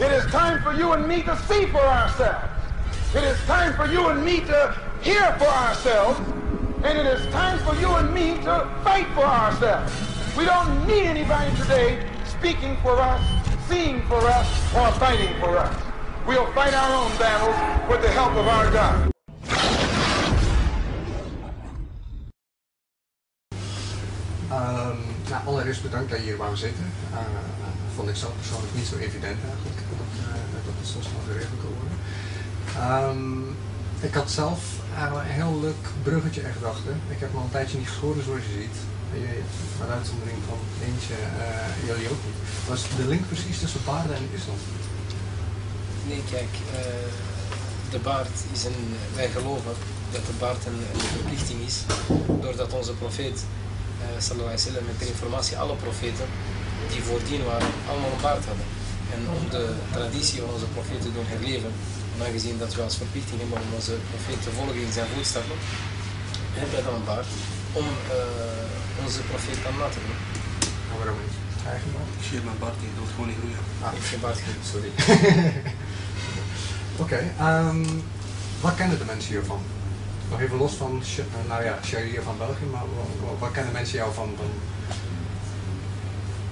It is time for you and me to see for ourselves. It is time for you and me to hear for ourselves. And it is time for you and me to fight for ourselves. We don't need anybody today speaking for us, seeing for us, or fighting for us. We'll fight our own battles with the help of our God. Um, nou, allereerst bedankt dat je hier wou zitten. Uh, vond ik zelf persoonlijk niet zo evident eigenlijk, dat, uh, dat het zo snel geregeld kon worden. Um, ik had zelf eigenlijk een heel leuk bruggetje echt gedachten. Ik heb al een tijdje niet geschoren zoals je ziet. Je, uitzondering van eentje, uh, jullie ook niet. Was de link precies tussen baarden en islam? Nee, kijk, de baard is een, wij geloven dat de baard een, verplichting is, doordat onze profeet uh, sallallahu alaihi wasallam, met informatie alle profeten die voordien waren, allemaal een baard hadden. En om de traditie van onze profeten te doen herleven, en aangezien dat we als verplichting hebben om onze profeet te volgen in zijn voetstappen, hebben wij dan een baard om uh, onze profeet dan na te doen. Maar waarom niet? Eigenlijk Ik zie mijn baard niet, dat wordt gewoon niet groeien. Ah, ik geen baard gegeven, sorry. Oké, okay, um, wat kennen de mensen hiervan? Nog even los van, nou ja, Sharia van België, maar wat, wat kennen mensen jou van? van...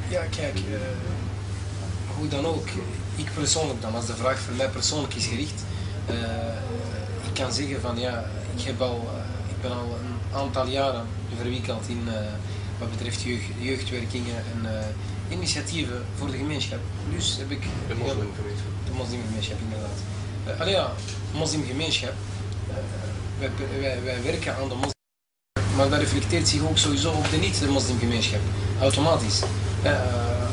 Ja, kijk, uh, hoe dan ook, ik persoonlijk dan, als de vraag voor mij persoonlijk is gericht, uh, ik kan zeggen van ja, ik, heb al, uh, ik ben al een aantal jaren verwikkeld in wat betreft jeugd, jeugdwerkingen en initiatieven voor de gemeenschap. Dus heb ik... De moslimgemeenschap. De moslimgemeenschap, inderdaad. Uh, allee ja, moslimgemeenschap. Wij, wij, wij, werken aan de moslim. Maar dat reflecteert zich ook sowieso op de niet-moslimgemeenschap. Automatisch.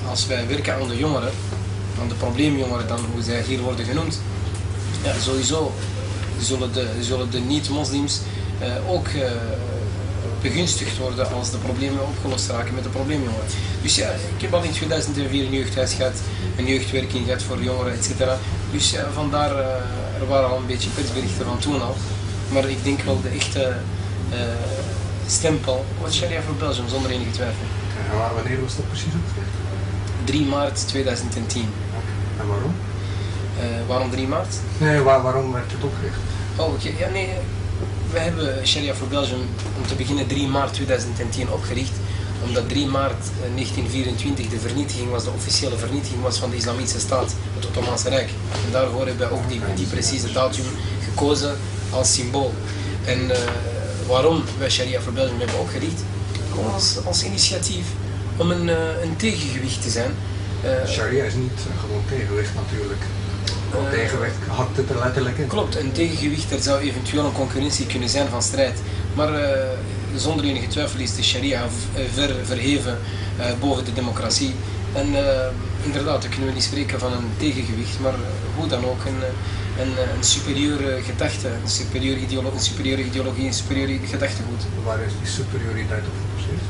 Als wij werken aan de jongeren, aan de probleemjongeren dan hoe zij hier worden genoemd, ja, sowieso zullen de, zullen de niet-moslims ook begunstigd worden als de problemen opgelost raken met de probleemjongeren. Dus ja, ik heb al in 2004 een jeugdhuis gehad, een jeugdwerking gehad voor jongeren, etc. Dus ja, vandaar, er waren al een beetje persberichten van toen al. Maar ik denk wel de echte stempel was Sharia voor Belgium, zonder enige twijfel. En wanneer was dat precies opgericht? 3 maart 2010. Okay. En waarom? Uh, waarom 3 maart? Nee, waar, waarom werd het opgericht? Oh, oké. Okay. Ja, nee, we hebben Sharia for Belgium om te beginnen 3 maart 2010 opgericht. Omdat 3 maart 1924 de vernietiging was, de officiële vernietiging was van de Islamitische staat, het Ottomaanse Rijk. En daarvoor hebben we ook die, die precieze datum gekozen als symbool. En uh, waarom wij Sharia for Belgium hebben opgericht? Als, als initiatief om een, uh, een tegengewicht te zijn. Uh, Sharia is niet gewoon tegenwicht natuurlijk. Uh, tegenwicht hakt het er letterlijk in. Klopt, een tegengewicht, er zou eventueel een concurrentie kunnen zijn van strijd. Maar zonder enige twijfel is de sharia ver, verheven boven de democratie. En inderdaad, dan kunnen we niet spreken van een tegengewicht, maar hoe dan ook een, een, een superieure gedachte, een superieure, ideolo een superieure ideologie, een superieure gedachtegoed. Waar is die superioriteit op gebaseerd?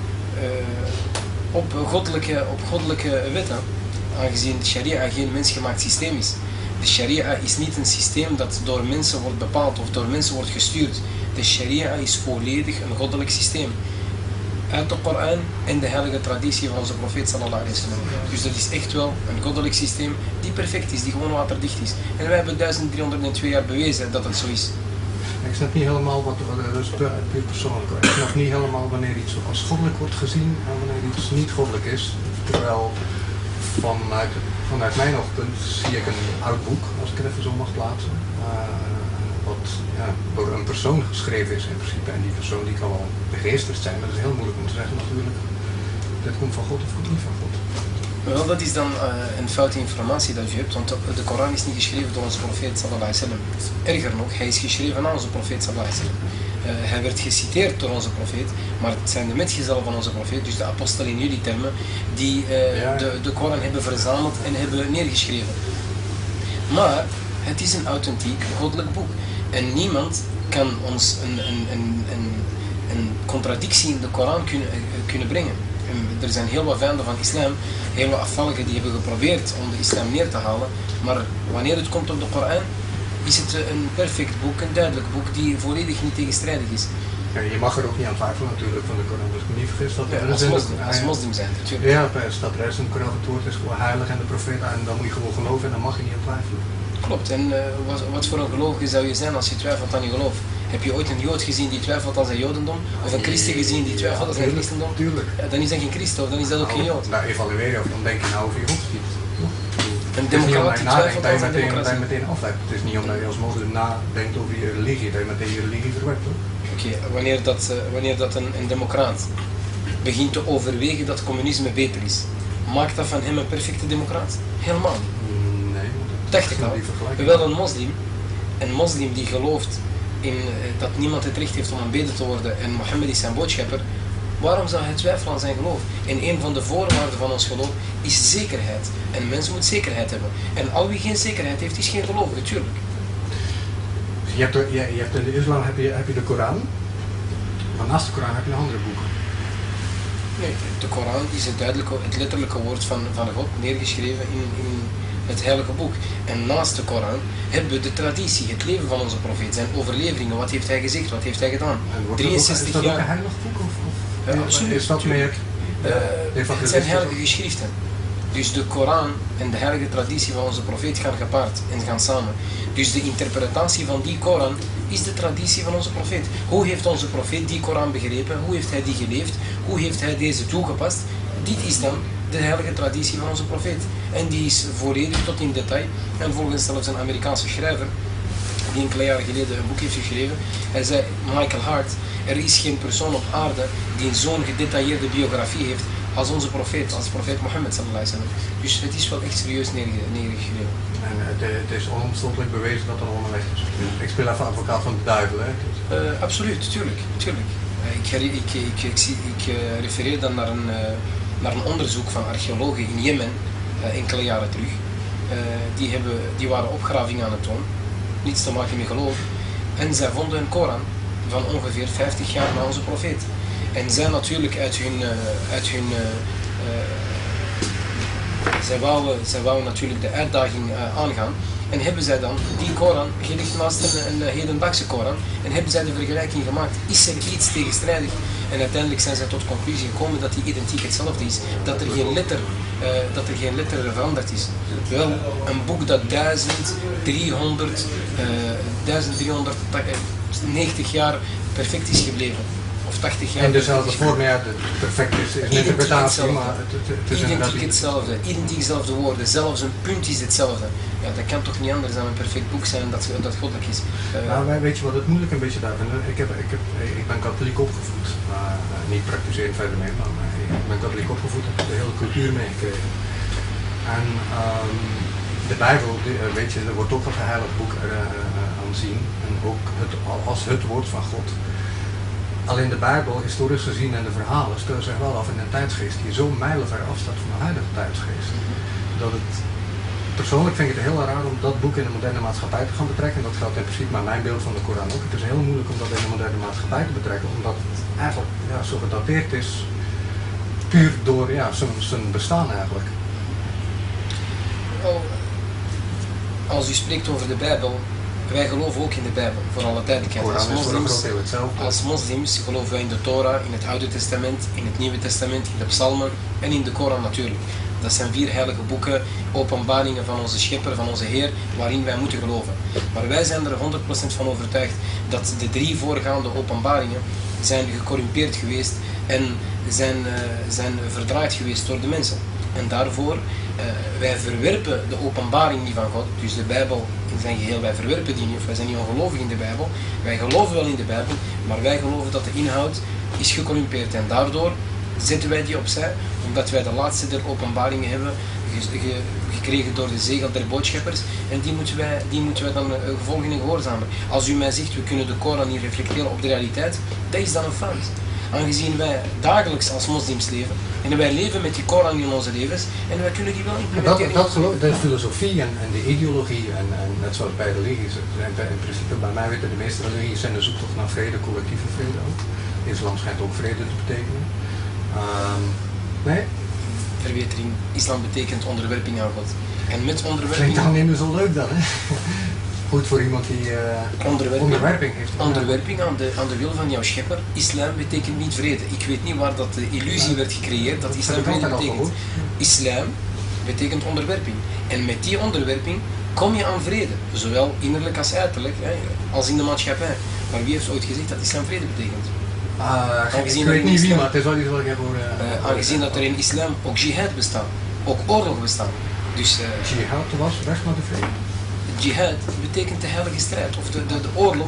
Op, goddelijke, op goddelijke wetten, aangezien de sharia geen mensgemaakt systeem is. De sharia is niet een systeem dat door mensen wordt bepaald of door mensen wordt gestuurd. De sharia is volledig een goddelijk systeem. Uit de Koran en de heilige traditie van onze profeet sallallahu alaihi wasallam. Dus dat is echt wel een goddelijk systeem die perfect is, die gewoon waterdicht is. En wij hebben 1302 jaar bewezen dat het zo is. Ik snap niet helemaal wat, dat is puur persoonlijk. Ik snap niet helemaal wanneer iets als goddelijk wordt gezien en wanneer iets niet goddelijk is. Terwijl vanuit vanuit mijn oogpunt zie ik een oud boek, als ik het even zo mag plaatsen. Uh, wat ja, door een persoon geschreven is in principe. En die persoon die kan wel begeesterd zijn, maar dat is heel moeilijk om te zeggen natuurlijk. Dit komt van God of komt niet van God. Wel, dat is dan uh, een foute informatie dat je hebt, want de Koran is niet geschreven door onze profeet sallallahu alaihi wasallam. Erger nog, hij is geschreven aan onze profeet sallallahu alaihi wasallam. Uh, hij werd geciteerd door onze profeet, maar het zijn de metgezellen van onze profeet, dus de apostelen in jullie termen, die ja. de, de Koran hebben verzameld en hebben neergeschreven. Maar het is een authentiek goddelijk boek. En niemand kan ons een, een, een, een, een contradictie in de Koran kunnen, kunnen brengen. En er zijn heel wat vijanden van islam, heel wat afvalligen die hebben geprobeerd om de islam neer te halen. Maar wanneer het komt op de Koran, is het een perfect boek, een duidelijk boek die volledig niet tegenstrijdig is. Ja, je mag er ook niet aan twijfelen natuurlijk van de Koran. Dus ik niet vergis dat Ja, als, moslim, als ja, moslim zijn, natuurlijk. Ja, er staat er is Koran het woord is gewoon heilig en de profeet en dan moet je gewoon geloven en dan mag je niet aan twijfelen. Klopt, en eh, wat, wat voor een gelovige zou je zijn als je twijfelt aan je geloof? Heb je ooit een Jood gezien die twijfelt aan zijn Jodendom? Of een christen gezien die twijfelt aan zijn christendom? Tuurlijk. Ja, dan is dat geen christen of dan is dat ook geen Jood. Nou, evalueer je of dan denk je nou over je godsdienst. Een Het is niet democrat omdat die je nadenkt dat je meteen, dat je meteen afleidt. Het is niet omdat je als moslim nadenkt over je religie, dat je meteen je religie verwerpt. hoor. Oké, wanneer dat, eh, wanneer dat een, een democraat begint te overwegen dat communisme beter is, maakt dat van hem een perfecte democraat? Helemaal niet. Mm, Nee, Dacht ik al. Terwijl een moslim, een moslim die gelooft in, eh, dat niemand het recht heeft om aanbeden te worden en Mohammed is zijn boodschapper, waarom zou hij twijfelen aan zijn geloof? En een van de voorwaarden van ons geloof is zekerheid. En mens moet zekerheid hebben. En al wie geen zekerheid heeft, is geen gelovige, tuurlijk. Je hebt, je, je hebt in de islam heb je, heb je de Koran, maar naast de Koran heb je andere boeken. Nee, de Koran is het, duidelijke, het letterlijke woord van, van God neergeschreven in, in het heilige boek. En naast de Koran hebben we de traditie, het leven van onze profeet, zijn overleveringen. Wat heeft hij gezegd, wat heeft hij gedaan? En wordt dat ook- 63 is dat ook een jaar. heilig boek? Of, absoluut, is dat meer Eh, het zijn heilige geschriften. Dus de Koran en de heilige traditie van onze profeet gaan gepaard en gaan samen. Dus de interpretatie van die Koran is de traditie van onze profeet. Hoe heeft onze profeet die Koran begrepen? Hoe heeft hij die geleefd? Hoe heeft hij deze toegepast? Dit is dan de heilige traditie van onze profeet. En die is volledig tot in detail. En volgens zelfs een Amerikaanse schrijver, die enkele jaren geleden een boek heeft geschreven. Hij zei, Michael Hart, er is geen persoon op aarde die zo'n gedetailleerde biografie heeft als onze profeet, als profeet Mohammed sallallahu alaihi wasallam. Dus het is wel echt serieus neerge- neergeschreven. En het, het is onomstotelijk bewezen dat er allemaal echt is. Ik speel even advocaat van de duivel. Hè. Eh, absoluut, tuurlijk, tuurlijk. Eh, ik, ik, ik, ik, eh, refereer dan naar een, eh, naar een onderzoek van archeologen in Jemen, eh, enkele jaren terug. Eh, die, hebben, die waren opgravingen aan het doen, niets te maken met geloof. En zij vonden een Koran van ongeveer 50 jaar na onze profeet. En zij natuurlijk uit hun, eh, uit hun eh, eh, zij wouden, zij wouden natuurlijk de uitdaging aangaan. En hebben zij dan die Koran gelegd naast een, een hedendaagse Koran en hebben zij de vergelijking gemaakt, is er iets tegenstrijdig? En uiteindelijk zijn zij tot de conclusie gekomen dat die identiek hetzelfde is, dat er geen letter, eh, dat er geen letter veranderd is. Wel, een boek dat 1300, eh 1390 jaar perfect is gebleven. Of 80 jaar. en dezelfde vorm, ja, de- perfect is, is interpretatie, hetzelfde. maar het, het, het is Identiek hetzelfde, identiek dezelfde woorden, zelfs een punt is hetzelfde. Ja, dat kan toch niet anders dan een perfect boek zijn dat, dat goddelijk is. Eh, Nou, wij, weet je wat het moeilijk een beetje daar vinden? Ik, heb, ik, heb, ik ben katholiek opgevoed, maar eh, niet praktiserend verder mee, maar, ik ben katholiek opgevoed en heb de hele cultuur meegekregen. En ehm, de Bijbel, die, eh, weet je, er wordt ook als een heilig boek eh, aanzien en ook het, als het woord van God. Alleen de Bijbel, historisch gezien en de verhalen, stellen zich wel af in een tijdsgeest die zo mijlenver afstaat van de huidige tijdsgeest. Dat het persoonlijk vind ik het heel raar om dat boek in de moderne maatschappij te gaan betrekken. En dat geldt in principe naar mijn beeld van de Koran ook. Het is heel moeilijk om dat in de moderne maatschappij te betrekken, omdat het eigenlijk ja, zo gedateerd is, puur door ja, zijn, bestaan eigenlijk. Als u spreekt over de Bijbel, wij geloven ook in de Bijbel, voor alle De duidelijkheid. Als een groot moslims, als moslims geloven wij in de Torah, in het Oude Testament, in het Nieuwe Testament, in de Psalmen en in de Koran natuurlijk. Dat zijn vier heilige boeken, openbaringen van onze Schepper, van onze Heer, waarin wij moeten geloven. Maar wij zijn er 100% van overtuigd dat de drie voorgaande openbaringen zijn gecorrumpeerd geweest en zijn, eh, zijn verdraaid geweest door de mensen. En daarvoor, eh, wij verwerpen de openbaring niet van God, dus de Bijbel in zijn geheel, wij verwerpen die niet, of wij zijn niet ongelovig in de Bijbel. Wij geloven wel in de Bijbel, maar wij geloven dat de inhoud is gecorrumpeerd en daardoor zetten wij die opzij, omdat wij de laatste der openbaringen hebben ge- ge- gekregen door de zegel der boodschappers en die moeten wij, die moeten wij dan eh, gevolgen en gehoorzamen. Als u mij zegt, we kunnen de Koran niet reflecteren op de realiteit, dat is dan een fout. Aangezien wij dagelijks als moslims leven en wij leven met die Koran in onze levens en wij kunnen die wel Dat, implementeren. dat geloof, de filosofie en, en de ideologie, en, en net zoals bij religies, zijn bij- in principe bij mij weten de meeste religies zijn de zoektocht naar vrede, collectieve vrede ook. Islam schijnt ook vrede te betekenen. Ehm, nee, Verwetering, islam betekent onderwerping aan God. En met klinkt onderwerping... dan niet meer zo leuk dan, hè? Goed voor iemand die eh, Onderwerping. onderwerping heeft. Onderwerping aan de, aan de wil van jouw schepper. Islam betekent niet vrede. Ik weet niet waar dat de illusie werd gecreëerd dat islam vrede betekent. Islam betekent onderwerping. En met die onderwerping kom je aan vrede. Zowel innerlijk als uiterlijk, hè, als in de maatschappij. Maar wie heeft ooit gezegd dat islam vrede betekent? Ah, Aangezien ik weet niet wie, maar het is wel iets wat ik heb horen. Eh, aangezien dat er in islam ook jihad bestaat, ook oorlog bestaat. Dus eh, Jihad was weg naar de vrede. Jihad betekent de heilige strijd, of de, de, de oorlog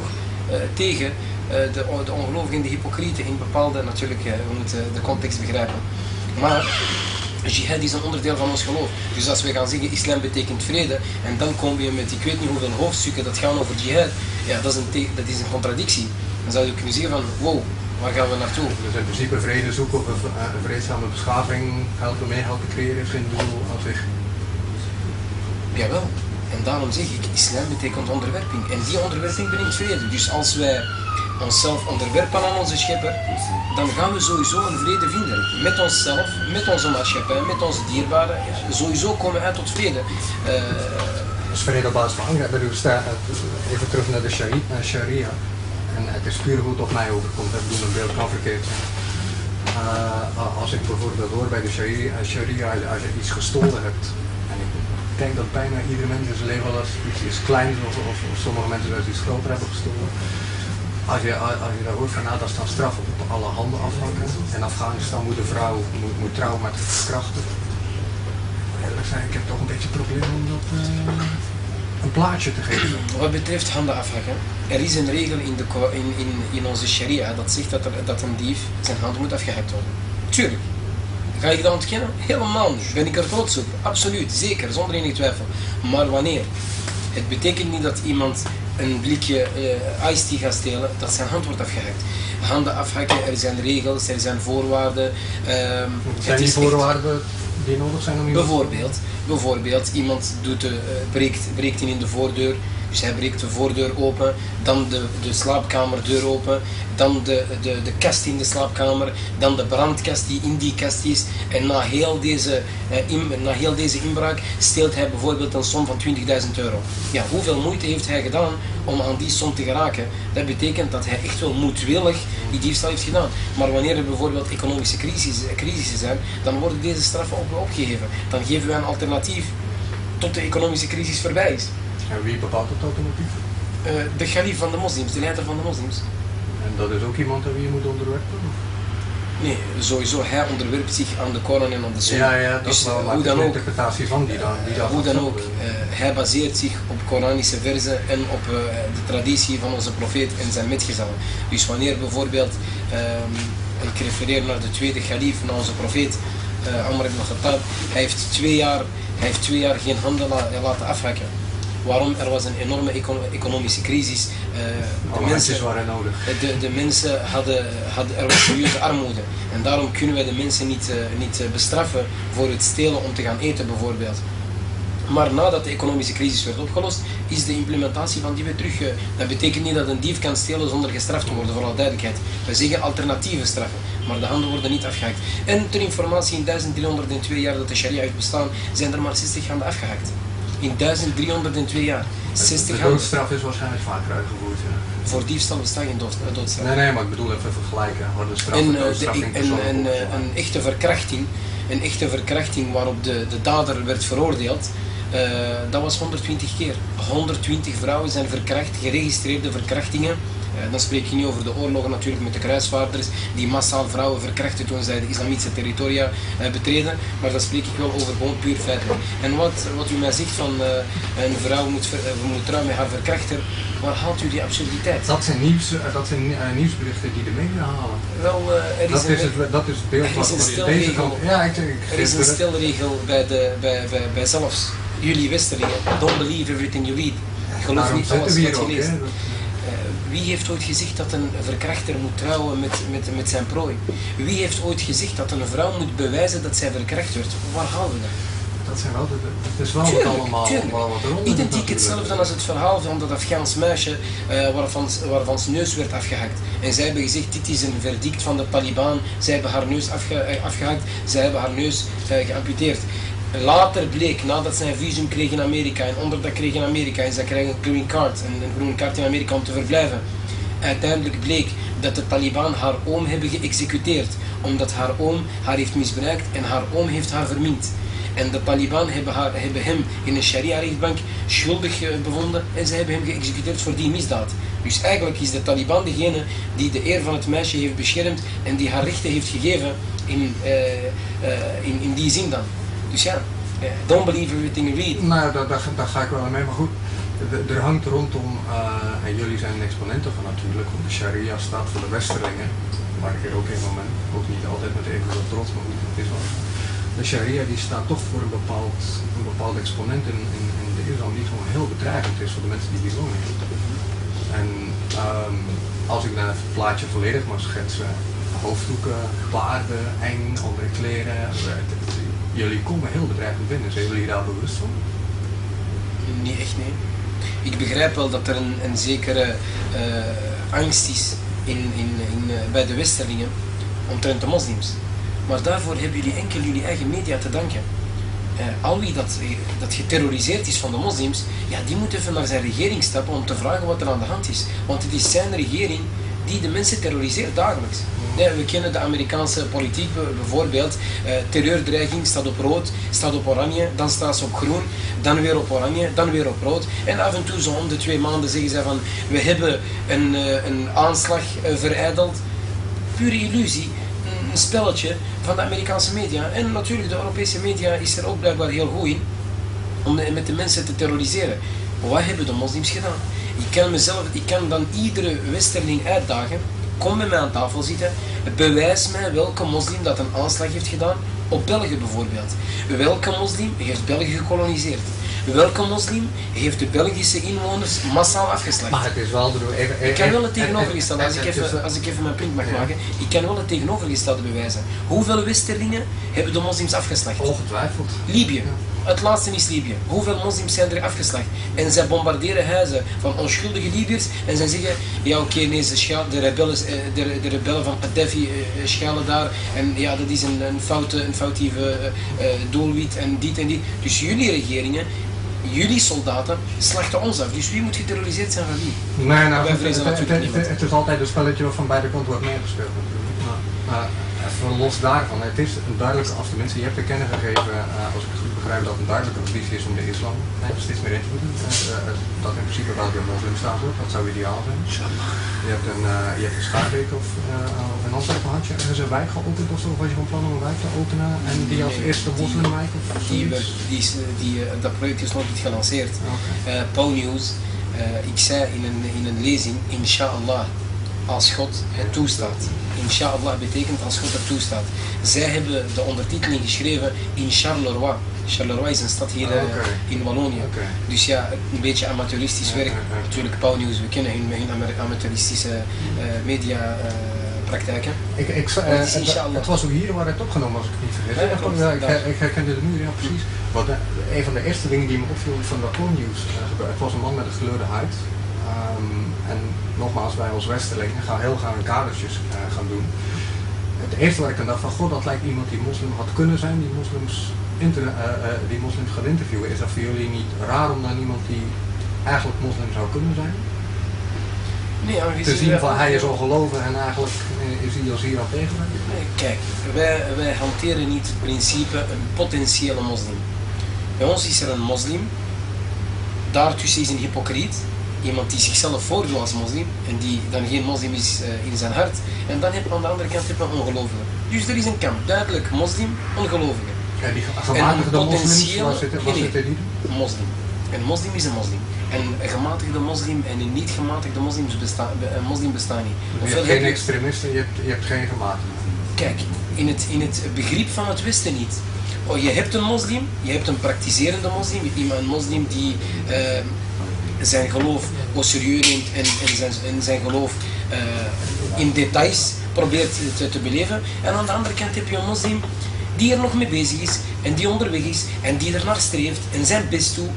eh, tegen eh, de, de ongelovigen, de hypocrieten in bepaalde, natuurlijk, eh, we moeten de context begrijpen. Maar jihad is een onderdeel van ons geloof. Dus als we gaan zeggen islam betekent vrede, en dan komen we met ik weet niet hoeveel hoofdstukken dat gaan over jihad, ja, dat is een, dat is een contradictie. Dan zou je kunnen zeggen van, wow, waar gaan we naartoe? Dus in principe vrede zoeken of een, vreedzame beschaving helpen mee helpen creëren is geen doel aan zich. Jawel. En daarom zeg ik, islam betekent onderwerping. En die onderwerping brengt vrede. Dus als wij onszelf onderwerpen aan onze schepper, dan gaan we sowieso een vrede vinden. Met onszelf, met onze maatschappij, met onze dierbaren. Sowieso komen we uit tot vrede. Dat is vrede op basis van eh, Even terug naar de shari- eh, sharia. En het is puur het op mij overkomt. Ik bedoel, een beeld kan verkeerd als ik bijvoorbeeld hoor bij de sharia, sharia als je iets gestolen hebt. En ik denk dat bijna ieder mens in zijn leven wel eens iets, kleins of, of, sommige mensen wel iets groter hebben gestolen. Als je, als je daar hoort van nou dat is dan straf op alle handen afhakken. In Afghanistan moet een vrouw moet, moet trouwen met een verkrachter. Eerlijk zijn, ik heb toch een beetje problemen om dat eh, een plaatje te geven. Wat betreft handen afhakken, er is een regel in, de, in, in, in onze sharia dat zegt dat, er, dat een dief zijn hand moet afgehakt worden. Tuurlijk. Ga ik dat ontkennen? Helemaal niet. Ben ik er trots op? Absoluut, zeker, zonder enige twijfel. Maar wanneer? Het betekent niet dat iemand een blikje eh iced tea gaat stelen, dat zijn hand wordt afgehakt. Handen afhakken, er zijn regels, er zijn voorwaarden. ehm, zijn die echt- voorwaarden die nodig zijn om iemand Bijvoorbeeld, bijvoorbeeld iemand doet de, eh, breekt, breekt in de voordeur, dus hij breekt de voordeur open, dan de, de slaapkamerdeur open, dan de, de, de kast in de slaapkamer, dan de brandkast die in die kast is. En na heel deze, eh, na heel deze inbraak steelt hij bijvoorbeeld een som van 20.000 euro. Ja, hoeveel moeite heeft hij gedaan om aan die som te geraken? Dat betekent dat hij echt wel moedwillig die diefstal heeft gedaan. Maar wanneer er bijvoorbeeld economische crisis, crisissen zijn, dan worden deze straffen op, opgeheven. Dan geven wij een alternatief tot de economische crisis voorbij is. En wie bepaalt het alternatief? Eh, de galif van de moslims, de leider van de moslims. En dat is ook iemand aan wie je moet onderwerpen? Nee, sowieso, hij onderwerpt zich aan de Koran en aan de Sunnah. Ja, ja, dat dus is wel, eh, hoe dan ook, interpretatie van die dan. Die eh, dat hoe dan ook hij baseert zich op Koranische verzen en op de traditie van onze profeet en zijn metgezellen. Dus wanneer bijvoorbeeld, ehm, ik refereer naar de tweede galif, naar onze profeet, Amr ibn Khattab, hij heeft twee jaar, hij heeft twee jaar geen handen la- laten afhakken. Waarom? Er was een enorme econo- economische crisis. Eh, de mensen waren nodig. de, de mensen hadden, hadden, er was serieuze armoede. En daarom kunnen wij de mensen niet, eh, niet eh, bestraffen voor het stelen om te gaan eten bijvoorbeeld. Maar nadat de economische crisis werd opgelost, is de implementatie van die wet terug. Dat betekent niet dat een dief kan stelen zonder gestraft te worden, voor alle duidelijkheid. We zeggen alternatieve straffen, maar de handen worden niet afgehakt. En ter informatie, in 1302 jaar dat de sharia heeft bestaan, zijn er maar 60 handen afgehakt. In 1302 jaar. 60 de doodstraf is waarschijnlijk vaker uitgevoerd. Ja. Voor diefstal bestaat geen dood- doodstraf. Nee, nee, maar ik bedoel even vergelijken. Harde straf, En, eh, de, en, en, eh, een echte verkrachting, een echte verkrachting waarop de, de dader werd veroordeeld, eh, dat was 120 keer. 120 vrouwen zijn verkracht, geregistreerde verkrachtingen. Eh, dan spreek je niet over de oorlogen natuurlijk met de kruisvaarders, die massaal vrouwen verkrachten toen zij de islamitische territoria eh, betreden. Maar dan spreek ik wel over gewoon puur feitelijk. En wat, wat u mij zegt van eh, een vrouw moet, ver- moet trouwen met haar verkrachter, waar haalt u die absurditeit? Dat zijn, nieuws, dat zijn nieuwsberichten die de media halen. Wel, er is Dat een is het, dat is het beeld wat deze regel. Ja, ik, ik, Er is een geef stelregel bij, de, bij, bij, bij zelfs jullie Westerlingen. Don't believe everything you read. Geloof niet alles wat je leest. Eh, wie heeft ooit gezegd dat een verkrachter moet trouwen met, met, met zijn prooi? Wie heeft ooit gezegd dat een vrouw moet bewijzen dat zij verkracht wordt? Waar halen we dat? Dat zijn wel, de- het is wel wat allemaal tuurlijk. wat eronder Identiek hetzelfde als het verhaal van dat Afghaans meisje eh, waarvan, waarvan zijn neus werd afgehakt. En zij hebben gezegd, dit is een verdict van de Taliban. Zij hebben haar neus afge, eh, afgehakt, zij hebben haar neus eh, geamputeerd. Later bleek, nadat zij een visum kreeg in Amerika en onderdak kreeg in Amerika en zij krijgen een green card, een, een groene kaart in Amerika om te verblijven. Uiteindelijk bleek dat de Taliban haar oom hebben geëxecuteerd, omdat haar oom haar heeft misbruikt en haar oom heeft haar verminkt. En de Taliban hebben, haar, hebben hem in een sharia-rechtbank schuldig eh, bevonden en ze hebben hem geëxecuteerd voor die misdaad. Dus eigenlijk is de Taliban degene die de eer van het meisje heeft beschermd en die haar rechten heeft gegeven in, eh, eh, in, in die zin dan. Dus ja, eh, don't believe everything you read. Nou, daar, daar, ga ik wel aan mee, maar goed. Er- hangt rondom, eh, en jullie zijn exponenten van natuurlijk, want de sharia staat voor de westerlingen, waar ik er ook in ben, ook niet altijd met even veel trots, maar goed, het is wel. zo. De sharia die staat toch voor een bepaald, een bepaald exponent in, in, in de islam die gewoon heel bedreigend is voor de mensen die hier wonen. En ehm, als ik dan het plaatje volledig mag schetsen, hoofddoeken, paarden, eng, andere kleren, eh, jullie komen heel bedreigend binnen, zijn jullie daar bewust van? Nee, echt nee. Ik begrijp wel dat er een, een zekere eh, angst is in, in, in, eh, bij de Westerlingen omtrent de moslims. Maar daarvoor hebben jullie enkel jullie eigen media te danken. Eh, al wie dat, dat geterroriseerd is van de moslims, ja, die moet even naar zijn regering stappen om te vragen wat er aan de hand is. Want het is zijn regering die de mensen terroriseert dagelijks. Ja, we kennen de Amerikaanse politiek be- bijvoorbeeld. Eh, terreurdreiging staat op rood, staat op oranje, dan staat ze op groen, dan weer op oranje, dan weer op rood. En af en toe zo om de twee maanden zeggen ze van we hebben een, eh, een aanslag eh, verijdeld. Pure illusie, een- spelletje van de Amerikaanse media. En natuurlijk de Europese media is er ook blijkbaar heel goed in om de- met de mensen te terroriseren. Wat hebben de moslims gedaan? Ik kan mezelf, ik kan dan iedere westerling uitdagen. Kom bij mij aan tafel zitten. Bewijs mij welke moslim dat een aanslag heeft gedaan op België bijvoorbeeld. Welke moslim heeft België gekoloniseerd? Welke moslim heeft de Belgische inwoners massaal afgeslacht? Maar het is wel even, Ik kan wel het tegenovergestelde, als ik, even, als ik even mijn punt mag maken, ik kan wel het tegenovergestelde bewijzen. Hoeveel westerlingen hebben de moslims afgeslacht? Ongetwijfeld. Libië. Het laatste is Libië. Hoeveel moslims zijn er afgeslacht? En zij bombarderen huizen van onschuldige Libiërs en zij zeggen, ja oké, nee, ze de, rebellen, eh, de, de rebellen van Gaddafi eh, schalen daar en ja, dat is een, een, foute, een foutieve eh, eh, doelwit en dit en dit. Dus jullie regeringen, jullie soldaten slachten ons af. Dus wie moet geterroriseerd zijn van wie? Nee, nou, het, het- het- is altijd een spelletje wat van beide kanten wordt meegespeeld natuurlijk. Maar, maar even los daarvan, het is een duidelijke, als de mensen, je hebt te kennen gegeven, eh, als ik het goed begrijp, dat een duidelijke ambitie is om de islam steeds meer in te voeren. Eh, eh, dat in principe wel door moslimstaat wordt, dat zou ideaal zijn. Je hebt een, eh, je hebt een schaarweek of, of in Antwerpen had je ergens een wijk geopend of zo, of was je van plan om een wijk te openen en die als eerste moslimwijk of Die, zoiets? die, is, die, dat project is nog niet gelanceerd. Eh Paul News, ik zei in een, in een lezing, inshallah, als God het toestaat. Inshallah betekent als God het toestaat. Zij hebben de ondertiteling geschreven in Charleroi. Charleroi is een stad hier eh, Oké. in Wallonië. Dus ja, een beetje amateuristisch Ja, werk. ja, ja. Natuurlijk Paul News, we kennen hun, hun ama- amateuristische eh, media eh, praktijken. Ik, ik, eh, het was ook hier waar het opgenomen als ik het niet vergis. Ja, klopt. ja, ik, Daar. ik herkende het nu, ja precies. Want eh, een van de eerste dingen die me opviel van dat eh, gebeurde- het was een man met een gekleurde huid. Ehm, en nogmaals, wij als Westerlingen gaan heel graag kadertjes eh, gaan doen. Het eerste wat ik aan dacht van, god, dat lijkt iemand die moslim had kunnen zijn, die moslims, eh, eh, die moslims gaat interviewen. Is dat voor jullie niet raar om dan iemand die eigenlijk moslim zou kunnen zijn? Nee, Te zien van hij is ongelovig en eigenlijk eh, is hij als hier tegenwerken? Nee, Kijk, wij, wij hanteren niet het principe een potentiële moslim. Bij ons is er een moslim, daartussen is een hypocriet, iemand die zichzelf voordoet als moslim en die dan geen moslim is in zijn hart. En dan heb je aan de andere kant heb je een ongelovige. Dus er is een kamp, duidelijk moslim, ongelovige. Ja, die gematigde moslims? Moslim. Een moslim is een moslim. En een gematigde moslim en een niet gematigde bestaan, een moslim bestaan niet. Je hebt heb geen je- extremisten, je hebt, je hebt geen gematigden. Kijk, in het, in het begrip van het Westen niet. Oh, je hebt een moslim, je hebt een praktiserende moslim, iemand- een moslim die eh, zijn geloof au serieus neemt en, en, zijn, en zijn geloof eh, in details probeert te, te beleven. En aan de andere kant heb je een moslim die er nog mee bezig is en die onderweg is en die ernaar streeft en zijn best doet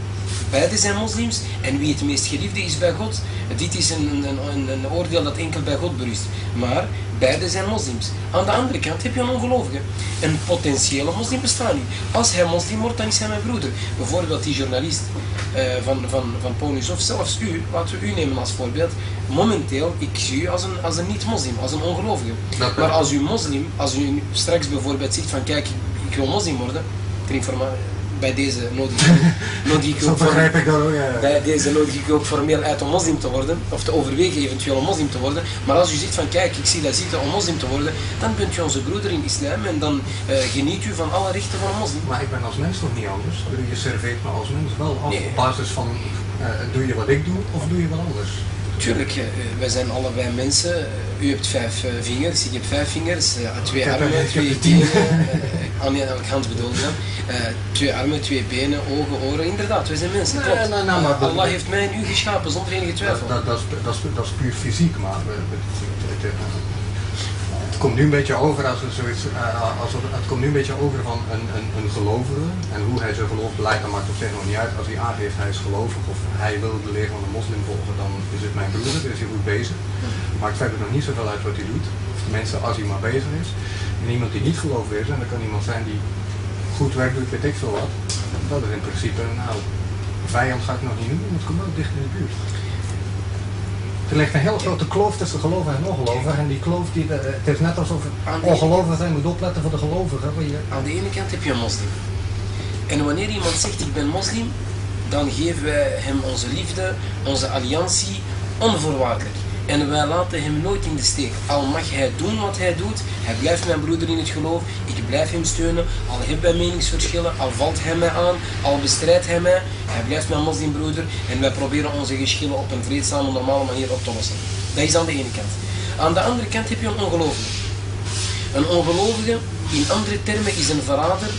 Beide zijn moslims en wie het meest geliefde is bij God, dit is een, een, een, oordeel dat enkel bij God berust. Maar beide zijn moslims. Aan de andere kant heb je een ongelovige. Een potentiële moslim bestaat niet. Als hij moslim wordt, dan is hij mijn broeder. Bijvoorbeeld die journalist uh, van, van, van Ponus, of zelfs u, laten we u nemen als voorbeeld. Momenteel, ik zie u als een, als een niet-moslim, als een ongelovige. Maar als u moslim, als u straks bijvoorbeeld zegt van kijk, ik wil moslim worden, ter informatie bij deze nodig, nodig ook ik dat ook, ja. Bij deze nodig ik ook formeel uit om moslim te worden, of te overwegen eventueel om moslim te worden. Maar als u zegt van kijk, ik zie dat zitten om moslim te worden, dan bent u onze broeder in islam en dan uh, geniet u van alle rechten van een moslim. Maar ik ben als mens toch niet anders? Je serveert me als mens wel af op basis van uh, doe je wat ik doe of doe je wat anders? Tuurlijk, uh, wij zijn allebei mensen. U hebt vijf vingers, ik heb vijf vingers, twee armen, twee tenen. aan de hand bedoel ik dan. Uh, twee armen, twee benen, ogen, oren. Inderdaad, we zijn mensen. Klopt. Nee, nee, maar, Allah heeft mij en u geschapen zonder enige twijfel. Dat, dat, dat, is, dat is puur fysiek, maar het komt nu een beetje over als, zoiets, uh, als het, komt nu een beetje over van een, een, een gelovige en hoe hij zijn geloof beleidt, dat maakt op zich nog niet uit. Als hij aangeeft hij is gelovig of hij wil de leer van de moslim volgen, dan is het mijn broeder, dan is hij goed bezig. Maakt verder nog niet zoveel uit wat hij doet. Tenminste, als hij maar bezig is. En iemand die niet gelovig is, en dat kan iemand zijn die goed werk doet, weet ik veel wat. Dat is in principe, nou, vijand ga ik nog niet noemen, maar het komt ook dicht in de buurt. Er ligt een heel grote kloof tussen gelovigen en ongelovigen. En die kloof, die, eh, het is net alsof ongelovigen zijn moet opletten voor de gelovigen. Je... Aan de ene kant heb je een moslim. En wanneer iemand zegt ik ben moslim, dan geven wij hem onze liefde, onze alliantie, onvoorwaardelijk. En wij laten hem nooit in de steek. Al mag hij doen wat hij doet, hij blijft mijn broeder in het geloof, ik blijf hem steunen. Al hebben wij meningsverschillen, al valt hij mij aan, al bestrijdt hij mij, hij blijft mijn moslimbroeder. En wij proberen onze geschillen op een vreedzame, normale manier op te lossen. Dat is aan de ene kant. Aan de andere kant heb je een ongelovige. Een ongelovige, in andere termen, is een verrader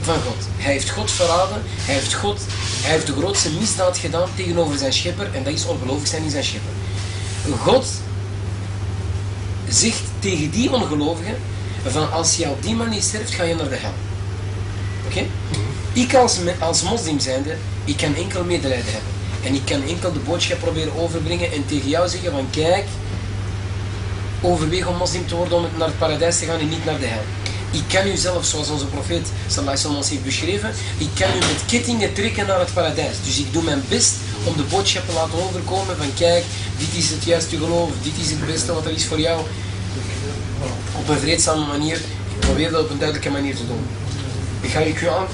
van God. Hij heeft God verraden, hij heeft, God, hij heeft de grootste misdaad gedaan tegenover zijn schepper en dat is ongelovig zijn in zijn schepper. God zegt tegen die ongelovigen van als je op die manier sterft, ga je naar de hel. Oké? Ik als, als moslim zijnde, ik kan enkel medelijden hebben. En ik kan enkel de boodschap proberen overbrengen en tegen jou zeggen van kijk, overweeg om moslim te worden om naar het paradijs te gaan en niet naar de hel. Ik kan u zelf, zoals onze profeet sallallahu ons heeft beschreven, ik kan u met kettingen trekken naar het paradijs. Dus ik doe mijn best om de boodschap te laten overkomen van kijk, dit is het juiste geloof, dit is het beste wat er is voor jou. Op een vreedzame manier. Ik probeer dat op een duidelijke manier te doen. Ga ik u aan...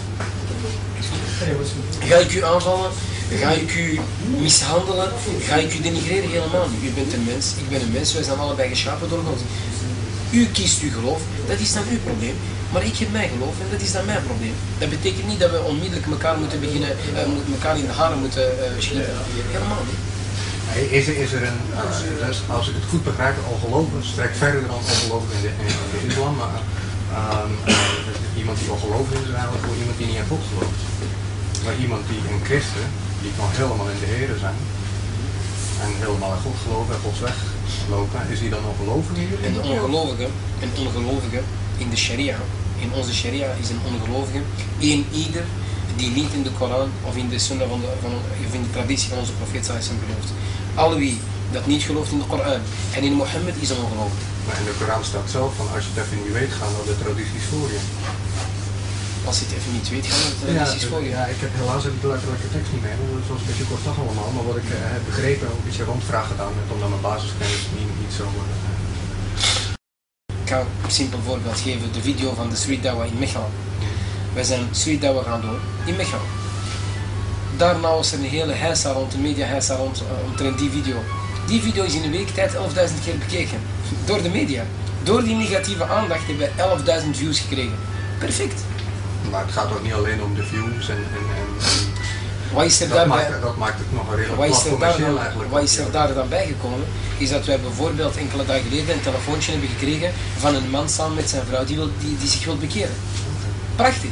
Ga ik u aanvallen? Ga ik u mishandelen? Ga ik u denigreren? Helemaal niet. U bent een mens, ik ben een mens, wij zijn allebei geschapen door God. U kiest uw geloof, dat is dan uw probleem. Maar ik heb mijn geloof en dat is dan mijn probleem. Dat betekent niet dat we onmiddellijk elkaar moeten beginnen, uh, elkaar in de haren moeten uh, schieten. Helemaal niet. Is er, is er een, uh, als ik het goed begrijp, ongeloven strekt verder dan ongeloven in de, islam, maar uh, iemand die ongelovig is, is eigenlijk voor iemand die niet aan God gelooft. Maar iemand die een christen, die kan helemaal in de Heer zijn en helemaal in God geloven en Gods weg lopen, is die dan ongelovig hier? Een ongelovige, een ongelovige in de sharia, in onze sharia is een ongelovige één ieder die niet in de Koran of in de sunnah van de, van, of in de traditie van onze profeet sallallahu gelooft. Alle wie dat niet gelooft in de Koran en in Mohammed is een ongelovige. Maar in de Koran staat zelf van als je het even niet weet, gaan dan de tradities voor je. Als je het even niet weet, gaan de tradities voor je. Ja, ik heb helaas de letterlijke tekst niet mee, dat was een beetje kortdag allemaal. Maar wat ik uh, heb begrepen, ook een beetje rondvraag gedaan, met omdat mijn basiskennis niet, niet zo... Uh, ik ga een simpel voorbeeld geven, de video van de Street Dawa in Mechelen. Wij zijn Street Dawa gaan doen in Mechelen. Daarna was er een hele heisa rond, een media heisa rond, uh, omtrent die video. Die video is in een week tijd 11.000 keer bekeken. Door de media. Door die negatieve aandacht hebben wij 11.000 views gekregen. Perfect. Maar het gaat ook niet alleen om de views en... en, en, wat is er dat, dat maakt het nog een redelijk wat is er daar dan, eigenlijk. Wat is er daar dan bijgekomen? Is dat wij bijvoorbeeld enkele dagen geleden een telefoontje hebben gekregen van een man samen met zijn vrouw die, wil, die, die zich wil bekeren. Prachtig.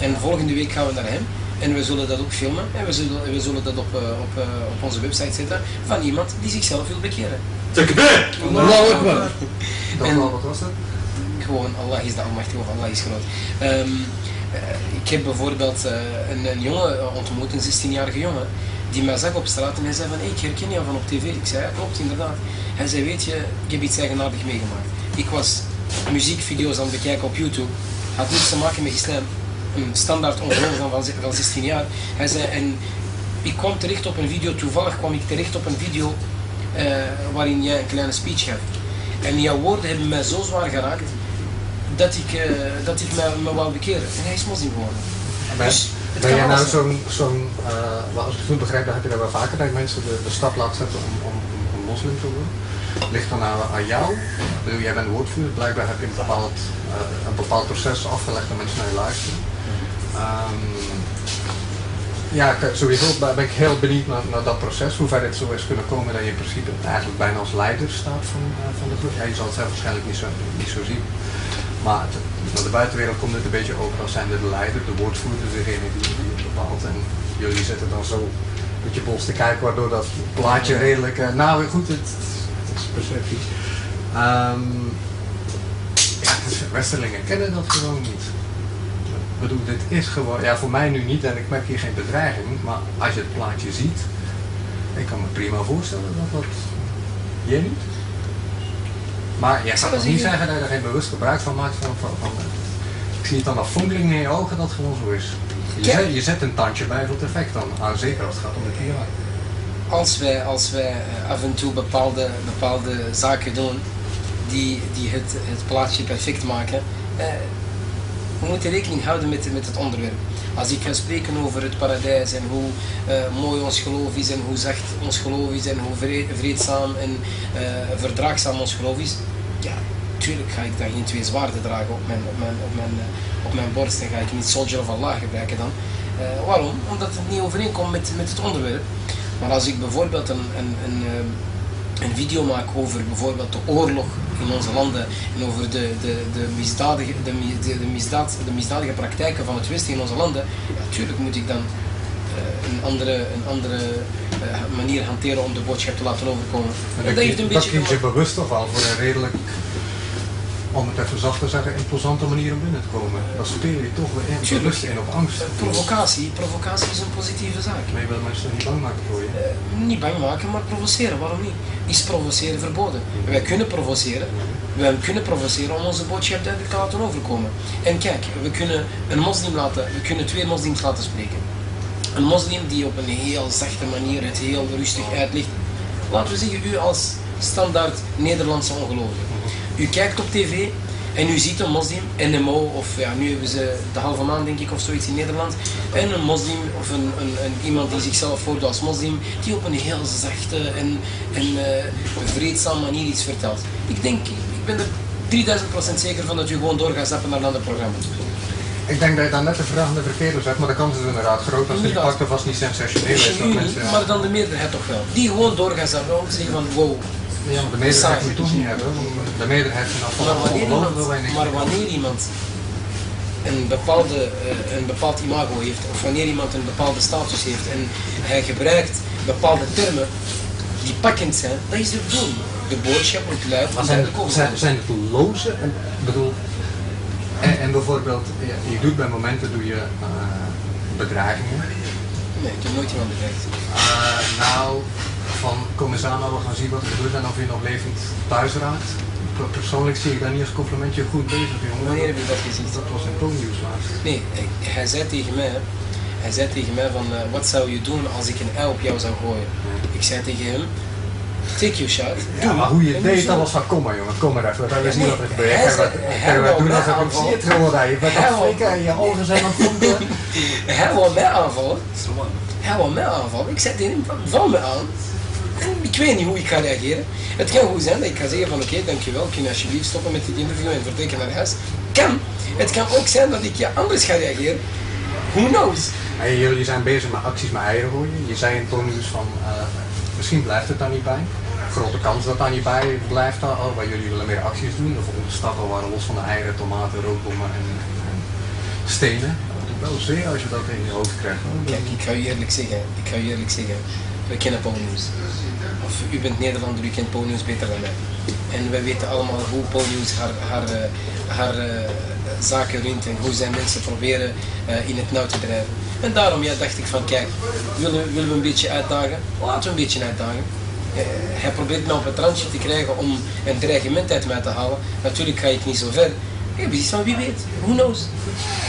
En volgende week gaan we naar hem en we zullen dat ook filmen en we zullen, we zullen dat op, uh, op, uh, op onze website zetten van iemand die zichzelf wil bekeren. Tekbir! Allahu Akbar! En wat was dat? Gewoon, Allah is de almachtige of Allah is groot. Um, Eh, ik heb bijvoorbeeld eh, een, een jongen ontmoet, een 16-jarige jongen, die mij zag op straat en hij zei van, ik herken jou van op tv. Ik zei, ja klopt, inderdaad. Hij zei, weet je, ik heb iets eigenaardig meegemaakt. Ik was muziekvideo's aan het bekijken op YouTube, had niets te maken met islam. Een standaard ongelovige van, van 16 jaar. Hij zei, en ik kwam terecht op een video, toevallig kwam ik terecht op een video eh, waarin jij een kleine speech geeft. En jouw woorden hebben mij zo zwaar geraakt dat ik, eh, dat ik me, me wou bekeren. En hij is moslim geworden. Dus ben jij nou zo'n, zo'n eh, als ik het goed begrijp, dan heb je dat wel vaker dat mensen de, de stap laten zetten om, om, om, om moslim te worden. Ligt dan aan, aan jou? Bedoel, jij bent woordvoerder, blijkbaar heb je een bepaald, eh, een bepaald proces afgelegd dat mensen naar je luisteren. Ehm, ja, sowieso ben ik heel benieuwd naar, naar dat proces, hoe ver het zo is kunnen komen dat je in principe eigenlijk bijna als leider staat van, van de groep. Ja, je zal het zelf waarschijnlijk niet zo, niet zo zien. Maar het, naar de buitenwereld komt het een beetje over als zijn de leider, de woordvoerder, degene die, die het bepaalt. En jullie zitten dan zo met je pols te kijken, waardoor dat plaatje redelijk. eh, nou goed, het, het is perceptie. Ehm, ja, het is, Westerlingen kennen dat gewoon niet. Ik bedoel, dit is gewoon, ja voor mij nu niet en ik merk hier geen bedreiging, maar als je het plaatje ziet, ik kan me prima voorstellen dat dat, jij niet? Maar jij zou toch niet zeggen dat je er geen bewust gebruik van maakt van, van, van ik zie het dan fonkeling in je ogen dat het gewoon zo is. Je, zet, je zet een tandje bij voor het effect dan, ah, zeker als het gaat om de PR. als wij, als wij eh, af en toe bepaalde, bepaalde zaken doen die, die het, het plaatje perfect maken, eh, we moeten rekening houden met, met het onderwerp. Als ik ga spreken over het paradijs en hoe eh, mooi ons geloof is en hoe zacht ons geloof is en hoe vre- vreedzaam en eh, verdraagzaam ons geloof is, ja, tuurlijk ga ik dan geen twee zwaarden dragen op mijn, op mijn, op mijn, eh, op mijn borst en ga ik niet Soldier of Allah gebruiken dan. Eh, waarom? Omdat het niet overeenkomt met, met het onderwerp. Maar als ik bijvoorbeeld een, een, een, eh, een video maak over bijvoorbeeld de oorlog in onze landen en over de, de, de, misdadige, de, de, misdaad, de misdadige praktijken van het Westen in onze landen, natuurlijk moet ik dan een andere, een andere eh, manier hanteren om de boodschap te laten overkomen. En En dat, dat heeft een dat beetje kies je bewust toch al voor een redelijk, om het even zacht te zeggen, imposante manier om binnen te komen. Dan speel je toch weer in, bewust in op angst. Provocatie, provocatie is een positieve zaak. Maar je wil mensen niet bang maken voor je. Eh, niet bang maken, maar provoceren. Waarom niet? Is provoceren verboden? Wij kunnen provoceren. Wij kunnen provoceren om onze boodschap duidelijk te laten overkomen. En kijk, we kunnen een moslim laten, we kunnen twee moslims laten spreken. Een moslim die op een heel zachte manier het heel rustig uitlegt. Laten we zeggen, u als standaard Nederlandse ongelovige. U kijkt op tv en u ziet een moslim, NMO, of ja, nu hebben ze de halve maan denk ik of zoiets in Nederland. En een moslim of een, een, iemand die zichzelf voordoet als moslim, die op een heel zachte en, en eh, manier iets vertelt. Ik denk, ik ben er 3000% zeker van dat u gewoon door gaat zappen naar een ander programma. Ik denk dat je dan net de vraag aan de verkeerde zet, maar de kans is inderdaad groot als die pakt vast niet sensationeel is. Dat mensen, niet, maar dan de meerderheid toch wel. Die gewoon door gaat zappen om te zeggen van wow. ja, de meerderheid moet toch niet hebben. want De meerderheid van weinig. maar wanneer iemand een, bepaalde, eh, een bepaald imago heeft, of wanneer iemand een bepaalde status heeft en hij gebruikt bepaalde termen die pakkend zijn, dat is de bedoeling. De boodschap moet luid Maar zijn, duidelijk zijn, zijn het loze? En, ik bedoel, en, en bijvoorbeeld, je, je doet bij momenten doe je eh, bedreigingen. Nee, ik heb nooit iemand bedreigd. Eh, nou, van kom eens aan, we gaan zien wat er gebeurt en of je nog levend thuis raakt. Per- Persoonlijk zie ik dat niet als complimentje goed bezig, jongen. Wanneer heb je dat gezien? Dat was in Tongnieuws laatst. Nee, hij- zei tegen mij, hij zei tegen mij van, eh, wat zou je doen als ik een ei op jou zou gooien? Ik zei tegen hem, take your shot, Ja, maar hoe je het deed, dat was van kom maar jongen, kom maar even. Dat is niet wat er gebeurt. ik hem aanvallen. zie het gewoon. Je bent aan flikken en je ogen zijn aan het wou mij aanvallen. Hij wou mij aanvallen. Ik tegen hem, val me aan. En ik weet niet hoe ik ga reageren. Het kan goed zijn dat ik ga zeggen van oké, dankjewel, kun je alsjeblieft stoppen met dit interview en vertrekken naar huis. Kan. Het kan ook zijn dat ik ja, anders ga reageren. Who knows? En jullie zijn bezig met acties met eieren gooien. Je zei in Tongnieuws van, eh, misschien blijft het daar niet bij. Grote kans dat daar niet bij blijft, daar, oh, waar jullie willen meer acties doen. Of al waren los van de eieren, tomaten, rookbommen en, en stenen. Dat doet wel zeer als je dat in je hoofd krijgt. hoor. Kijk, ik ga u eerlijk zeggen. Ik ga u eerlijk zeggen. We kennen Polnieuws. Of u bent Nederlander, u kent Polnieuws beter dan mij. En wij weten allemaal hoe Polnieuws haar, haar, eh, haar eh, zaken rond en hoe zij mensen proberen eh, in het nauw te drijven. En daarom ja, dacht ik van kijk, willen, willen we een beetje uitdagen? Laten we een beetje uitdagen. Hij probeert me op het randje te krijgen om een dreigement uit mij te halen. Natuurlijk ga ik niet zo ver. Ja, precies van wie weet. Who knows?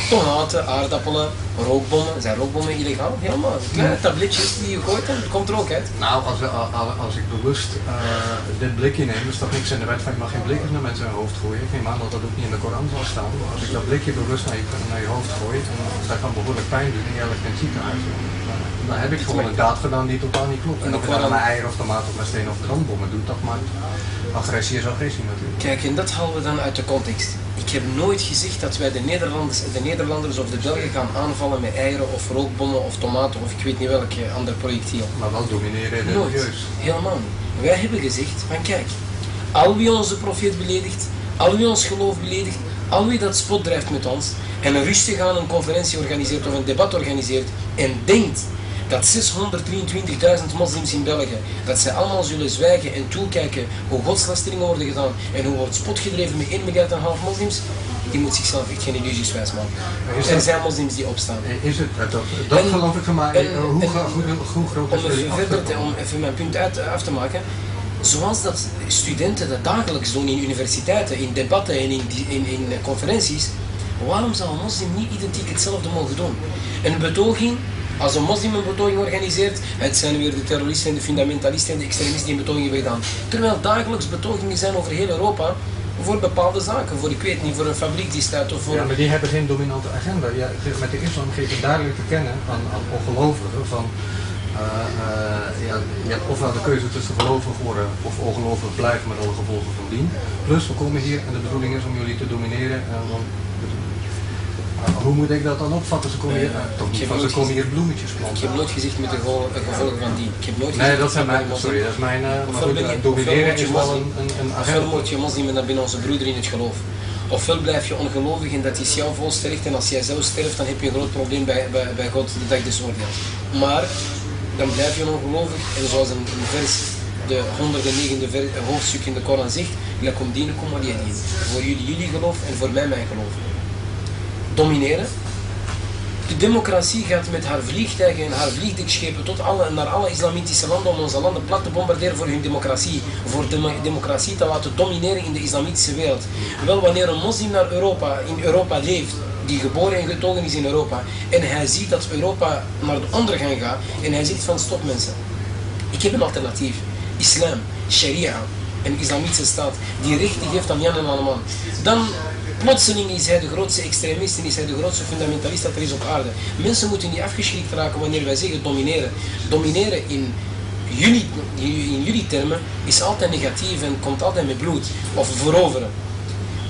Tomaten, aardappelen, rookbommen. Zijn rookbommen illegaal? Helemaal. Kleine tabletjes die je gooit en het komt er ook uit. Nou, als, als, als ik bewust uh, dit blikje neem, is dat niks in de wet van je mag geen blikjes naar mensen hun hoofd gooien. Ik neem aan dat dat ook niet in de Koran zal staan. Maar als ik dat blikje bewust naar je, naar je hoofd gooi, en dat kan behoorlijk pijn doen en je ligt in het ziekenhuis. Dan heb ik gewoon een daad gedaan die totaal niet klopt. En of ik dan mijn eieren of tomaten of mijn steen of brandbommen doe, dat maakt agressie is agressie natuurlijk. Kijk, en dat halen we dan uit de context. Ik heb nooit gezegd dat wij de Nederlanders, de Nederlanders of de Belgen gaan aanvallen met eieren of rookbommen of tomaten of ik weet niet welke ander projectiel. Maar wel domineren religieus. Helemaal niet. Wij hebben gezegd van kijk, al wie onze profeet beledigt, al wie ons geloof beledigt, al wie dat spot drijft met ons en rustig aan een conferentie organiseert of een debat organiseert en denkt dat 623.000 moslims in België, dat zij allemaal zullen zwijgen en toekijken hoe godslasteringen worden gedaan en hoe wordt spot gedreven met 1 miljard en half moslims, die moet zichzelf echt geen illusies wijs maken. Er zijn moslims die opstaan. Is het, dat, dat geloof ik van mij. hoe, hoe, hoe, groot is om verder om even mijn punt uit, af te maken, zoals dat studenten dat dagelijks doen in universiteiten, in debatten en in, in, in conferenties, waarom zou een moslim niet identiek hetzelfde mogen doen? Een betoging als een moslim een betoging organiseert, het zijn weer de terroristen en de fundamentalisten en de extremisten die een betoging hebben gedaan. Terwijl dagelijks betogingen zijn over heel Europa voor bepaalde zaken, voor ik weet niet, voor een fabriek die staat of voor... Ja, maar die hebben geen dominante agenda. Ja, met de islam geef je duidelijk te kennen aan, ongelovigen van... Uh, uh, ja, je hebt ofwel de keuze tussen gelovig worden of ongelovig blijven met alle gevolgen van dien. Plus we komen hier en de bedoeling is om jullie te domineren en dan hoe moet ik dat dan opvatten? Ze komen hier, uh, toch niet van, ze komen hier bloemetjes planten. Ik heb nooit gezegd met de gevolgen van die. Ik heb nooit nee, dat zijn mijn, sorry, dat is mijn, uh, maar goed, je, domineren is wel een, een, een je moslim naar binnen onze broeder in het geloof. Ofwel blijf je ongelovig en dat is jouw volsterft en als jij zelf sterft dan heb je een groot probleem bij, bij, bij God de dag des oordeels. Maar dan blijf je ongelovig en zoals een, een vers, de 109e hoofdstuk in de Koran zegt, lakum dinukum waliyadin. Voor jullie jullie geloof en voor mij mijn geloof domineren. De democratie gaat met haar vliegtuigen en haar vliegdekschepen tot alle, naar alle islamitische landen om onze landen plat te bombarderen voor hun democratie. Voor de democratie te laten domineren in de islamitische wereld. Wel, wanneer een moslim naar Europa, in Europa leeft, die geboren en getogen is in Europa, en hij ziet dat Europa naar de ondergang gaat, en hij zegt van stop mensen, ik heb een alternatief. Islam, sharia, een islamitische staat, die rechten geeft aan Jan en aan man. Dan Plotseling is hij de grootste extremist en is hij de grootste fundamentalist dat er is op aarde. Mensen moeten niet afgeschrikt raken wanneer wij zeggen domineren. Domineren in jullie, in jullie termen is altijd negatief en komt altijd met bloed. Of veroveren.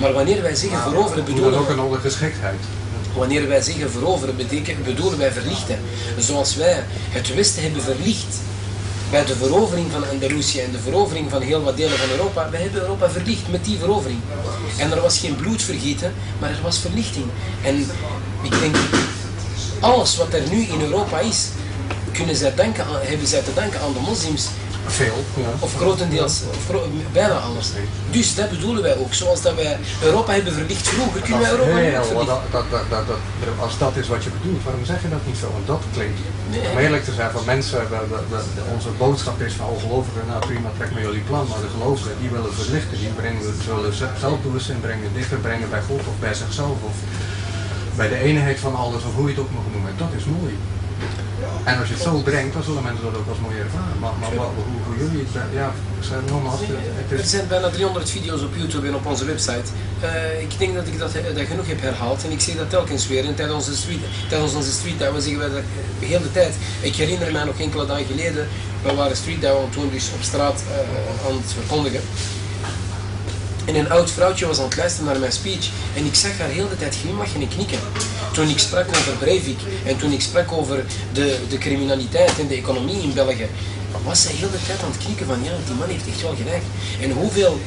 Maar wanneer wij zeggen veroveren bedoelen... Dat ook een ondergeschiktheid. Wanneer wij zeggen veroveren bedoelen wij verlichten. Zoals wij het Westen hebben verlicht bij de verovering van Andalusië en de verovering van heel wat delen van Europa, wij hebben Europa verlicht met die verovering. En er was geen bloed vergeten, maar er was verlichting. En ik denk, alles wat er nu in Europa is, kunnen zij denken aan, hebben zij te danken aan de moslims veel, ja. Of grotendeels, of bijna alles. Dus dat bedoelen wij ook. Zoals dat wij Europa hebben verlicht vroeger, kunnen wij Europa heel, verlichten. Dat, dat, dat, dat, als dat is wat je bedoelt, waarom zeg je dat niet zo? Want dat klinkt, nee. om eerlijk te zijn, van mensen, we, we, onze boodschap is van gelovigen, nou prima, trek maar jullie plan. Maar de gelovigen, die willen verlichten, die brengen, zullen zelfbewustzijn brengen, dichter brengen bij God of bij zichzelf. Of bij de eenheid van alles, of hoe je het ook mag noemen. Dat is mooi. En als je het zo brengt, dan zullen mensen dat ook als mooi ervaren. Maar, maar hoe, hoe, jullie het ja, zijn nogmaals... Er zijn bijna 300 video's op YouTube en op onze website. Uh, ik denk dat ik dat, dat genoeg heb herhaald en ik zeg dat telkens weer. En tijdens onze street, tijdens onze street zeggen wij dat de hele tijd. Ik herinner mij nog enkele dagen geleden, we waren street dive toen dus op straat aan het verkondigen. En een oud vrouwtje was aan het luisteren naar mijn speech en ik zag haar heel de tijd glimlachen en knikken. toen ik sprak over Breivik en toen ik sprak over de, de criminaliteit en de economie in België, was zij heel de tijd aan het knikken van ja, die man heeft echt wel gelijk. En hoeveel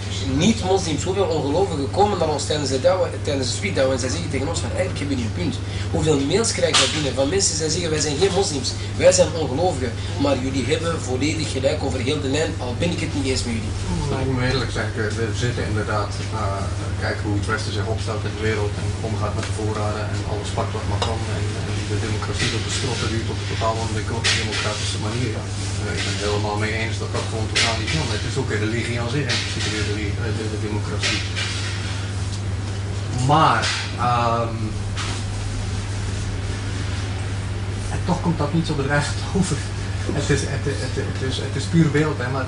niet-moslims, hoeveel ongelovigen komen naar ons tijdens de, dawa, tijdens en zij zeggen tegen ons van eigenlijk hebben jullie een punt. Hoeveel mails krijgen wij binnen van mensen die zeggen wij zijn geen moslims, wij zijn ongelovigen, maar jullie hebben volledig gelijk over heel de lijn, al ben ik het niet eens met jullie. Ik moet eerlijk zeggen, we zitten inderdaad, uh, kijken hoe het Westen zich opstelt in de wereld en omgaat met de voorraden en alles pakt wat maar kan. En, en de democratie dat de strotte duurt op een totaal democratische manier. Ik het helemaal mee eens dat dat gewoon totaal niet kan. Het is ook een religie aan zich, in principe de, de, de, de democratie. Maar, um, en toch komt dat niet zo over. Het is, het, het, het, is, het is puur beeld, hè, maar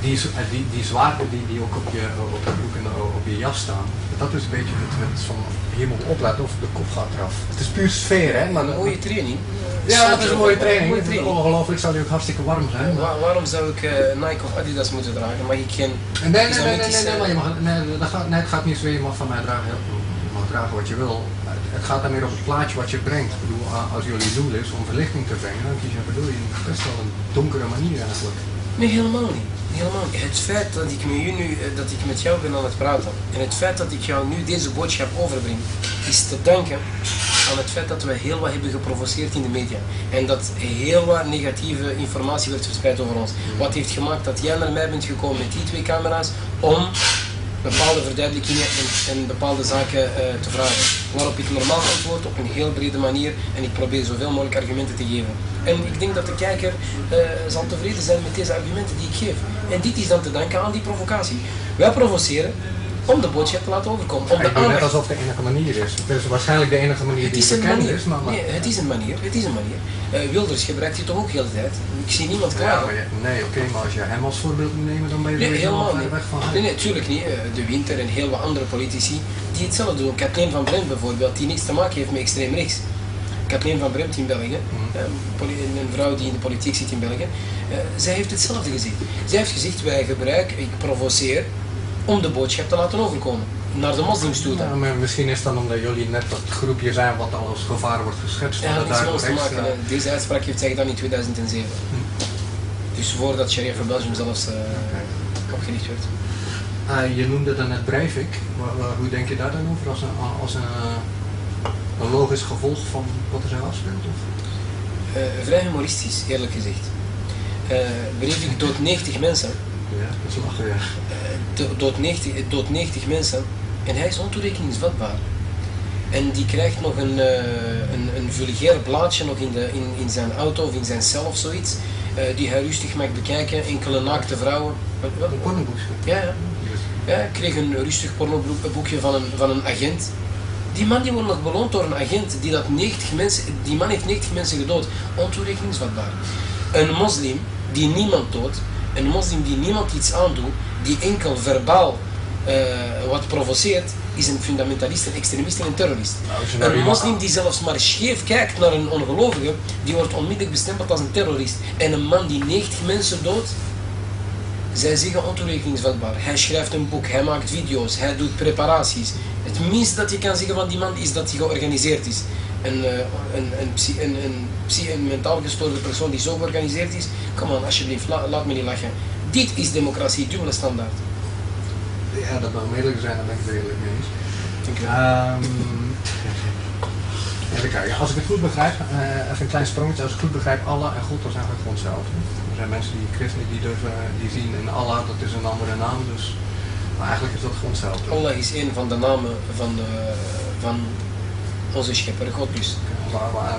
die, die, die zwaarte die, die ook op je, op je broek en op je jas staan, dat is een beetje het, het van je moet opletten of de kop gaat eraf. Het is puur sfeer, hè? Maar een mooie training. Ja, het is een mooie training. Mooie training. Ongelooflijk zou die ook hartstikke warm zijn. Maar... waarom zou ik uh, Nike of Adidas moeten dragen? Mag ik geen. Nee, nee, nee, nee, nee, maar je mag, nee, dat gaat, nee, het gaat niet zo, je mag van mij dragen. Je mag dragen wat je wil. Het gaat dan meer op het plaatje wat je brengt. Ik bedoel, als jullie doel is om verlichting te brengen, dan kies je bedoel je best wel een donkere manier eigenlijk. Nee, helemaal niet helemaal Het feit dat ik, met, nu, eh, dat ik met jou ben aan het praten en het feit dat ik jou nu deze boodschap overbreng, is te danken aan het feit dat we heel wat hebben geprovoceerd in de media. En dat heel wat negatieve informatie werd verspreid over ons. Wat heeft gemaakt dat jij naar mij bent gekomen met die twee camera's om bepaalde verduidelijkingen en, bepaalde zaken uh, te vragen. Waarop ik normaal antwoord op een heel brede manier en ik probeer zoveel mogelijk argumenten te geven. En ik denk dat de kijker uh, zal tevreden zijn met deze argumenten die ik geef. En dit is dan te danken aan die provocatie. Wij provoceren om de boodschap te laten overkomen. Om de aandacht... net alsof het de enige manier is. Het is waarschijnlijk de enige manier die bekend is. Maar, Nee, het is een manier. Het is een manier. Uh, Wilders gebruikt hij toch ook heel de tijd. Ik zie niemand klaar. Ja, nee, oké, maar als je hem als voorbeeld moet nemen, dan ben je nee, helemaal niet. weg van Nee, natuurlijk niet. Uh, de Winter en heel wat andere politici die hetzelfde doen. Kathleen van Bremt bijvoorbeeld, die niks te maken heeft met extreem rechts. Kathleen van Bremt in België, mm. een vrouw die in de politiek zit in België, zij heeft hetzelfde gezegd. Zij heeft gezegd, wij gebruiken, ik provoceer om de boodschap te laten overkomen naar de moslims toe dan. Ja, maar misschien is dan omdat jullie net dat groepje zijn wat al als gevaar wordt geschetst. Ja, dat is te maken. Deze uitspraak heeft zij gedaan in 2007. Hm. Dus voordat Sharia voor Belgium zelfs uh, opgericht werd. Uh, je noemde dan net Breivik. Hoe denk je daar dan over? Als een, als een, een logisch gevolg van wat er zijn afspeelt? Uh, vrij humoristisch, eerlijk gezegd. Uh, Breivik doodt 90 mensen. Ja, dat is lachen, ja. Dood 90, dood 90 mensen en hij is ontoerekeningsvatbaar. En die krijgt nog een, uh, een, een vulgair blaadje nog in, de, in, in zijn auto of in zijn cel of zoiets. Uh, die hij rustig mag bekijken, enkele naakte vrouwen. Wat, een pornoboekje? Ja, ja. Ja, kreeg een rustig pornoboekje van een, van een agent. Die man die wordt nog beloond door een agent die dat 90 mensen, die man heeft 90 mensen gedood. Ontoerekeningsvatbaar. Een moslim die niemand doodt, een moslim die niemand iets aandoet, die enkel verbaal uh, wat provoceert, is een fundamentalist, een extremist en een terrorist. Nou, een moslim die zelfs maar scheef kijkt naar een ongelovige, die wordt onmiddellijk bestempeld als een terrorist. En een man die 90 mensen doodt, zij zeggen ontoerekeningsvatbaar. Hij schrijft een boek, hij maakt video's, hij doet preparaties. Het minste dat je kan zeggen van die man is dat hij georganiseerd is. Een, uh, een, een, een, een, een mentaal gestoorde persoon die zo georganiseerd is, kom aan, alsjeblieft, la, laat me niet lachen. Dit is democratie, dubbele standaard. Ja, dat mag eerlijk zijn, daar ben ik het redelijk mee eens. Dank je um, even kijken, als ik het goed begrijp, uh, even een klein sprongetje, als ik het goed begrijp, Allah en God, dat zijn eigenlijk gewoon hetzelfde. Er zijn mensen die christenen die durven, die zien in Allah, dat is een andere naam, dus maar eigenlijk is dat gewoon hetzelfde. Allah is een van de namen van, de, van onze schepper, God dus. Maar, maar,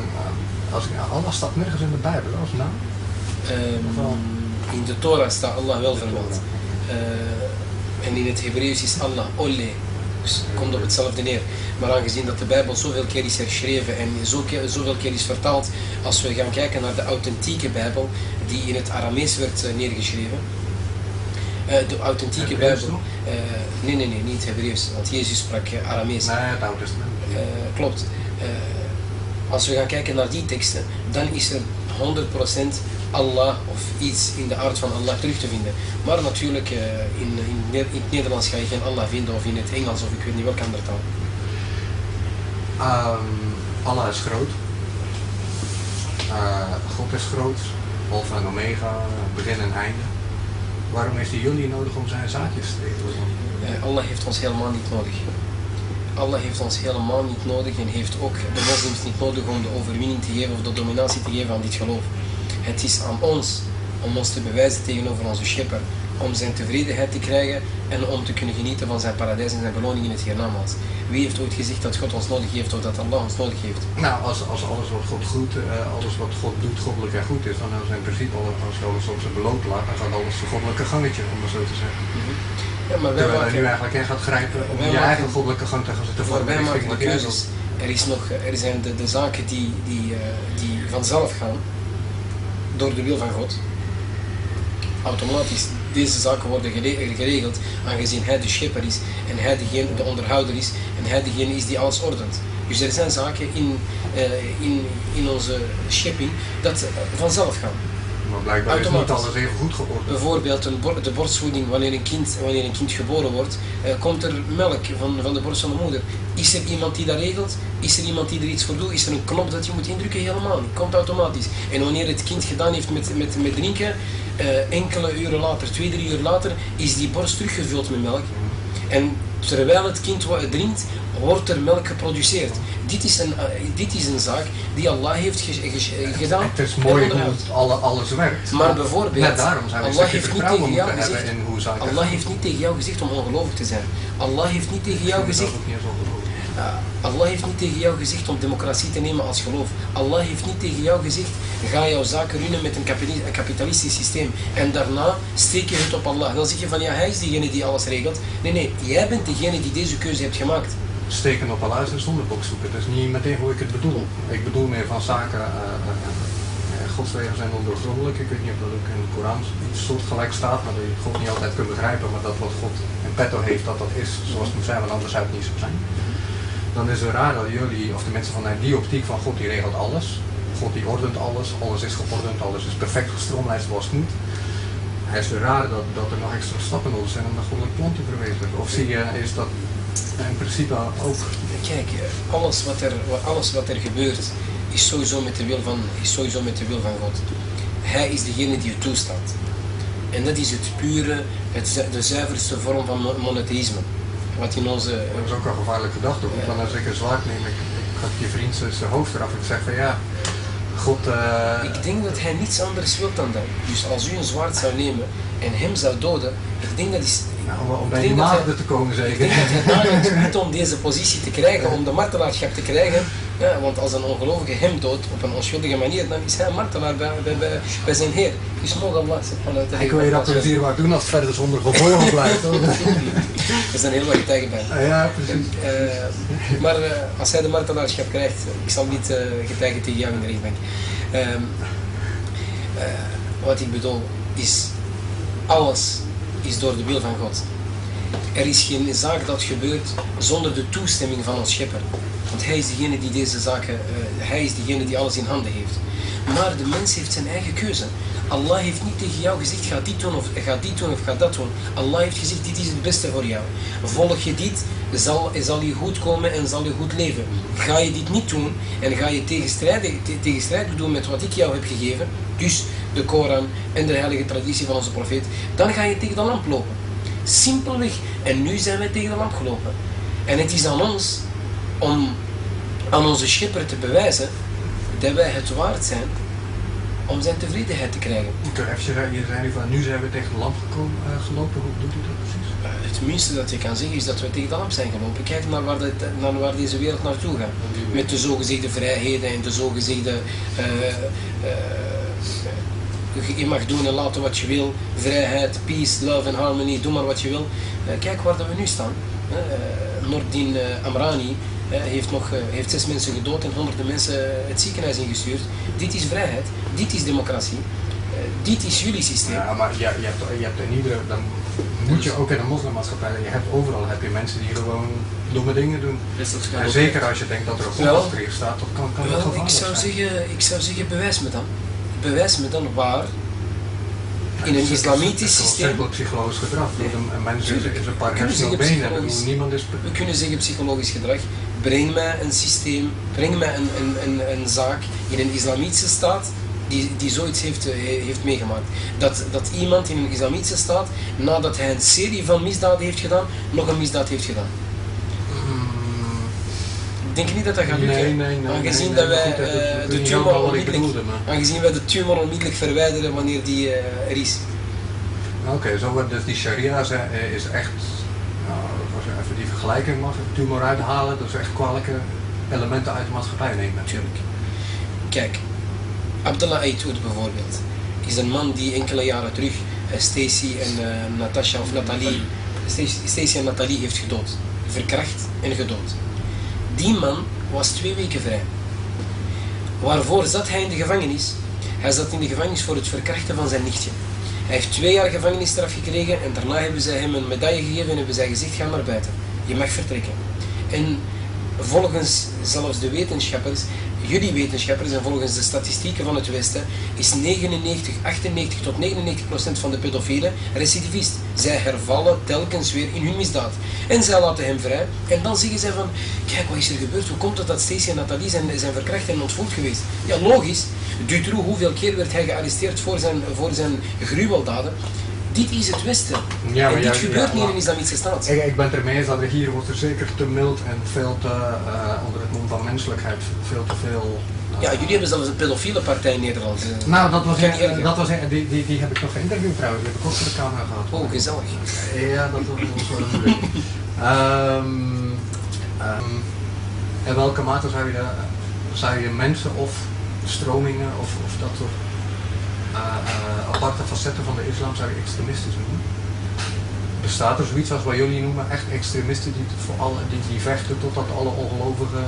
als ik, Allah staat nergens in de Bijbel als naam? Um, in de Torah staat Allah wel vermeld. Uh, en in het Hebreeuws is Allah Olle. Dus het komt op hetzelfde neer. Maar aangezien dat de Bijbel zoveel keer is herschreven en zoveel keer is vertaald, als we gaan kijken naar de authentieke Bijbel, die in het Aramees werd uh, neergeschreven. Uh, de authentieke Bijbel. nee, nee, nee, niet Hebreeuws, want Jezus sprak Aramees. Nee, het Oude Testament. klopt. als we gaan kijken naar die teksten, dan is er 100% Allah of iets in de aard van Allah terug te vinden. Maar natuurlijk, uh, in, in, in, het Nederlands ga je geen Allah vinden of in het Engels of ik weet niet welke andere taal. Ehm, Allah is groot. Eh, God is groot. Alpha en Omega, begin en einde. Waarom is die jullie nodig om zijn zaakjes te regelen? Eh, Allah heeft ons helemaal niet nodig. Allah heeft ons helemaal niet nodig en heeft ook de moslims niet nodig om de overwinning te geven of de dominatie te geven aan dit geloof. Het is aan ons om ons te bewijzen tegenover onze schepper, om zijn tevredenheid te krijgen en om te kunnen genieten van zijn paradijs en zijn beloning in het hiernamaals. Wie heeft ooit gezegd dat God ons nodig heeft of dat Allah ons nodig heeft? Nou, als, als alles wat God goed, eh, alles wat God doet, goddelijk en goed is, dan is in principe als alles op zijn beloond laat, dan gaat alles zijn goddelijke gangetje, om maar zo te zeggen. Ja, maar wij Terwijl hij nu maken, eigenlijk in gaat grijpen om je maken- eigen goddelijke gang te gaan maar vormen. wij maken de keuzes. Er, is nog, er zijn de, de zaken die, die, eh, die vanzelf gaan, door de wil van God. Automatisch, deze zaken worden gere- geregeld, aangezien hij de schepper is en hij degene, de onderhouder is en hij degene is die alles ordent. Dus er zijn zaken in, eh, in, in onze schepping dat vanzelf gaan. Maar blijkbaar is niet alles even goed geordend. Bijvoorbeeld een bor- de borstvoeding, wanneer een kind, wanneer een kind geboren wordt, eh, komt er melk van, van de borst van de moeder. Is er iemand die dat regelt? Is er iemand die er iets voor doet? Is er een knop dat je moet indrukken? Helemaal niet. Komt automatisch. En wanneer het kind gedaan heeft met, met, met drinken, eh, enkele uren later, twee, drie uur later, is die borst teruggevuld met melk. En terwijl het kind wat drinkt, wordt er melk geproduceerd. Dit is een, eh, dit is een zaak die Allah heeft ge- ge- gedaan. Het is mooi hoe onderhoudt. het alle, alles werkt. Maar bijvoorbeeld, Net daarom zijn we een Allah heeft niet tegen jou gezegd, hebben in hoe zaken Allah heeft niet tegen jou gezegd om ongelovig te zijn. Allah heeft niet tegen jou gezegd, Allah heeft niet tegen jou gezegd om democratie te nemen als geloof. Allah heeft niet tegen jou gezegd, ga jouw zaken runnen met een kapitalistisch systeem. En daarna steek je het op Allah. Dan zeg je van ja, hij is degene die alles regelt. Nee, nee, jij bent degene die deze keuze hebt gemaakt. Steken op Allah is een zondebok zoeken. Dat is niet meteen hoe ik het bedoel. Ik bedoel meer van zaken. eh, eh, eh, Gods wegen zijn ondoorgrondelijk. Ik weet niet of dat ook in de Koran iets soortgelijk staat, maar dat je God niet altijd kunt begrijpen. Maar dat wat God in petto heeft, dat dat is zoals het moet zijn, want anders zou het niet zo zijn. Dan is het raar dat jullie, of de mensen vanuit die optiek van God, die regelt alles. God die ordent alles, alles is geordend, alles is perfect gestroomlijnd zoals het moet. Hij is raar dat, dat er nog extra stappen nodig zijn om dat goddelijk plan te verwezenlijken. Of zie je, is dat in principe ook Kijk, alles wat er, alles wat er gebeurt is sowieso met de wil van, is sowieso met de wil van God. Hij is degene die het toestaat. En dat is het pure, het, de zuiverste vorm van mo- monotheïsme. Wat in onze... Dat is ook een gevaarlijke gedachte. Want dan als ik een zwaard neem, ik, ik je vriend zijn zijn hoofd eraf. Ik zeg van ja, God. eh, Ik denk dat hij niets anders wil dan dat. Dus als u een zwaard zou nemen en hem zou doden, ik denk dat is... nou, om ik bij die dat maagden te komen Ik zeker. denk dat om deze positie te krijgen, om de martelaarschap te krijgen. Ja, want als een ongelovige hem doodt op een onschuldige manier, dan is hij een martelaar bij, bij, bij, bij zijn Heer. Dus mogen Allah wa ta'ala- Ik wil je dat plezier maar doen als het verder zonder gevolgen blijft. Er zijn heel wat bij. ja, precies. Eh, maar eh, als hij de martelaarschap krijgt, ik zal niet eh, getuigen tegen jou in de rechtbank. Ehm, eh, wat ik bedoel is, alles is door de wil van God. Er is geen zaak dat gebeurt zonder de toestemming van ons schepper. Want hij is degene die deze zaken, eh, hij is degene die alles in handen heeft. Maar de mens heeft zijn eigen keuze. Allah heeft niet tegen jou gezegd, ga dit doen of ga dit doen of ga dat doen. Allah heeft gezegd, dit is het beste voor jou. Volg je dit, zal, zal je goed komen en zal je goed leven. Ga je dit niet doen en ga je tegenstrijdig, te- tegenstrijdig doen met wat ik jou heb gegeven, dus de Koran en de heilige traditie van onze profeet, dan ga je tegen de lamp lopen. Simpelweg. En nu zijn wij tegen de lamp gelopen. En het is aan ons om aan onze schepper te bewijzen het waard zijn om zijn tevredenheid te krijgen. Even zeggen, je zei van nu zijn we tegen de lamp gekomen, eh, gelopen. Hoe doet u dat precies? Eh, Het minste dat je kan zeggen is dat we tegen de lamp zijn gelopen. Kijk naar waar, dit, naar waar deze wereld naartoe gaat. Met de zogezegde vrijheden en de zogezegde... eh, je mag doen en laten wat je wil. Vrijheid, peace, love en harmony. Doe maar wat je wil. Kijk waar dat we nu staan. Nordin Amrani heeft, nog, eh, heeft zes mensen gedood en honderden mensen eh, het ziekenhuis ingestuurd. Dit is vrijheid. Dit is democratie. Eh, dit is jullie systeem. Ja, maar je, je, hebt, je hebt in iedere, dan moet je ook in een moslimmaatschappij, je hebt overal heb je mensen die gewoon domme dingen doen. En zeker als je denkt dat er een staat, dat kan, kan dat Wel, ik zou, zijn. zeggen, ik zou zeggen, bewijs me dan. Bewijs me dan waar In een islamitisch Het is systeem. psychologisch gedrag. Een, een mens is, een paar hersenen benen. Niemand is... We kunnen zeggen psychologisch gedrag. Breng mij een systeem, breng mij een, een, een, een zaak in een islamitische staat die, die zoiets heeft, eh, heeft meegemaakt. Dat, dat iemand in een islamitische staat, nadat hij een serie van misdaden heeft gedaan, nog een misdaad heeft gedaan. Ik denk niet dat dat gaat lukken. Nee, nee, nee, aangezien dat wij goed, eh, dat- de tumor onmiddellijk, bedoelde, aangezien wij de tumor onmiddellijk verwijderen wanneer die eh, er is. Oké, zo wordt dus die sharia is echt, nou, als je even die vergelijking mag, een tumor uithalen, dat is echt kwalijke elementen uit de maatschappij nemen. Natuurlijk. Kijk, Abdullah Aitoud bijvoorbeeld is een man die enkele jaren terug eh, Stacy en eh, Natasha of Nathalie, Stacy en Nathalie heeft gedood. Verkracht en gedood. Die man was twee weken vrij. Waarvoor zat hij in de gevangenis? Hij zat in de gevangenis voor het verkrachten van zijn nichtje. Hij heeft twee jaar gevangenisstraf gekregen en daarna hebben zij hem een medaille gegeven en hebben zij gezegd, ga naar buiten. Je mag vertrekken. En volgens zelfs de wetenschappers, jullie wetenschappers en volgens de statistieken van het Westen, is 99, 98 tot 99 procent van de pedofielen recidivist. Zij hervallen telkens weer in hun misdaad. En zij laten hem vrij. En dan zeggen zij van, kijk wat is er gebeurd? Hoe komt het dat Stacey en Nathalie zijn, zijn verkracht en ontvoerd geweest? Ja, logisch. Dutroux, hoeveel keer werd hij gearresteerd voor zijn, voor zijn gruweldaden? Dit is het Westen. Ja, en dit ja, gebeurt niet in een islamitische staat. Ik, ik ben het ermee eens dat er hier wordt er zeker te mild en veel te, eh, onder het mom van menselijkheid, veel te veel... eh, Ja, jullie hebben zelfs een pedofiele partij in Nederland. eh. Nou, dat was, dat was die, die, die heb ik nog geïnterviewd trouwens, die heb ik ook voor de camera gehad. Oh, gezellig. Ja, dat was wel moeilijk. Ehm, ehm, in welke mate zou je, de- zou je mensen of stromingen of, of dat soort aparte facetten van de islam zou je extremistisch noemen? Bestaat er zoiets als wat jullie noemen echt extremisten die, voor alle, die, die vechten totdat alle ongelovigen,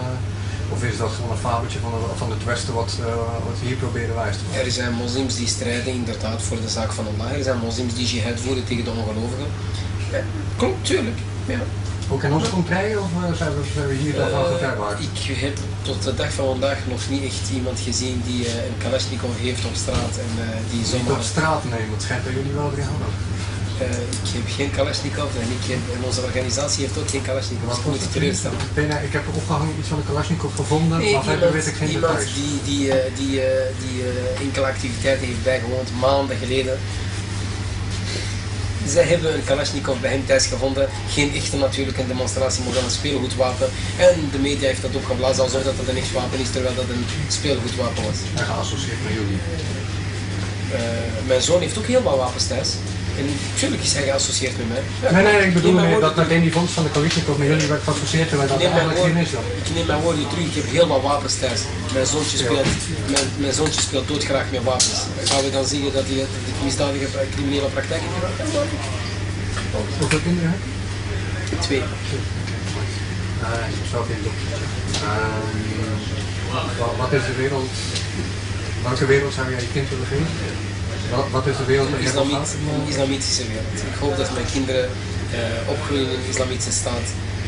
of is dat gewoon een fabeltje van, van het Westen wat, eh, wat hier proberen wijs te maken? Er zijn moslims die strijden inderdaad voor de zaak van Allah. Er zijn moslims die jihad voeren tegen de ongelovigen. Ja, klopt, tuurlijk. Ja. Ook in onze contraille of eh, zijn we, hier dan van Eh, geverwaard? ik heb tot de dag van vandaag nog niet echt iemand gezien die eh, een Kalashnikov heeft op straat en eh, die Niet zomaar... op straat nemen, het schijnt dat jullie wel. Eh, ik heb geen Kalashnikov en, ik heb, en onze organisatie heeft ook geen Kalashnikov. Wat Ik moet het? teleurstellen. Ik, heb opgehangen iets van de Kalashnikov gevonden, Nee, maar verder weet ik geen iemand details. die, die, eh, die, eh, die eh, enkele activiteiten heeft bijgewoond, maanden geleden. Zij hebben een Kalashnikov bij hem thuis gevonden. Geen echte natuurlijk, een demonstratie, maar wel een speelgoedwapen. En de media heeft dat opgeblazen alsof dat een echt wapen is, terwijl dat een speelgoedwapen was. En geassocieerd met jullie. Eh, mijn zoon heeft ook heel wat wapens thuis. En natuurlijk is hij geassocieerd met mij. Ja, Nee, nee, ik bedoel meer dat alleen die vondst van de Kalashnikov met jullie werd geassocieerd terwijl dat Ik eigenlijk geen is dan. ik neem mijn woorden terug, ik heb heel wat wapens thuis. Mijn zoontje speelt, mijn, mijn zoontje speelt doodgraag met wapens. Gaan we dan zeggen dat hij misdadige criminele praktijk heeft Hoeveel kinderen heb je? Twee. Uh, ik zelf geen wat, wat is de wereld, welke wereld zou jij je kind willen geven? Wat, wat is de wereld Een, een islamitische wereld. Ik hoop dat mijn kinderen eh, opgroeien in een islamitische staat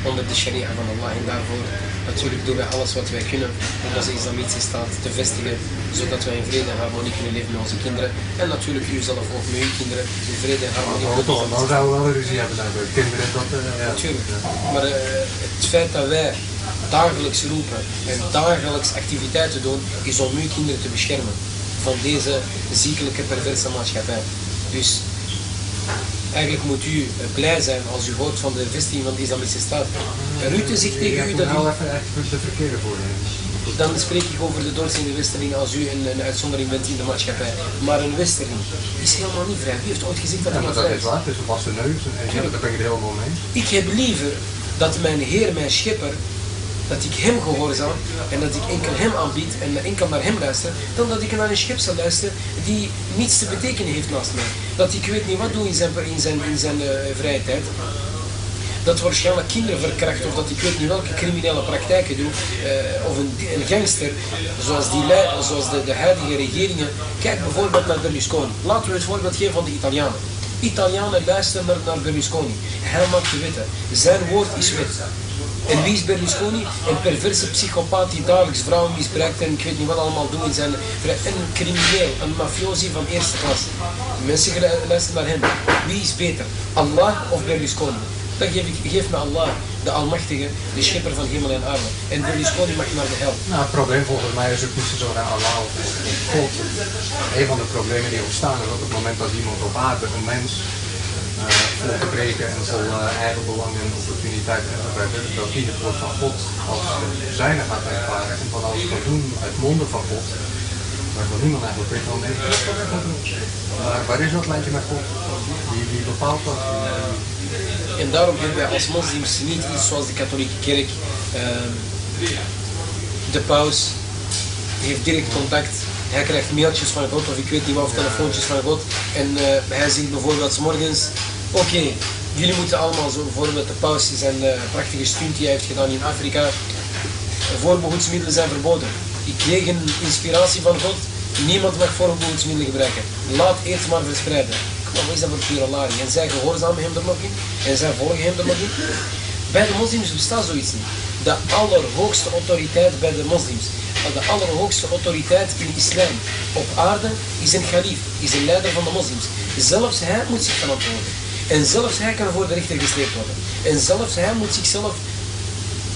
onder de sharia van Allah. En daarvoor natuurlijk doen wij alles wat wij kunnen om onze islamitische staat te vestigen, zodat wij in vrede en harmonie kunnen leven met onze kinderen. En natuurlijk u zelf ook met uw kinderen in vrede en harmonie onze dan zouden we wel ruzie hebben daar bij kinderen. Dat, eh, ja. Natuurlijk. Maar eh, het feit dat wij dagelijks roepen en dagelijks activiteiten doen, is om uw kinderen te beschermen van deze ziekelijke perverse maatschappij. Dus eigenlijk moet u eh, blij zijn als u hoort van de vestiging van de Islamische Staat. Rutte zegt tegen u dat nou u, even echt de verkeerde dan spreek ik over de doorziende westerling als u een, een uitzondering bent in de maatschappij. Maar een westerling is helemaal niet vrij. Wie heeft ooit gezegd dat Ja, hij maar niet dat vrij is waar, het is een vaste neus en ja, daar ben ik het helemaal mee. Ik heb liever dat mijn Heer, mijn Schepper, dat ik Hem gehoorzaam en dat ik enkel Hem aanbied en enkel naar Hem luister, dan dat ik naar een schepsel luister die niets te betekenen heeft naast mij. Dat ik weet niet wat doe in zijn, in zijn, in zijn eh, vrije tijd. Dat waarschijnlijk kinderen verkracht of dat ik weet niet welke criminele praktijken doe. eh, of een, een gangster, zoals, die, zoals de, de huidige regeringen. Kijk bijvoorbeeld naar Berlusconi. Laten we het voorbeeld geven van de Italianen. Italianen luisteren naar, naar Berlusconi. Hij maakt de wetten. Zijn woord is wet. En wie is Berlusconi? Een perverse psychopaat die dagelijks vrouwen misbruikt en ik weet niet wat allemaal doen in zijn... Een crimineel, een mafiosi van eerste klas. Mensen luisteren naar hem. Wie is beter? Allah of Berlusconi? Dan geef, ik, geef me Allah, de Almachtige, de schepper van hemel en aarde. En Berlusconi mag naar de hel. Nou, het probleem volgens mij is ook niet zo naar Allah of God. Een van de problemen die ontstaan is op het moment dat iemand op aarde, een mens, vol gebreken en vol uh, eigen belang en opportuniteit enzovoort, dat hij het woord van God als zijne gaat ervaren en van alles gaat doen uit monden van God. Waarvan niemand eigenlijk weet van nee, maar waar is dat lijntje met God? Wie, wie bepaalt dat? En daarom hebben wij als moslims niet iets zoals de katholieke kerk. Uh, de paus heeft direct contact. Hij krijgt mailtjes van God of ik weet niet wat, of telefoontjes van God. En uh, hij zegt bijvoorbeeld s morgens, oké, jullie moeten allemaal zo, bijvoorbeeld de paus zijn uh, prachtige stunt die hij heeft gedaan in Afrika. Voorbehoedsmiddelen zijn verboden. Ik kreeg een inspiratie van God. Niemand mag voorbehoedsmiddelen gebruiken. Laat eerst maar verspreiden. Wat is dat voor pure lari? En zij gehoorzamen hem er nog in. En zij volgen hem er nog in. Bij de moslims bestaat zoiets niet. De allerhoogste autoriteit bij de moslims, de allerhoogste autoriteit in islam op aarde is een khalif, is een leider van de moslims. Zelfs hij moet zich verantwoorden. En zelfs hij kan voor de rechter gesleept worden. En zelfs hij moet zichzelf,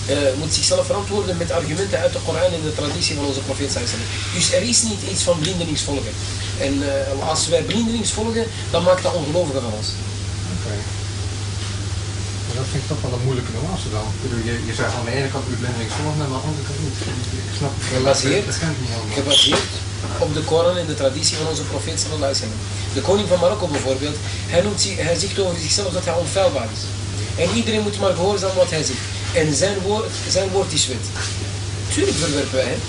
uh, moet zichzelf verantwoorden met argumenten uit de Koran en de traditie van onze profeet. Dus er is niet iets van blindelingsvolgen. En uh, als wij blindelings volgen, dan maakt dat ongelovigen van ons. Dat vind ik toch wel een moeilijke nuance dan. Je, je zegt aan de ene kant u blindelings volgen, maar aan de andere kant niet. Ik snap het gebaseerd, gebaseerd op de Koran en de traditie van onze profeet sallallahu alaihi. De koning van Marokko bijvoorbeeld, hij, noemt, hij zegt over zichzelf dat hij onfeilbaar is. En iedereen moet maar gehoorzamen wat hij zegt. En zijn woord, zijn woord is wet. Tuurlijk verwerpen wij hem.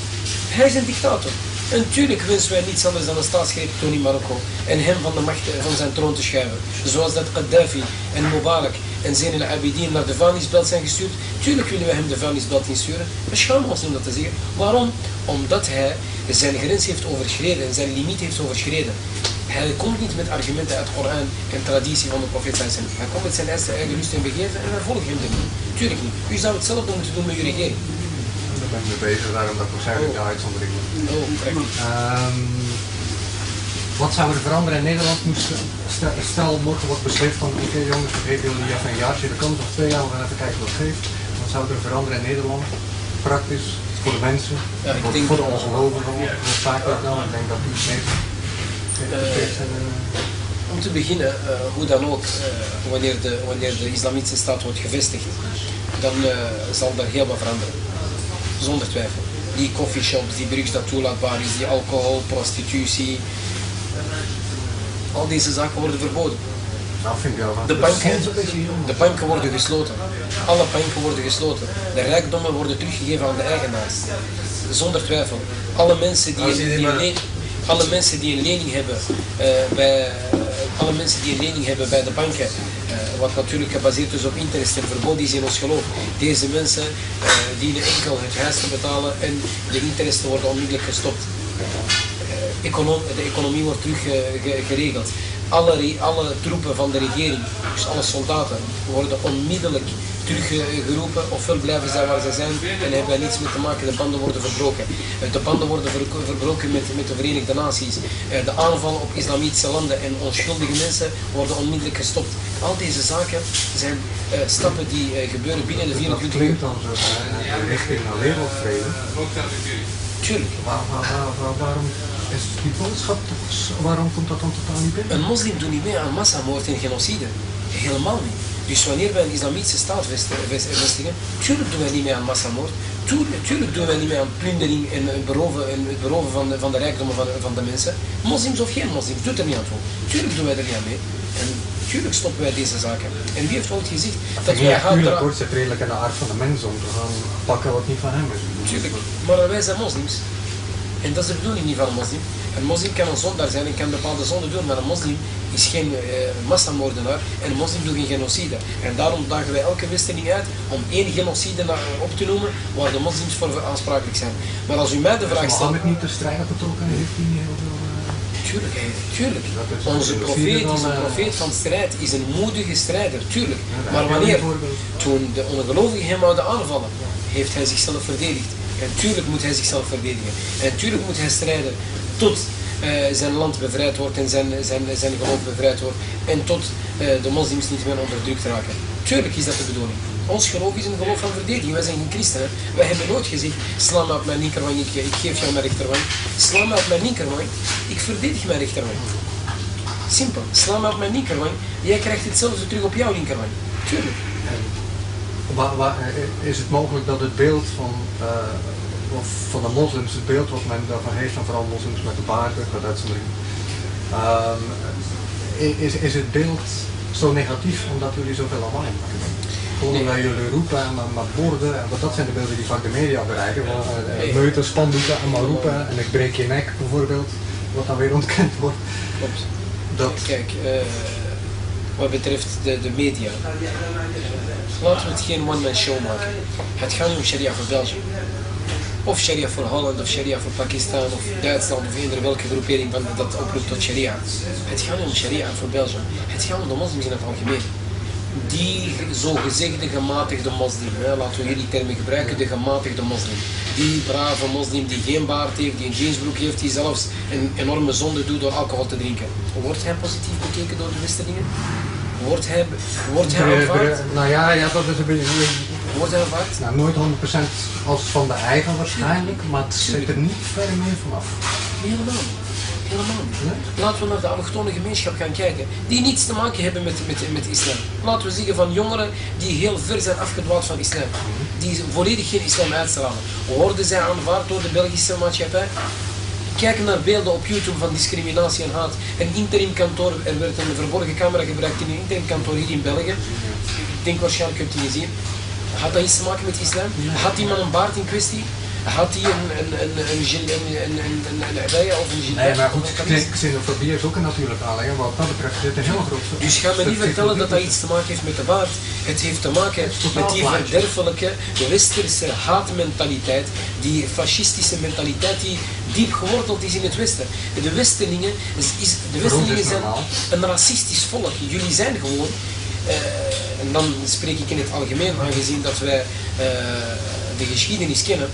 Hij is een dictator. En natuurlijk wensen wij niets anders dan een staatsgreep toen in Marokko en hem van de macht van zijn troon te schuiven. Zoals dat Gaddafi en Mubarak en Zain al-Abidin naar de vuilnisbelt zijn gestuurd. Tuurlijk willen we hem de vuilnisbelt insturen. We schamen ons om dat te zeggen. Waarom? Omdat hij zijn grens heeft overschreden en zijn limiet heeft overschreden. Hij komt niet met argumenten uit Koran en traditie van de profeet Hij komt met zijn eigen lust en begeven en wij volgen hem niet. Tuurlijk niet. U zou hetzelfde moeten doen met uw regering daar ben ik mee bezig, daarom dat ik waarschijnlijk de uitzondering um, wat zou er veranderen in Nederland? Moest, stel, morgen wordt beslist van oké okay, jongens, we geven jullie even een jaartje de kans of twee jaar, we gaan even kijken wat het geeft. Wat zou er veranderen in Nederland? Praktisch, voor de mensen, ja, voor, denk, voor de ongelovigen, noodzakelijk dan. Ik denk dat het meest uh, om te beginnen, uh, hoe dan ook, uh, wanneer, de, wanneer de islamitische staat wordt gevestigd, dan zal er heel wat veranderen zonder twijfel. Die coffeeshops, die drugs dat toelaatbaar is, die alcohol, prostitutie. Al deze zaken worden verboden. De banken, de banken worden gesloten. Alle banken worden gesloten. De rijkdommen worden teruggegeven aan de eigenaars. Zonder twijfel. Alle mensen die, een, die een, alle mensen die een lening hebben uh, bij alle mensen die een lening hebben bij de banken uh, wat natuurlijk gebaseerd is op interest en verboden is in ons geloof. Deze mensen uh, dienen enkel het huis te betalen en de interesten worden onmiddellijk gestopt. De economie wordt terug geregeld. Alle, alle troepen van de regering, dus alle soldaten, worden onmiddellijk teruggeroepen. Ofwel blijven zij waar ze zijn en hebben niets mee te maken. De banden worden verbroken. Eh, de banden worden verbroken met, met de Verenigde Naties. Eh, de aanvallen op islamitische landen en onschuldige mensen worden onmiddellijk gestopt. Al deze zaken zijn stappen die gebeuren binnen de 24 uur. Dat dan zo richting naar wereldvrede. Tuurlijk. Waar, waar, waar, waarom is die boodschap, waarom komt dat dan totaal niet binnen? Een moslim doet niet mee aan massamoord en genocide. Helemaal niet. Dus wanneer wij een islamitische staat vestigen, tuurlijk doen wij niet mee aan massamoord, tuurlijk, doen wij niet mee aan plundering en beroven, en het beroven van de, van de rijkdommen van, van de mensen. Moslims of geen moslims, doet er niet aan toe. Tuurlijk doen wij er niet aan mee. En tuurlijk stoppen wij deze zaken. En wie heeft ooit gezegd dat wij gaan... Tuurlijk hoort het redelijk in de aard van de mens om te gaan pakken wat niet van hem is. Tuurlijk, maar wij zijn moslims. En dat is de bedoeling niet van een moslim. Een moslim kan een zondaar zijn en kan bepaalde zonden doen, maar een moslim is geen uh, massamoordenaar en een moslim doet geen genocide. En daarom dagen wij elke westerling uit om één genocide op te noemen waar de moslims voor aansprakelijk zijn. Maar als u mij de vraag stelt... Mohammed niet de strijd betrokken heeft, hij niet heel veel... Tuurlijk, tuurlijk. Onze profeet is een eh, profeet van strijd, is een moedige strijder, tuurlijk. Maar wanneer, toen de ongelovigen hem hadden aanvallen, heeft hij zichzelf verdedigd. En tuurlijk moet hij zichzelf verdedigen. En tuurlijk moet hij strijden tot eh, zijn land bevrijd wordt en zijn, zijn, zijn geloof bevrijd wordt. En tot eh, de moslims niet meer onderdrukt raken. Tuurlijk is dat de bedoeling. Ons geloof is een geloof van verdediging. Wij zijn geen christenen. Wij hebben nooit gezegd, sla me op mijn linkerwang, ik, geef jou mijn rechterwang. Sla me op mijn linkerwang, ik verdedig mijn rechterwang. Simpel. Sla me op mijn linkerwang, jij krijgt hetzelfde terug op jouw linkerwang. Tuurlijk. Wa- wa- eh, is het mogelijk dat het beeld van, eh, of van de moslims, het beeld wat men daarvan heeft, en vooral moslims met de baarden, uitzondering, ehm, i- is, is het beeld zo negatief omdat jullie zoveel lawaai maken? Gewoon omdat jullie roepen en maar, maar borden, en want dat zijn de beelden die vaak de media bereiken. Eh, Nee. meuten, spandoeken en maar roepen en ik breek je nek bijvoorbeeld, wat dan weer ontkend wordt. Klopt. Dat, Kijk, wat betreft de, de media, laten we het geen one-man show maken. Het gaat niet om sharia voor België. Of sharia voor Holland, of sharia voor Pakistan, of Duitsland, of eender welke groepering van dat oproept tot sharia. Het gaat niet om sharia voor België. Het gaat om de moslims in het algemeen. Die zogezegde gematigde moslim, laten we hier die termen gebruiken, de gematigde moslim. Die brave moslim die geen baard heeft, die een jeansbroek heeft, die zelfs een enorme zonde doet door alcohol te drinken. Wordt hij positief bekeken door de Westerlingen? Wordt hij, wordt hij nou ja, ja, dat is een beetje... Wordt hij aanvaard? Nou, nooit 100% als van de eigen waarschijnlijk, maar het zit er niet ver meer vanaf. Helemaal. Helemaal niet. Laten we naar de allochtone gemeenschap gaan kijken, die niets te maken hebben met, met, met islam. Laten we zeggen van jongeren die heel ver zijn afgedwaald van islam, die volledig geen islam uitstralen. Worden zij aanvaard door de Belgische maatschappij? Kijk naar beelden op YouTube van discriminatie en haat. Een interimkantoor, er werd een verborgen camera gebruikt in een interimkantoor hier in België. Ik denk waarschijnlijk heb je het gezien. Had dat iets te maken met islam? Had iemand een baard in kwestie? Had hij een, een, een, een, een, abaya of een gilbert? Nee, maar goed, xenofobie is ook een natuurlijk aanleg. Wat dat betreft zit een heel groot Dus ga me niet vertellen dat dat iets te maken heeft met de baard. Het heeft te maken met die verderfelijke westerse haatmentaliteit, die fascistische mentaliteit die diep geworteld is in het Westen. De Westerlingen, is, is- de Westerlingen is zijn een racistisch volk. Jullie zijn gewoon, eh, en dan spreek ik in het algemeen, aangezien dat wij eh, de geschiedenis kennen,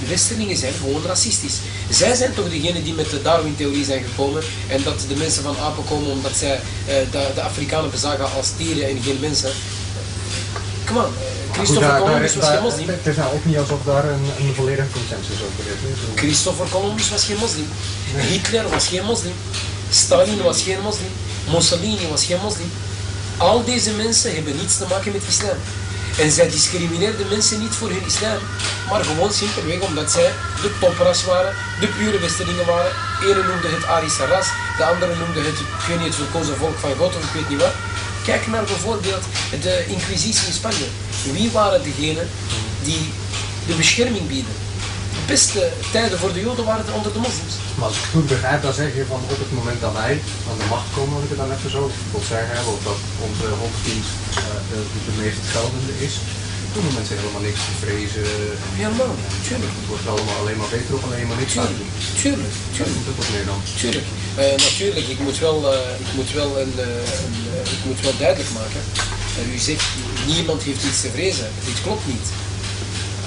de Westerlingen zijn gewoon racistisch. Zij zijn toch degene die met de Darwin-theorie zijn gekomen en dat de mensen van apen komen omdat zij eh, de, de Afrikanen bezagen als dieren en geen mensen. Come on, eh, Goed, Christopher Columbus was geen moslim. Het is nou ook niet alsof daar een, een volledige consensus over is. Zo- Christopher Columbus was geen moslim. Hitler was geen moslim. Stalin was geen moslim. Mussolini was geen moslim. Al deze mensen hebben niets te maken met islam. En zij discrimineerden mensen niet voor hun islam, maar gewoon simpelweg omdat zij de topras waren, de pure westerlingen waren. Ene noemde het Arische ras, de andere noemde het, ik weet het verkozen volk van God of ik weet niet wat. Kijk naar bijvoorbeeld de inquisitie in Spanje. Wie waren degenen die de bescherming bieden? De beste tijden voor de Joden waren het onder de moslims. Maar als ik het goed begrijp, dan zeg je van op het moment dat wij aan de macht komen, als ik het dan even zo wil zeggen, hè, dat onze hoofddienst eh, de, de meest geldende is, doen de mensen helemaal niks te vrezen. Helemaal, tuurlijk. Het wordt allemaal alleen maar beter of alleen maar niks uit Tuurlijk, doen. tuurlijk, tuurlijk. dan. Tuurlijk. Eh, natuurlijk, ik moet wel, eh, ik moet wel, een, eh, een, eh, ik moet wel duidelijk maken. Eh, u zegt, niemand heeft iets te vrezen. Dit klopt niet.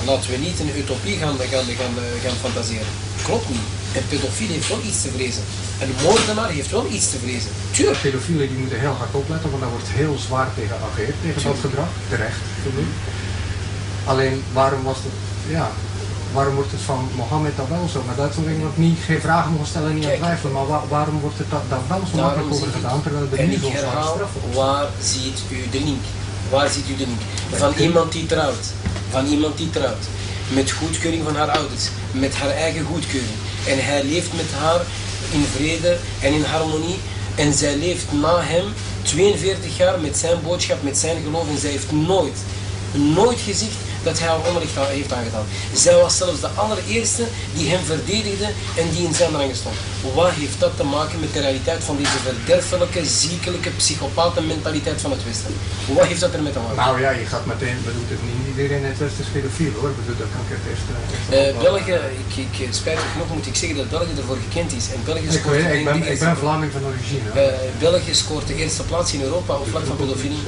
Laten we niet een utopie gaan, gaan, gaan, gaan fantaseren. Klopt niet. Een pedofiel heeft wel iets te vrezen. Een moordenaar heeft wel iets te vrezen. Tuurlijk. Pedofielen die moeten heel hard opletten, want daar wordt heel zwaar tegen geageerd, tegen dat gedrag. Terecht, ik. Alleen, waarom was het, ja, waarom wordt het van Mohammed dan wel zo? Maar dat ik niet, geen vragen mogen stellen en niet aan twijfelen, maar wa- waarom wordt het da- daar wel zo makkelijk over gedaan, terwijl er En niet zo zwaar waar ziet u de link? Waar ziet u de? Van iemand die trouwt, van iemand die trouwt, met goedkeuring van haar ouders, met haar eigen goedkeuring. En hij leeft met haar in vrede en in harmonie. En zij leeft na hem 42 jaar met zijn boodschap, met zijn geloof. En zij heeft nooit, nooit gezegd dat hij al onderricht aan- heeft aangedaan. Zij was zelfs de allereerste die hem verdedigde en die in zijn rangen stond. Wat heeft dat te maken met de realiteit van deze verderfelijke, ziekelijke, psychopatenmentaliteit van het Westen? Wat heeft dat er met te maken? Nou ja, je gaat meteen, bedoelt het niet iedereen in het Westen is pedofiel hoor. Bedoel, dat kan ik het eerst... eh, Eh, België, ik, ik, spijtig genoeg moet ik zeggen dat België ervoor gekend is. En België Ik, weet, ben, ik ben Vlaming van origine. Eh, België scoort de eerste plaats in Europa op vlak van pedofilie.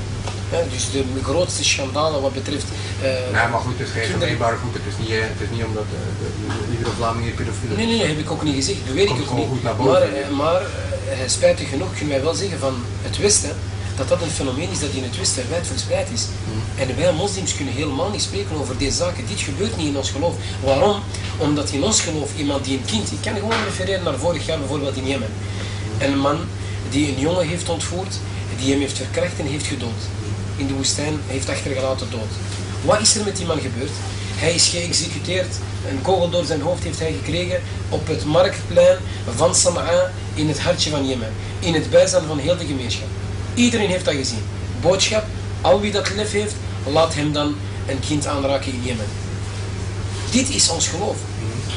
Dus de grootste schandalen wat betreft. eh, Nee, maar goed, het is geen vergelijkbare goed. Het is niet, eh, het is niet omdat eh, de, de- iedere Vlaming hier pedofiel. Nee, nee, nee, heb ik ook niet gezegd. Dat weet ik ook niet. goed naar boven. Maar, eh, maar eh, spijtig genoeg kunnen wij wel zeggen van het Westen, dat dat een fenomeen is dat in het Westen wijd verspreid is. Hmm. En wij moslims kunnen helemaal niet spreken over deze zaken. Dit gebeurt niet in ons geloof. Waarom? Omdat in ons geloof iemand die een kind, ik kan gewoon refereren naar vorig jaar bijvoorbeeld in Jemen. Een man die een jongen heeft ontvoerd, die hem heeft verkracht en heeft gedood. In de woestijn heeft achtergelaten dood. Wat is er met die man gebeurd? Hij is geëxecuteerd, een kogel door zijn hoofd heeft hij gekregen op het marktplein van Sana'a in het hartje van Jemen. In het bijzijn van heel de gemeenschap. Iedereen heeft dat gezien. Boodschap, al wie dat lef heeft, laat hem dan een kind aanraken in Jemen. Dit is ons geloof.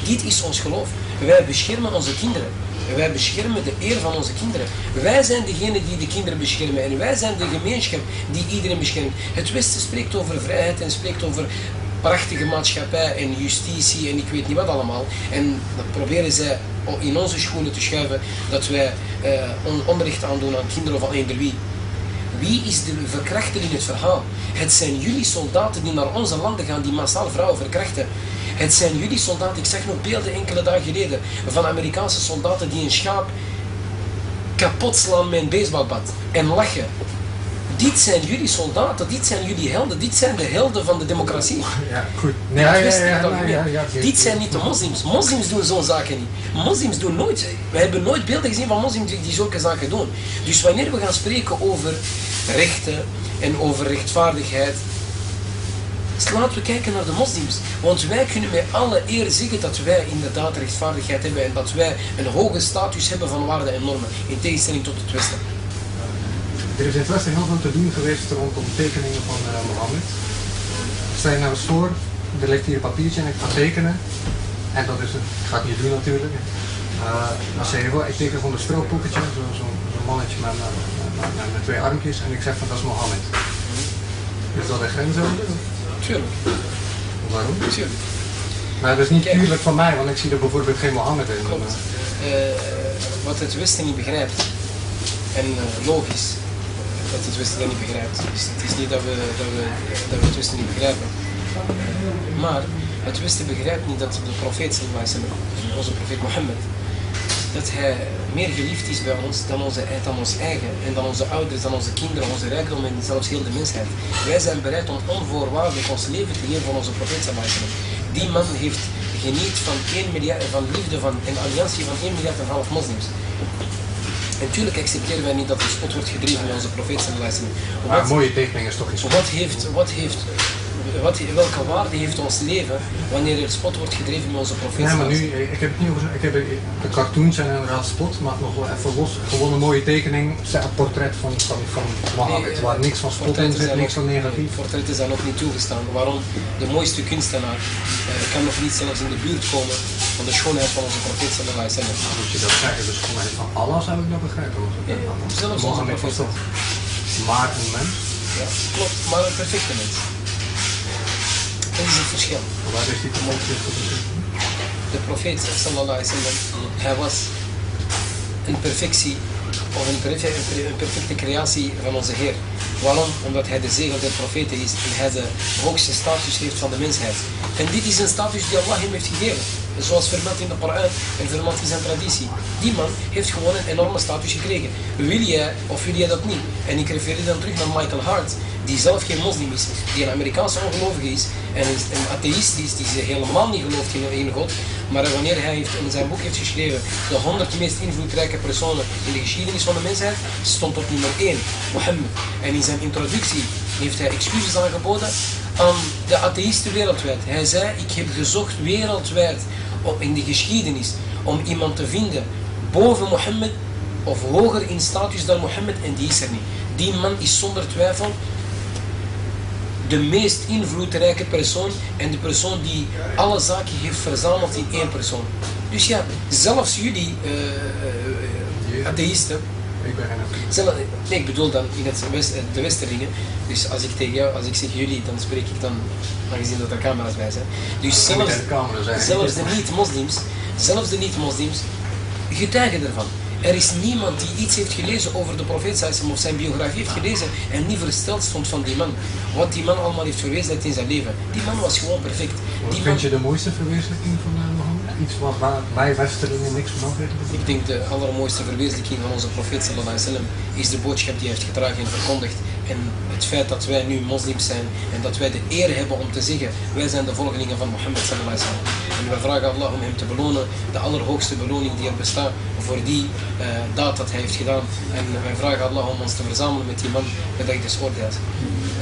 Dit is ons geloof. Wij beschermen onze kinderen. Wij beschermen de eer van onze kinderen. Wij zijn degene die de kinderen beschermen. En wij zijn de gemeenschap die iedereen beschermt. Het Westen spreekt over vrijheid en spreekt over prachtige maatschappij en justitie en ik weet niet wat allemaal. En dan proberen zij in onze schoenen te schuiven dat wij eh, on- onderricht aandoen aan kinderen aan eender wie. Wie is de verkrachter in het verhaal? Het zijn jullie soldaten die naar onze landen gaan, die massaal vrouwen verkrachten. Het zijn jullie soldaten, ik zag nog beelden enkele dagen geleden, van Amerikaanse soldaten die een schaap kapot slaan met een baseballbat en lachen. Dit zijn jullie soldaten, dit zijn jullie helden, dit zijn de helden van de democratie. Ja, goed. Nee, Ja, ja, ja. Dit zijn niet de moslims. Moslims doen zo'n zaken niet. Moslims doen nooit. We hebben nooit beelden gezien van moslims die zulke zaken doen. Dus wanneer we gaan spreken over rechten en over rechtvaardigheid, dus laten we kijken naar de moslims. Want wij kunnen met alle eer zeggen dat wij inderdaad rechtvaardigheid hebben en dat wij een hoge status hebben van waarden en normen. In tegenstelling tot het Westen. Er is in het Westen heel veel te doen geweest rondom tekeningen van eh, Mohammed. Stel je nou eens voor, er ligt hier een papiertje en ik ga tekenen. En dat is een, ik ga het niet doen natuurlijk. Eh, dan zeg je wel, ik teken gewoon een strooppoppetje, zo'n zo, zo'n mannetje met, met, twee armpjes. En ik zeg van dat is Mohammed. Is dat een grens ook? Tuurlijk, Waarom? tuurlijk. Maar dat is niet puurlijk van mij, want ik zie er bijvoorbeeld geen Mohammed in. Klopt. Eh, wat het Westen niet begrijpt, en eh, logisch dat het Westen dat niet begrijpt. Dus het is niet dat we, dat we, dat we het Westen niet begrijpen. Maar het Westen begrijpt niet dat de profeet, onze profeet Mohammed, dat hij meer geliefd is bij ons dan, onze, dan ons eigen en dan onze ouders, dan onze kinderen, onze rijkdom en zelfs heel de mensheid. Wij zijn bereid om onvoorwaardelijk ons leven te geven voor onze profeet sallallahu. Die man heeft geniet van, 1 miljard, van liefde van een alliantie van 1 miljard en half moslims. Natuurlijk accepteren wij niet dat er spot wordt gedreven met onze profeet sallallahu maar een mooie tekening is toch iets. wat heeft, wat heeft, wat, welke waarde heeft ons leven wanneer er spot wordt gedreven met onze profeet? Nee, maar nu, alaihi ik heb het niet over, ik heb, de cartoons zijn inderdaad spot, maar nog wel even los, gewoon een mooie tekening, een portret van, van, van Mohammed, Nee, waar eh, niks van spot in zit, niks van negatief. Portretten zijn ook niet toegestaan. Waarom? De mooiste kunstenaar eh, kan nog niet zelfs in de buurt komen van de schoonheid van onze profeet sallallahu alaihi wasallam. Als je dat zegt, de schoonheid van Allah zou ik dat begrijpen. Ja, zelfs Mohammed was toch maar een mens. Ja, klopt, maar een perfecte mens. Dat is het verschil. Waar is die? De profeet sallallahu alaihi wasallam, hij was een perfectie of een, perfe- een per- een perfecte creatie van onze Heer. Waarom? Omdat hij de zegel der profeten is en hij de hoogste status heeft van de mensheid. En dit is een status die Allah hem heeft gegeven. Zoals vermeld in de Koran en vermeld in zijn traditie. Die man heeft gewoon een enorme status gekregen. Wil jij of wil jij dat niet? En ik refereer dan terug naar Michael Hart, die zelf geen moslim is, die een Amerikaanse ongelovige is en een, atheïst is die ze helemaal niet gelooft in, in God. Maar wanneer hij heeft, in zijn boek heeft geschreven de 100 meest invloedrijke personen in de geschiedenis van de mensheid, stond op nummer 1, Mohammed. En in zijn introductie heeft hij excuses aangeboden aan de atheïsten wereldwijd. Hij zei, ik heb gezocht wereldwijd op, in de geschiedenis om iemand te vinden boven Mohammed of hoger in status dan Mohammed en die is er niet. Die man is zonder twijfel de meest invloedrijke persoon en de persoon die alle zaken heeft verzameld in één persoon. Dus ja, zelfs jullie uh, atheïsten, Ik ben zelf, nee, ik bedoel dan in het west, de westerlingen. Dus als ik tegen jou, als ik zeg jullie, dan spreek ik dan, aangezien dat er camera's bij zijn. Dus zelfs de niet-moslims, zelfs de niet-moslims getuigen ervan. Er is niemand die iets heeft gelezen over de profeet sallam of zijn biografie heeft gelezen en niet versteld stond van die man. Wat die man allemaal heeft verwezenlijkt in zijn leven. Die man was gewoon perfect. Wat Die vind man, je de mooiste verwezenlijking van Mohammed? Iets wat wij Westerlingen niks van weten? ik denk de allermooiste verwezenlijking van onze profeet sallallahu is de boodschap die hij heeft gedragen en verkondigd. En het feit dat wij nu moslims zijn en dat wij de eer hebben om te zeggen, wij zijn de volgelingen van Mohammed sallallahu. En wij vragen Allah om hem te belonen, de allerhoogste beloning die er bestaat voor die eh, daad dat hij heeft gedaan. En wij vragen Allah om ons te verzamelen met die man de dag des oordeels.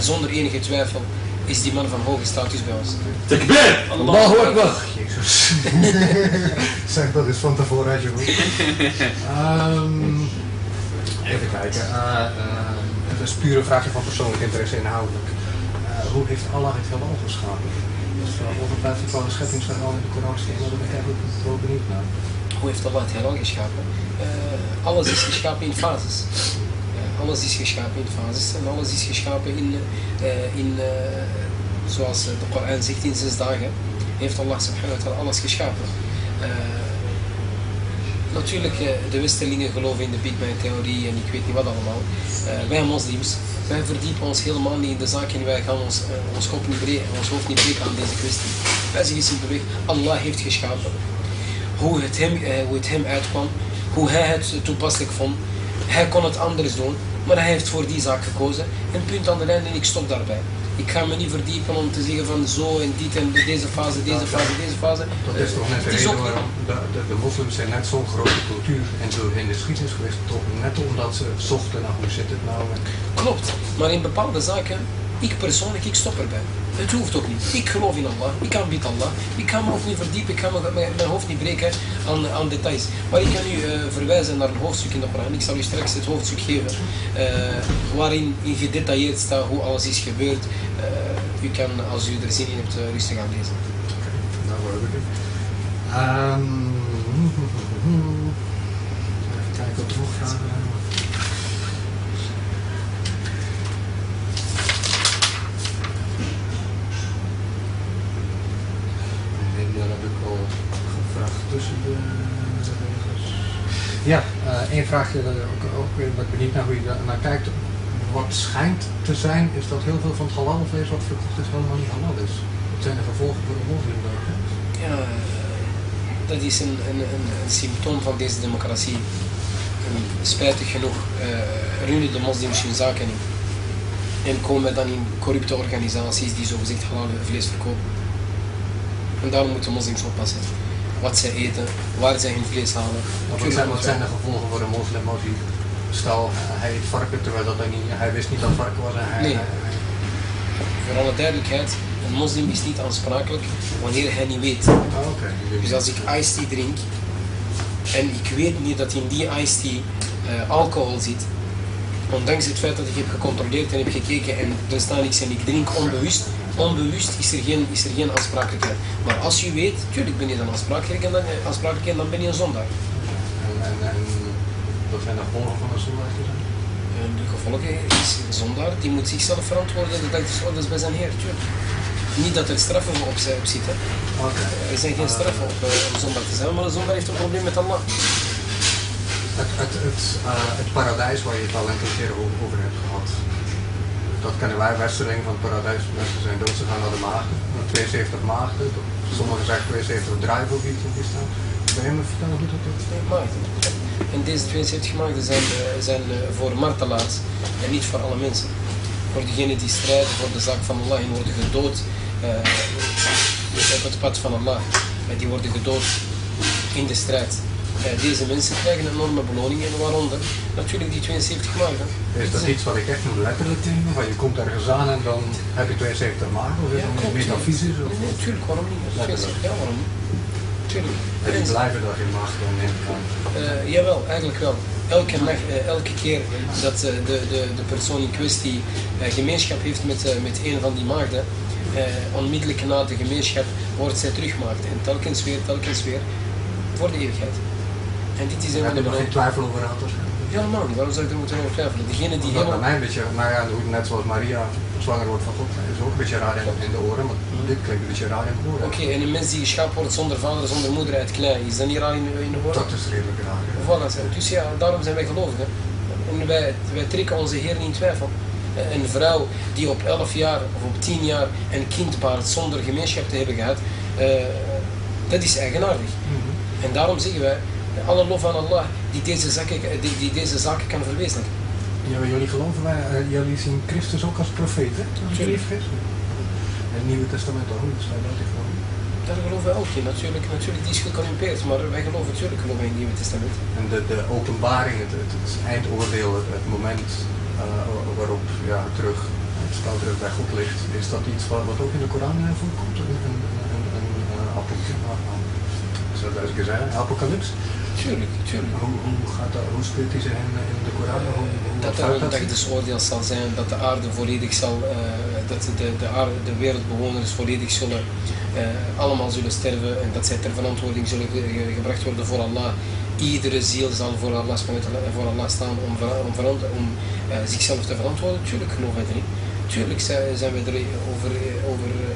Zonder enige twijfel is die man van hoge status bij ons. Tekbir! Allahu Akbar. Jezus. zeg dat eens van tevoren alsjeblieft. Ehm even kijken. Eh, eh, het is puur een vraagje van persoonlijk interesse inhoudelijk. Eh, hoe heeft Allah het heelal geschapen? Dus uh, ongetwijfeld wel een scheppingsverhaal in de Koran steken, daar ben ik eigenlijk wel benieuwd naar. Hoe heeft Allah het heelal geschapen? Eh, alles is geschapen in fases. Alles is geschapen in fases en alles is geschapen in, eh, in eh, zoals de Koran zegt, in zes dagen heeft Allah subhanahu wa ta'ala alles geschapen. Eh, natuurlijk, de Westerlingen geloven in de Big Bang theorie en ik weet niet wat allemaal. Wij moslims, wij verdiepen ons helemaal niet in de zaken en wij gaan ons, ons, kop niet breken, ons hoofd niet breken aan deze kwestie. Wij zeggen simpelweg, Allah heeft geschapen hoe het, hem, hoe het hem uitkwam, hoe hij het toepasselijk vond. Hij kon het anders doen, maar hij heeft voor die zaak gekozen. En punt aan de lijn en ik stop daarbij. Ik ga me niet verdiepen om te zeggen van zo en dit en deze fase, deze fase, deze fase. Dat is toch net de reden ook- waarom de, de, de moslims zijn net zo'n grote cultuur en zo in de geschiedenis geweest, toch net omdat ze zochten naar hoe zit het nou Klopt, maar in bepaalde zaken, ik persoonlijk, ik stop erbij. Het hoeft ook niet. Ik geloof in Allah, ik aanbid Allah. Ik kan me ook niet verdiepen, ik kan mijn, mijn hoofd niet breken aan, aan details. Maar ik kan u eh, verwijzen naar een hoofdstuk in de Koran. Ik zal u straks het hoofdstuk geven, eh, waarin in gedetailleerd staat hoe alles is gebeurd. Eh, u kan, als u er zin in hebt, rustig aan lezen. Nou? Ehm, even kijken wat er nog vragen zijn. Nee, dat heb ik al gevraagd tussen de regels. Ja, eh één vraagje dat ik ook, wat benieuwd naar hoe je daar naar kijkt. Wat schijnt te zijn, is dat heel veel van het halalvlees wat verkocht is helemaal niet halal is. Wat zijn de gevolgen voor de moslim dan? Ja, dat is een, een, symptoom van deze democratie. Spijtig genoeg eh, runnen de moslims hun zaken niet. En komen dan in corrupte organisaties die zogezegd halal vlees verkopen. En daarom moeten moslims oppassen. Wat zij eten, waar zij hun vlees halen. Wat zijn, wat de gevolgen voor een moslim als hij, stel hij eet varken terwijl dat hij, niet, hij wist niet dat varken was en hij... Nee. Voor alle duidelijkheid, een moslim is niet aansprakelijk wanneer hij niet weet. Oh, Oké. Dus als ik iced tea drink en ik weet niet dat in die iced tea eh, alcohol zit, ondanks het feit dat ik heb gecontroleerd en heb gekeken en er staat niks en ik drink onbewust, onbewust is er geen, is er geen aansprakelijkheid. Maar als je weet, tuurlijk ben je dan aansprakelijk en dan, eh, aansprakelijk en dan ben je een zondaar. En, en, en wat zijn de gevolgen van een zijn? En de gevolgen is een zondaar, die moet zichzelf verantwoorden de dag des oordeels bij zijn Heer, tuurlijk. Niet dat er straffen op, op zitten. Er zijn geen straffen op, eh, om zondaar te zijn, maar een zondaar heeft een probleem met Allah. Het, het, het, eh, het paradijs waar je het al enkele keren over, over hebt gehad. Dat kennen wij Westerling van het paradijs. Mensen zijn dood, ze gaan naar de maagden. Met 72 maagden. Sommigen zeggen 72 druiven op die die staan. Kun je me vertellen hoe dat is? En deze 72 maagden zijn, eh, zijn eh, voor martelaars en niet voor alle mensen. Voor degenen die strijden voor de zaak van Allah en worden gedood eh, op het pad van Allah. En die worden gedood in de strijd. Eh, deze mensen krijgen een enorme beloning en waaronder natuurlijk die 72 maagden. Is dat iets wat ik echt moet letterlijk nemen? Van je komt ergens aan en dan heb je 72 maanden? Of is Ja, dat metafysisch? Of, Nee, natuurlijk, waarom niet? Ja, waarom niet? Tuurlijk. en die blijven in dan neem ik aan. Eh, jawel, eigenlijk wel. elke, nacht, eh, elke keer dat de, de, de persoon in kwestie eh, gemeenschap heeft met, met een van die maagden, eh, onmiddellijk na de gemeenschap wordt zij terugmaagd. En telkens weer, telkens weer, voor de eeuwigheid. En dit is van heb je nog geen twijfel over gehad. zo? Helemaal niet, waarom zou ik er moeten over twijfelen? Degene die helemaal... mij een beetje, nou ja, net zoals Maria zwanger wordt van God, is ook een beetje raar in, de oren, maar dit klinkt een beetje raar in de oren. Oké, en een mens die geschapen wordt zonder vader, zonder moeder uit klei, is dat niet raar in, in de woorden? Dat is redelijk raar. ja. Voilà, dus ja, daarom zijn wij gelovigen. En wij, wij trekken onze Heer niet in twijfel. Een vrouw die op 11 jaar of op 10 jaar een kind baart zonder gemeenschap te hebben gehad, eh, dat is eigenaardig. Mhm. En daarom zeggen wij, alle lof aan Allah die deze zaken, die, die deze zaken kan verwezenlijken. Ja, maar jullie geloven wij, eh, jullie zien Christus ook als profeet, hè? Als ik Tuurlijk. niet vergis. En het Nieuwe Testament ook, dat staat dat gewoon. Daar geloven wij ook in. Natuurlijk, natuurlijk die is gecorrumpeerd, maar wij geloven natuurlijk geloven in het Nieuwe Testament. En de, de openbaring, het, het, het eindoordeel, het, het moment eh, waarop ja, terug, het spel terug bij God ligt, is dat iets wat, wat ook in de Koran eh, voorkomt? Een, een, een, een, eh, ah, ah, een keer zeggen, apocalyps? Tuurlijk, tuurlijk. Hoe, hoe, gaat dat, hoe speelt zich in, in de Koran? Hoe, hoe Dat er gaat een zal zijn, dat de aarde volledig zal, eh, dat de, de, aarde, de wereldbewoners volledig zullen, eh, allemaal zullen sterven en dat zij ter verantwoording zullen ge- ge- gebracht worden voor Allah. Iedere ziel zal voor Allah, voor Allah staan om, om, om eh, zichzelf te verantwoorden. Tuurlijk geloven wij erin. Tuurlijk zijn, we er over, eh, over eh,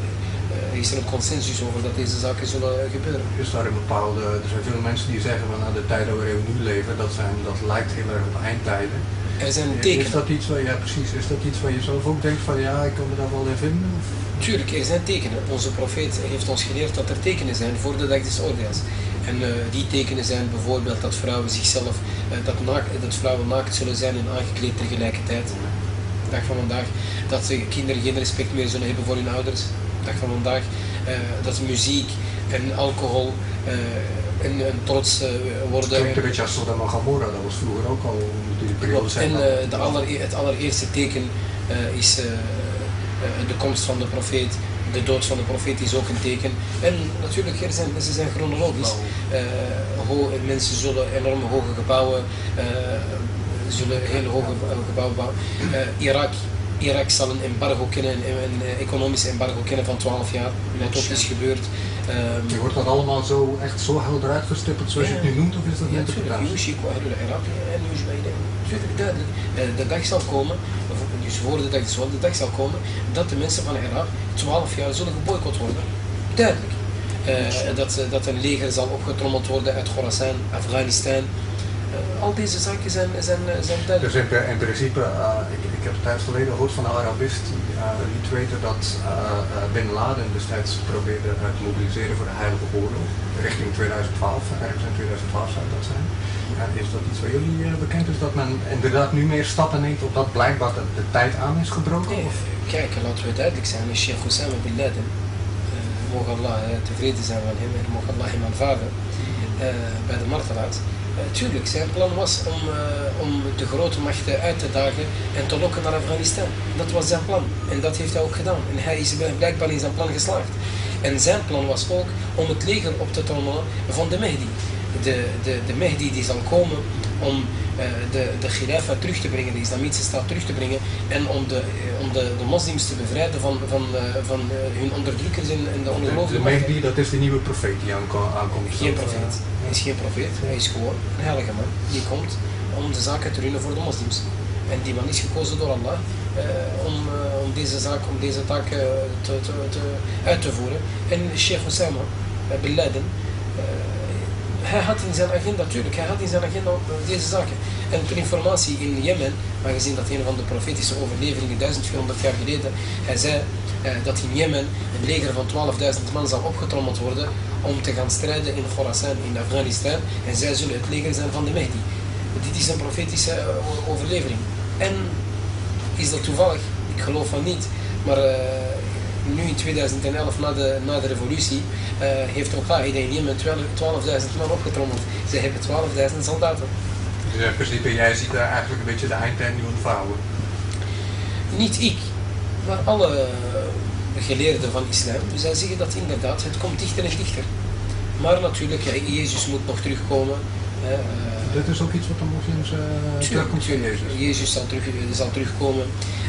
is er een consensus over dat deze zaken zullen gebeuren. Is daar een bepaalde, er zijn veel mensen die zeggen van nou, de tijden waarin we nu leven, dat, zijn, dat lijkt heel erg op eindtijden. Er zijn Is tekenen. dat iets waar, ja precies, is dat iets waar je zelf ook denkt van ja, ik kan me daar wel in vinden? Tuurlijk, er zijn tekenen. Onze profeet heeft ons geleerd dat er tekenen zijn voor de dag des oordeels. En eh, die tekenen zijn bijvoorbeeld dat vrouwen zichzelf, eh, dat, naak, dat vrouwen naakt zullen zijn en aangekleed tegelijkertijd. Dag van vandaag. Dat de kinderen geen respect meer zullen hebben voor hun ouders. Dag van vandaag. eh, dat muziek en alcohol eh, een, een trots eh, Het worden. klinkt een beetje als Sodom en Gomorra, dat was vroeger ook al die periode zijn. En de aller, het allereerste teken is de komst van de profeet. De dood van de profeet is ook een teken. En natuurlijk, er zijn, ze zijn chronologisch. Ho- mensen zullen enorme hoge gebouwen, zullen hele hoge gebouwen bouwen. Irak, Irak zal een embargo kennen, een, een eh, economisch embargo kennen van 12 jaar. Wat ook is gebeurd. Ehm, Je wordt dat allemaal zo, echt zo helder uitgestippeld zoals je het nu noemt, of is dat ja, Yushbayden. Natuurlijk, duidelijk. Eh, De dag zal komen, dus voor de dag, de dag zal komen, dat de mensen van Irak 12 jaar zullen geboycott worden. Duidelijk. Eh, dat, eh, dat een leger zal opgetrommeld worden uit Khorasan, Afghanistan. Eh, al deze zaken zijn, zijn, eh, zijn Dus duidelijk. in, in principe, eh, ik, ik heb een tijd geleden gehoord van een Arabist die eh, liet weten dat eh, Bin Laden destijds probeerde te mobiliseren voor de Heilige Oorlog richting 2012, ergens in 2012 zou dat zijn. En is dat iets waar jullie bekend is, dat men inderdaad nu meer stappen neemt op dat blijkbaar de, de tijd aan is gebroken? Nee, kijk, laten we duidelijk zijn. Sheikh Osama Bin Laden, mogen Allah tevreden zijn van hem en mogen Allah hem aanvaarden bij de martelaars. Eh, tuurlijk, zijn plan was om, eh, om de grote machten uit te dagen en te lokken naar Afghanistan. Dat was zijn plan en dat heeft hij ook gedaan. En hij is blijkbaar in zijn plan geslaagd. En zijn plan was ook om het leger op te trommelen van de Mehdi. De, de, de Mehdi die zal komen om eh, de, de khilafa terug te brengen, de islamitische staat terug te brengen en om de, eh, om de, de moslims te bevrijden van, van, eh, van hun onderdrukkers en, en de ongelooflijke de dat is de nieuwe profeet die aanko- aankomt. Geen profeet. Hij is geen profeet. Hij is gewoon een heilige man. Die komt om de zaken te runnen voor de moslims. En die man is gekozen door Allah eh, om, eh, om deze zaak, om deze taak eh, te, te, te, uit te voeren. En Sheikh Osama Bin Laden, hij had in zijn agenda, natuurlijk, hij had in zijn agenda deze zaken. En ter informatie in Jemen, aangezien dat een van de profetische overleveringen 1400 jaar geleden, hij zei eh, dat in Jemen een leger van 12.000 man zal opgetrommeld worden om te gaan strijden in Khorasan, in Afghanistan. En zij zullen het leger zijn van de Mehdi. Dit is een profetische eh, overlevering. En is dat toevallig? Ik geloof van niet. Maar eh, nu in 2011, na de, na de revolutie, eh, heeft Al-Qaeda in Jemen 12 12.000 man opgetrommeld. Ze hebben 12.000 soldaten. Dus in principe, jij ziet daar eigenlijk een beetje de eindtijd nu ontvouwen. Niet ik, maar alle geleerden van islam. Zij zeggen dat inderdaad, het komt dichter en dichter. Maar natuurlijk, ja, Jezus moet nog terugkomen. Eh, Dit is ook iets wat de moslims eh terugkomt tuurlijk. Jezus. Zal, terug, zal terugkomen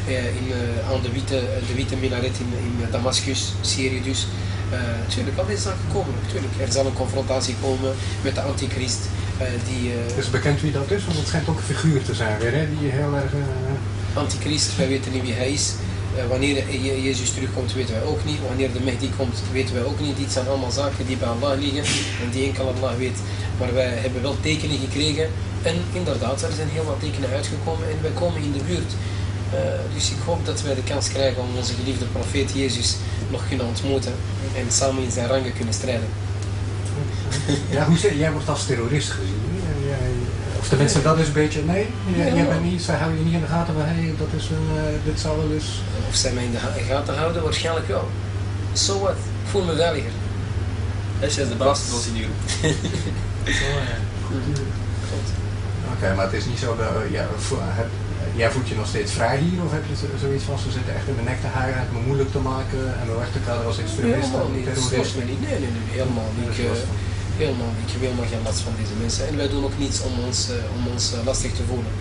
eh, in, eh, aan de witte, de witte minaret in, in Damascus, Syrië dus. Eh tuurlijk, al deze zaken komen. Tuurlijk. Er zal een confrontatie komen met de antichrist. eh, die eh, Het is bekend wie dat is, want het schijnt ook een figuur te zijn weer, hè? die heel erg... eh, antichrist, wij weten niet wie hij is. Eh, wanneer Je- Jezus terugkomt, weten wij ook niet. Wanneer de Mehdi komt, weten wij ook niet. Dit zijn allemaal zaken die bij Allah liggen en die enkel Allah weet. Maar wij hebben wel tekenen gekregen. En inderdaad, er zijn heel wat tekenen uitgekomen en wij komen in de buurt. Eh, dus ik hoop dat wij de kans krijgen om onze geliefde profeet Jezus nog kunnen ontmoeten en samen in zijn rangen kunnen strijden. Ja, hoe zit, jij wordt als terrorist gezien. Of tenminste, dat is een beetje. Nee, Ja. bent niet, zij houden je niet in de gaten van hé, dat is een, eh, dit zou wel eens. Of zij mij in de gaten houden? Waarschijnlijk wel. So what? Ik voel me veiliger. Hij is de baas zoals in die groep. Oké, maar het is niet zo dat. eh, ja, vo- heb- jij voelt je nog steeds vrij hier, of heb je zo- zoiets van ze zitten echt in de nek te haaien en het me moeilijk te maken en we weg te kaderen als extremist Helemaal niet. Dat me niet. Nee, nee, nee, helemaal niet. Ik, van. helemaal niet. Geen last van deze mensen. En wij doen ook niets om ons, eh, om ons eh, lastig te voelen.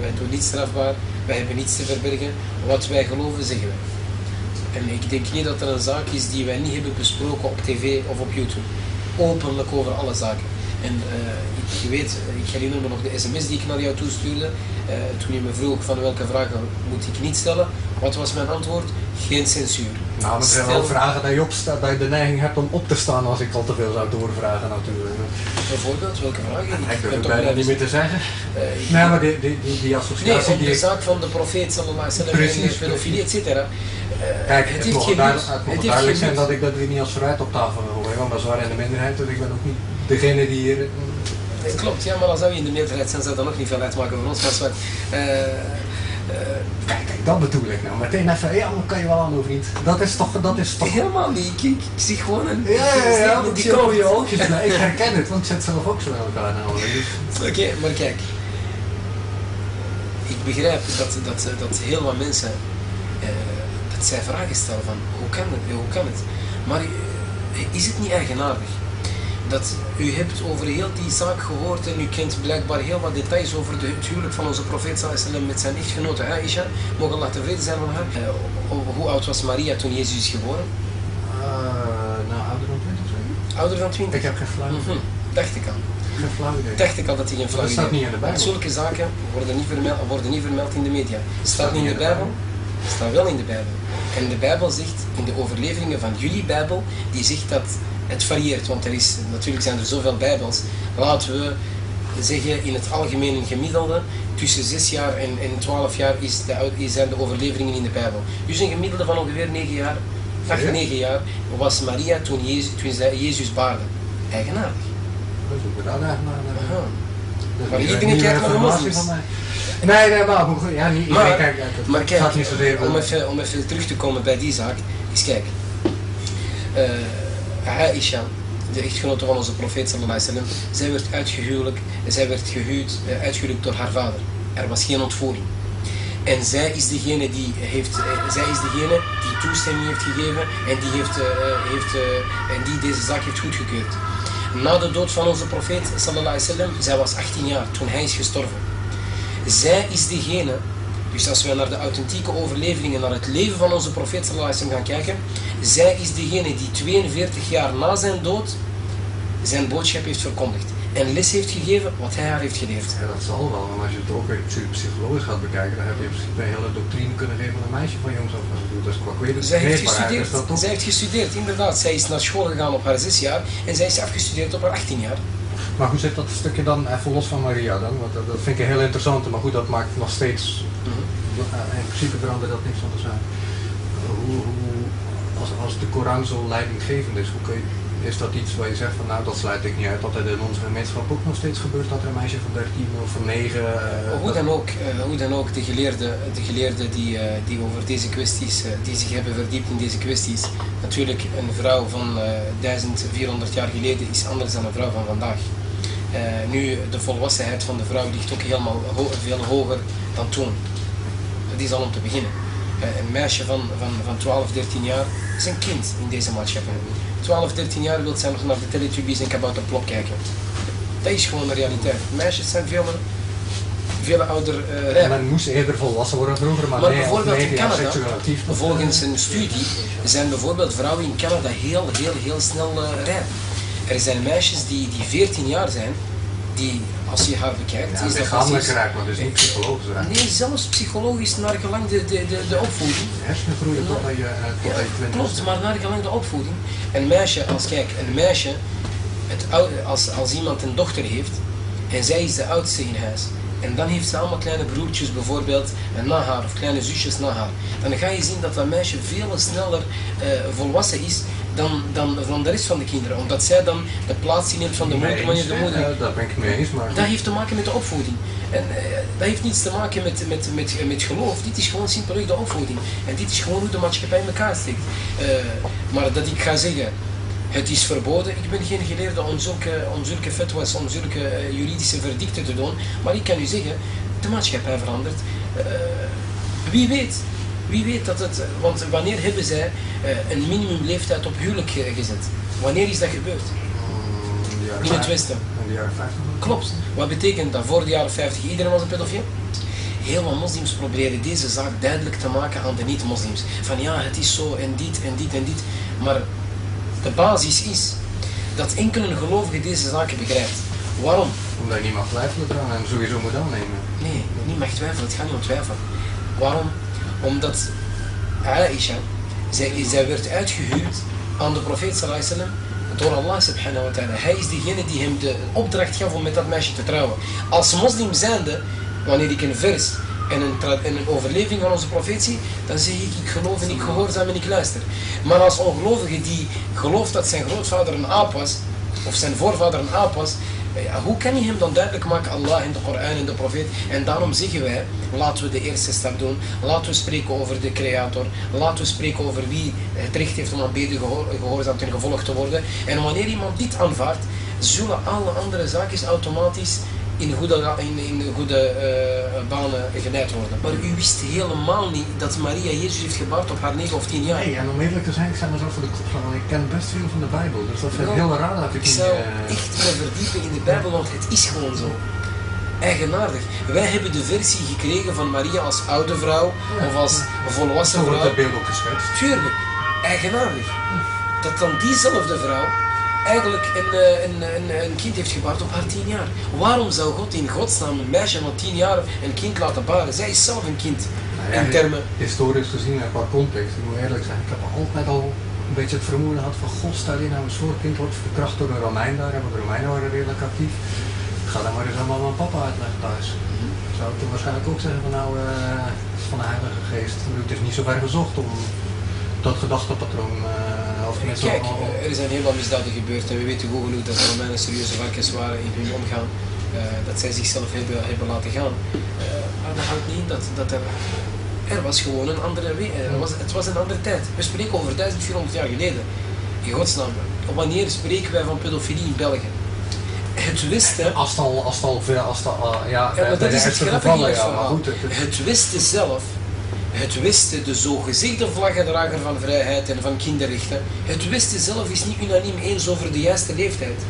Wij doen niets strafbaar. Wij hebben niets te verbergen. Wat wij geloven, zeggen wij. En ik denk niet dat er een zaak is die wij niet hebben besproken op tv of op YouTube. Openlijk over alle zaken. En eh, ik, je weet, eh, ik herinner me nog de sms die ik naar jou toestuurde. eh, toen je me vroeg van welke vragen moet ik niet stellen. Wat was mijn antwoord? Geen censuur. Nou, er zijn Stel- wel vragen dat je, opstaat, dat je de neiging hebt om op te staan als ik al te veel zou doorvragen natuurlijk. Bijvoorbeeld, welke vragen? Ik ben het bijna niet meer te zeggen. Nee, maar die, die, die, die Nee, associatie op die de zaak van de profeet sallallahu alaihi wasallam en de pedofilie, et cetera. Kijk, het, moet duidelijk, het moet duidelijk zijn dat ik dat weer niet als verwijt op tafel wil gooien, want we zijn in de minderheid, dus ik ben ook niet degene die hier... Eh, Klopt, ja, maar dan zou je in de meerderheid zijn, zou dat nog niet veel uitmaken voor ons. Maar zwart. Eh, eh, Kijk, kijk, dat bedoel ik nou. Meteen even, ja, kan je wel aan, of niet? Dat is toch, dat is toch... helemaal niet. Ik, zie gewoon een. Ja, ja, ja, die die komen je oogjes. Ik herken het, want ik zit zelf ook zo bij elkaar namelijk. Dus, Oké, maar kijk. Ik begrijp dat, dat, dat heel wat mensen eh, dat zij vragen stellen van hoe kan het, hoe kan het? Maar is het niet eigenaardig dat u hebt over heel die zaak gehoord en u kent blijkbaar heel wat details over de, het huwelijk van onze profeet wasallam met zijn echtgenote Aisha, mogen Allah tevreden zijn van haar. Eh, ho- hoe oud was Maria toen Jezus is geboren? eh, nou, ouder dan 20 zeg je? Ouder dan 20. Ik heb geen flauw idee. Mhm, Dacht ik al. Geen flauw idee. Dacht ik al dat hij geen flauw Dat staat idee niet in de. Bijbel. Zulke zaken worden niet, vermeld, worden niet vermeld in de media. Staat staat niet in de Bijbel. Staat wel in de Bijbel. En de Bijbel zegt, in de overleveringen van jullie Bijbel, die zegt dat het varieert. Want er is, natuurlijk zijn er zoveel Bijbels. Laten we zeggen, in het algemeen een gemiddelde, tussen 6 jaar en, en 12 jaar is de, zijn de overleveringen in de Bijbel. Dus een gemiddelde van ongeveer 9 jaar, 8, Ja? 9 jaar, was Maria toen Jezus, toen zij Jezus baarde. Eigenaardig. Dat zoeken we daar naar. Aha. Dat Maar is iedereen kijkt naar de moslims. Nee, nee, maar hoe- ja, niet iedereen Maar, kijkt. maar kijk, niet om even, om even terug te komen bij die zaak, is kijk. eh Aisha, de echtgenote van onze profeet sallallahu alaihi wasallam, zij werd uitgehuwelijk, zij werd gehuwd, eh, uitgehuwelijkt door haar vader. Er was geen ontvoering. En zij is degene die, heeft, eh, zij is degene die toestemming heeft gegeven en die, heeft, eh, heeft, en die deze zaak heeft goedgekeurd. Na de dood van onze profeet sallallahu alaihi wasallam, zij was 18 jaar toen hij is gestorven. Zij is degene, dus als wij naar de authentieke overleveringen, naar het leven van onze profeet sallallahu gaan kijken, zij is degene die 42 jaar na zijn dood zijn boodschap heeft verkondigd. En les heeft gegeven wat hij haar heeft geleerd. Ja, dat zal wel, maar als je het ook weer psy- psychologisch gaat bekijken, dan heb je principe een hele doctrine kunnen geven aan een meisje van jongs af Dat is qua kweden- Zij heeft gestudeerd, zij heeft gestudeerd, inderdaad. Zij is naar school gegaan op haar 6 jaar en zij is afgestudeerd op haar 18 jaar. Maar hoe zit dat stukje dan even los van Maria dan? Want dat, vind ik een heel interessant, maar goed, dat maakt nog steeds, eh, in principe verandert dat niks van de zaak. Hoe, hoe, als, als de Koran zo leidinggevend is, hoe kun je, is dat iets waar je zegt van nou dat sluit ik niet uit dat het in onze gemeenschap ook nog steeds gebeurt dat er een meisje van 13 of van 9... eh, hoe, dan ook, eh, hoe dan ook, de geleerden, de geleerden die, die over deze kwesties, die zich hebben verdiept in deze kwesties, natuurlijk een vrouw van eh 1400 jaar geleden is anders dan een vrouw van vandaag. Eh, nu, de volwassenheid van de vrouw ligt ook helemaal ho- veel hoger dan toen. Dat is al om te beginnen. Eh, een meisje van, van, van 12, 13 jaar is een kind in deze maatschappij. 12, 13 jaar wil zij nog naar de Teletubbies en Kabouter Plop kijken. Dat is gewoon de realiteit. Meisjes zijn veel, veel ouder uh, rijp. men moest eerder volwassen worden vroeger, maar, Maar nee, bijvoorbeeld in 9 jaar Canada, Volgens een studie zijn bijvoorbeeld vrouwen in Canada heel, heel, heel snel eh, rijp. Er zijn meisjes die, die 14 jaar zijn, die als je haar bekijkt, Ja, is dat precies- raakt, maar dus niet psychologisch raakt. Nee, zelfs psychologisch naar gelang de, de, de, de opvoeding. Hersenen groeien totdat je, eh, Ja, tot je twintig klopt, maar naar gelang de opvoeding. Een meisje, als kijk, een meisje, het, als, als iemand een dochter heeft en zij is de oudste in huis. En dan heeft ze allemaal kleine broertjes bijvoorbeeld na haar of kleine zusjes na haar. Dan ga je zien dat dat meisje veel sneller eh, volwassen is dan, dan, dan de rest van de kinderen. Omdat zij dan de plaats inneemt van de moeder wanneer de moeder Daar ben ik mee eens, maar dat heeft te maken met de opvoeding. En eh, dat heeft niets te maken met, met, met, met geloof. Dit is gewoon simpelweg de opvoeding. En dit is gewoon hoe de maatschappij in elkaar steekt. Eh, maar dat ik ga zeggen, het is verboden. Ik ben geen geleerde om zulke, om zulke fatwas, om zulke eh, juridische verdicten te doen. Maar ik kan u zeggen, de maatschappij verandert. Wie weet. Wie weet dat het... Want wanneer hebben zij eh, een minimumleeftijd op huwelijk eh, gezet? Wanneer is dat gebeurd? mm, In het Westen. In de jaren 50. Klopt. Wat betekent dat? Voor de jaren 50 iedereen was een pedofiel? Heel wat moslims proberen deze zaak duidelijk te maken aan de niet-moslims. Van ja, het is zo en dit en dit en dit. Maar de basis is dat enkel een gelovige deze zaken begrijpt. Waarom? Omdat je niet mag twijfelen eraan en sowieso moet aannemen. Nee, niet mag twijfelen. Het gaat niet om twijfelen. Waarom? Omdat Aisha, zij, zij werd uitgehuwd aan de profeet sallallahu alaihi wasallam door Allah subhanahu wa ta'ala. Hij is degene die hem de opdracht gaf om met dat meisje te trouwen. Als moslim zijnde, wanneer ik een vers en een, en een overleving van onze profeet zie, dan zeg ik ik geloof en ik gehoorzaam en ik luister. Maar als ongelovige die gelooft dat zijn grootvader een aap was, of zijn voorvader een aap was, hoe kan je hem dan duidelijk maken, Allah in de Koran en de profeet? En daarom zeggen wij, laten we de eerste stap doen. Laten we spreken over de creator. Laten we spreken over wie het recht heeft om aanbeden, gehoor, gehoorzaamd en gevolgd te worden. En wanneer iemand dit aanvaardt, zullen alle andere zaken automatisch in goede, in, in goede eh, banen geleid worden. Maar u wist helemaal niet dat Maria Jezus heeft gebaard op haar 9 of 10 jaar. Nee, en om eerlijk te zijn, ik sta mezelf voor de kop slaan. Ik ken best veel van de Bijbel, dus dat vind ik heel raar dat ik Ik niet... zou eh, echt me verdiepen in de Bijbel, want het is gewoon zo. Eigenaardig. Wij hebben de versie gekregen van Maria als oude vrouw Ja, of als volwassen Zo wordt vrouw. dat beeld ook geschetst. Tuurlijk, eigenaardig. Dat dan diezelfde vrouw eigenlijk een, eh, een, een, een kind heeft gebaard op haar tien jaar. Waarom zou God in godsnaam een meisje van tien jaar een kind laten baren? Zij is zelf een kind. Nou ja, In termen... Historisch gezien en qua context, ik moet eerlijk zijn, ik heb altijd al een beetje het vermoeden gehad van god, stel je nou een soort kind wordt verkracht door een Romein daar, en de Romeinen waren redelijk actief. Ga dan maar eens aan mama en papa uitleggen thuis. Zou ik toen waarschijnlijk ook zeggen van nou, is van de Heilige Geest. Het is niet zo ver gezocht om dat gedachtepatroon, eh of Kijk, eh, er zijn heel wat misdaden gebeurd en we weten goed genoeg dat de Romeinen serieuze varkens waren in hun omgaan. eh, dat zij zichzelf hebben, hebben laten gaan. Eh, maar dat houdt niet in dat, dat er... Er was gewoon een andere... we- Er was, het was een andere tijd. We spreken over 1400 jaar geleden. In godsnaam. Wanneer spreken wij van pedofilie in België? Het Westen... als het al, als het al veel, als het al, eh, ja, maar dat is het grappige het ja, het, Westen zelf, het Westen, de zogezegde vlaggedrager van vrijheid en van kinderrechten, het Westen zelf is niet unaniem eens over de juiste leeftijd.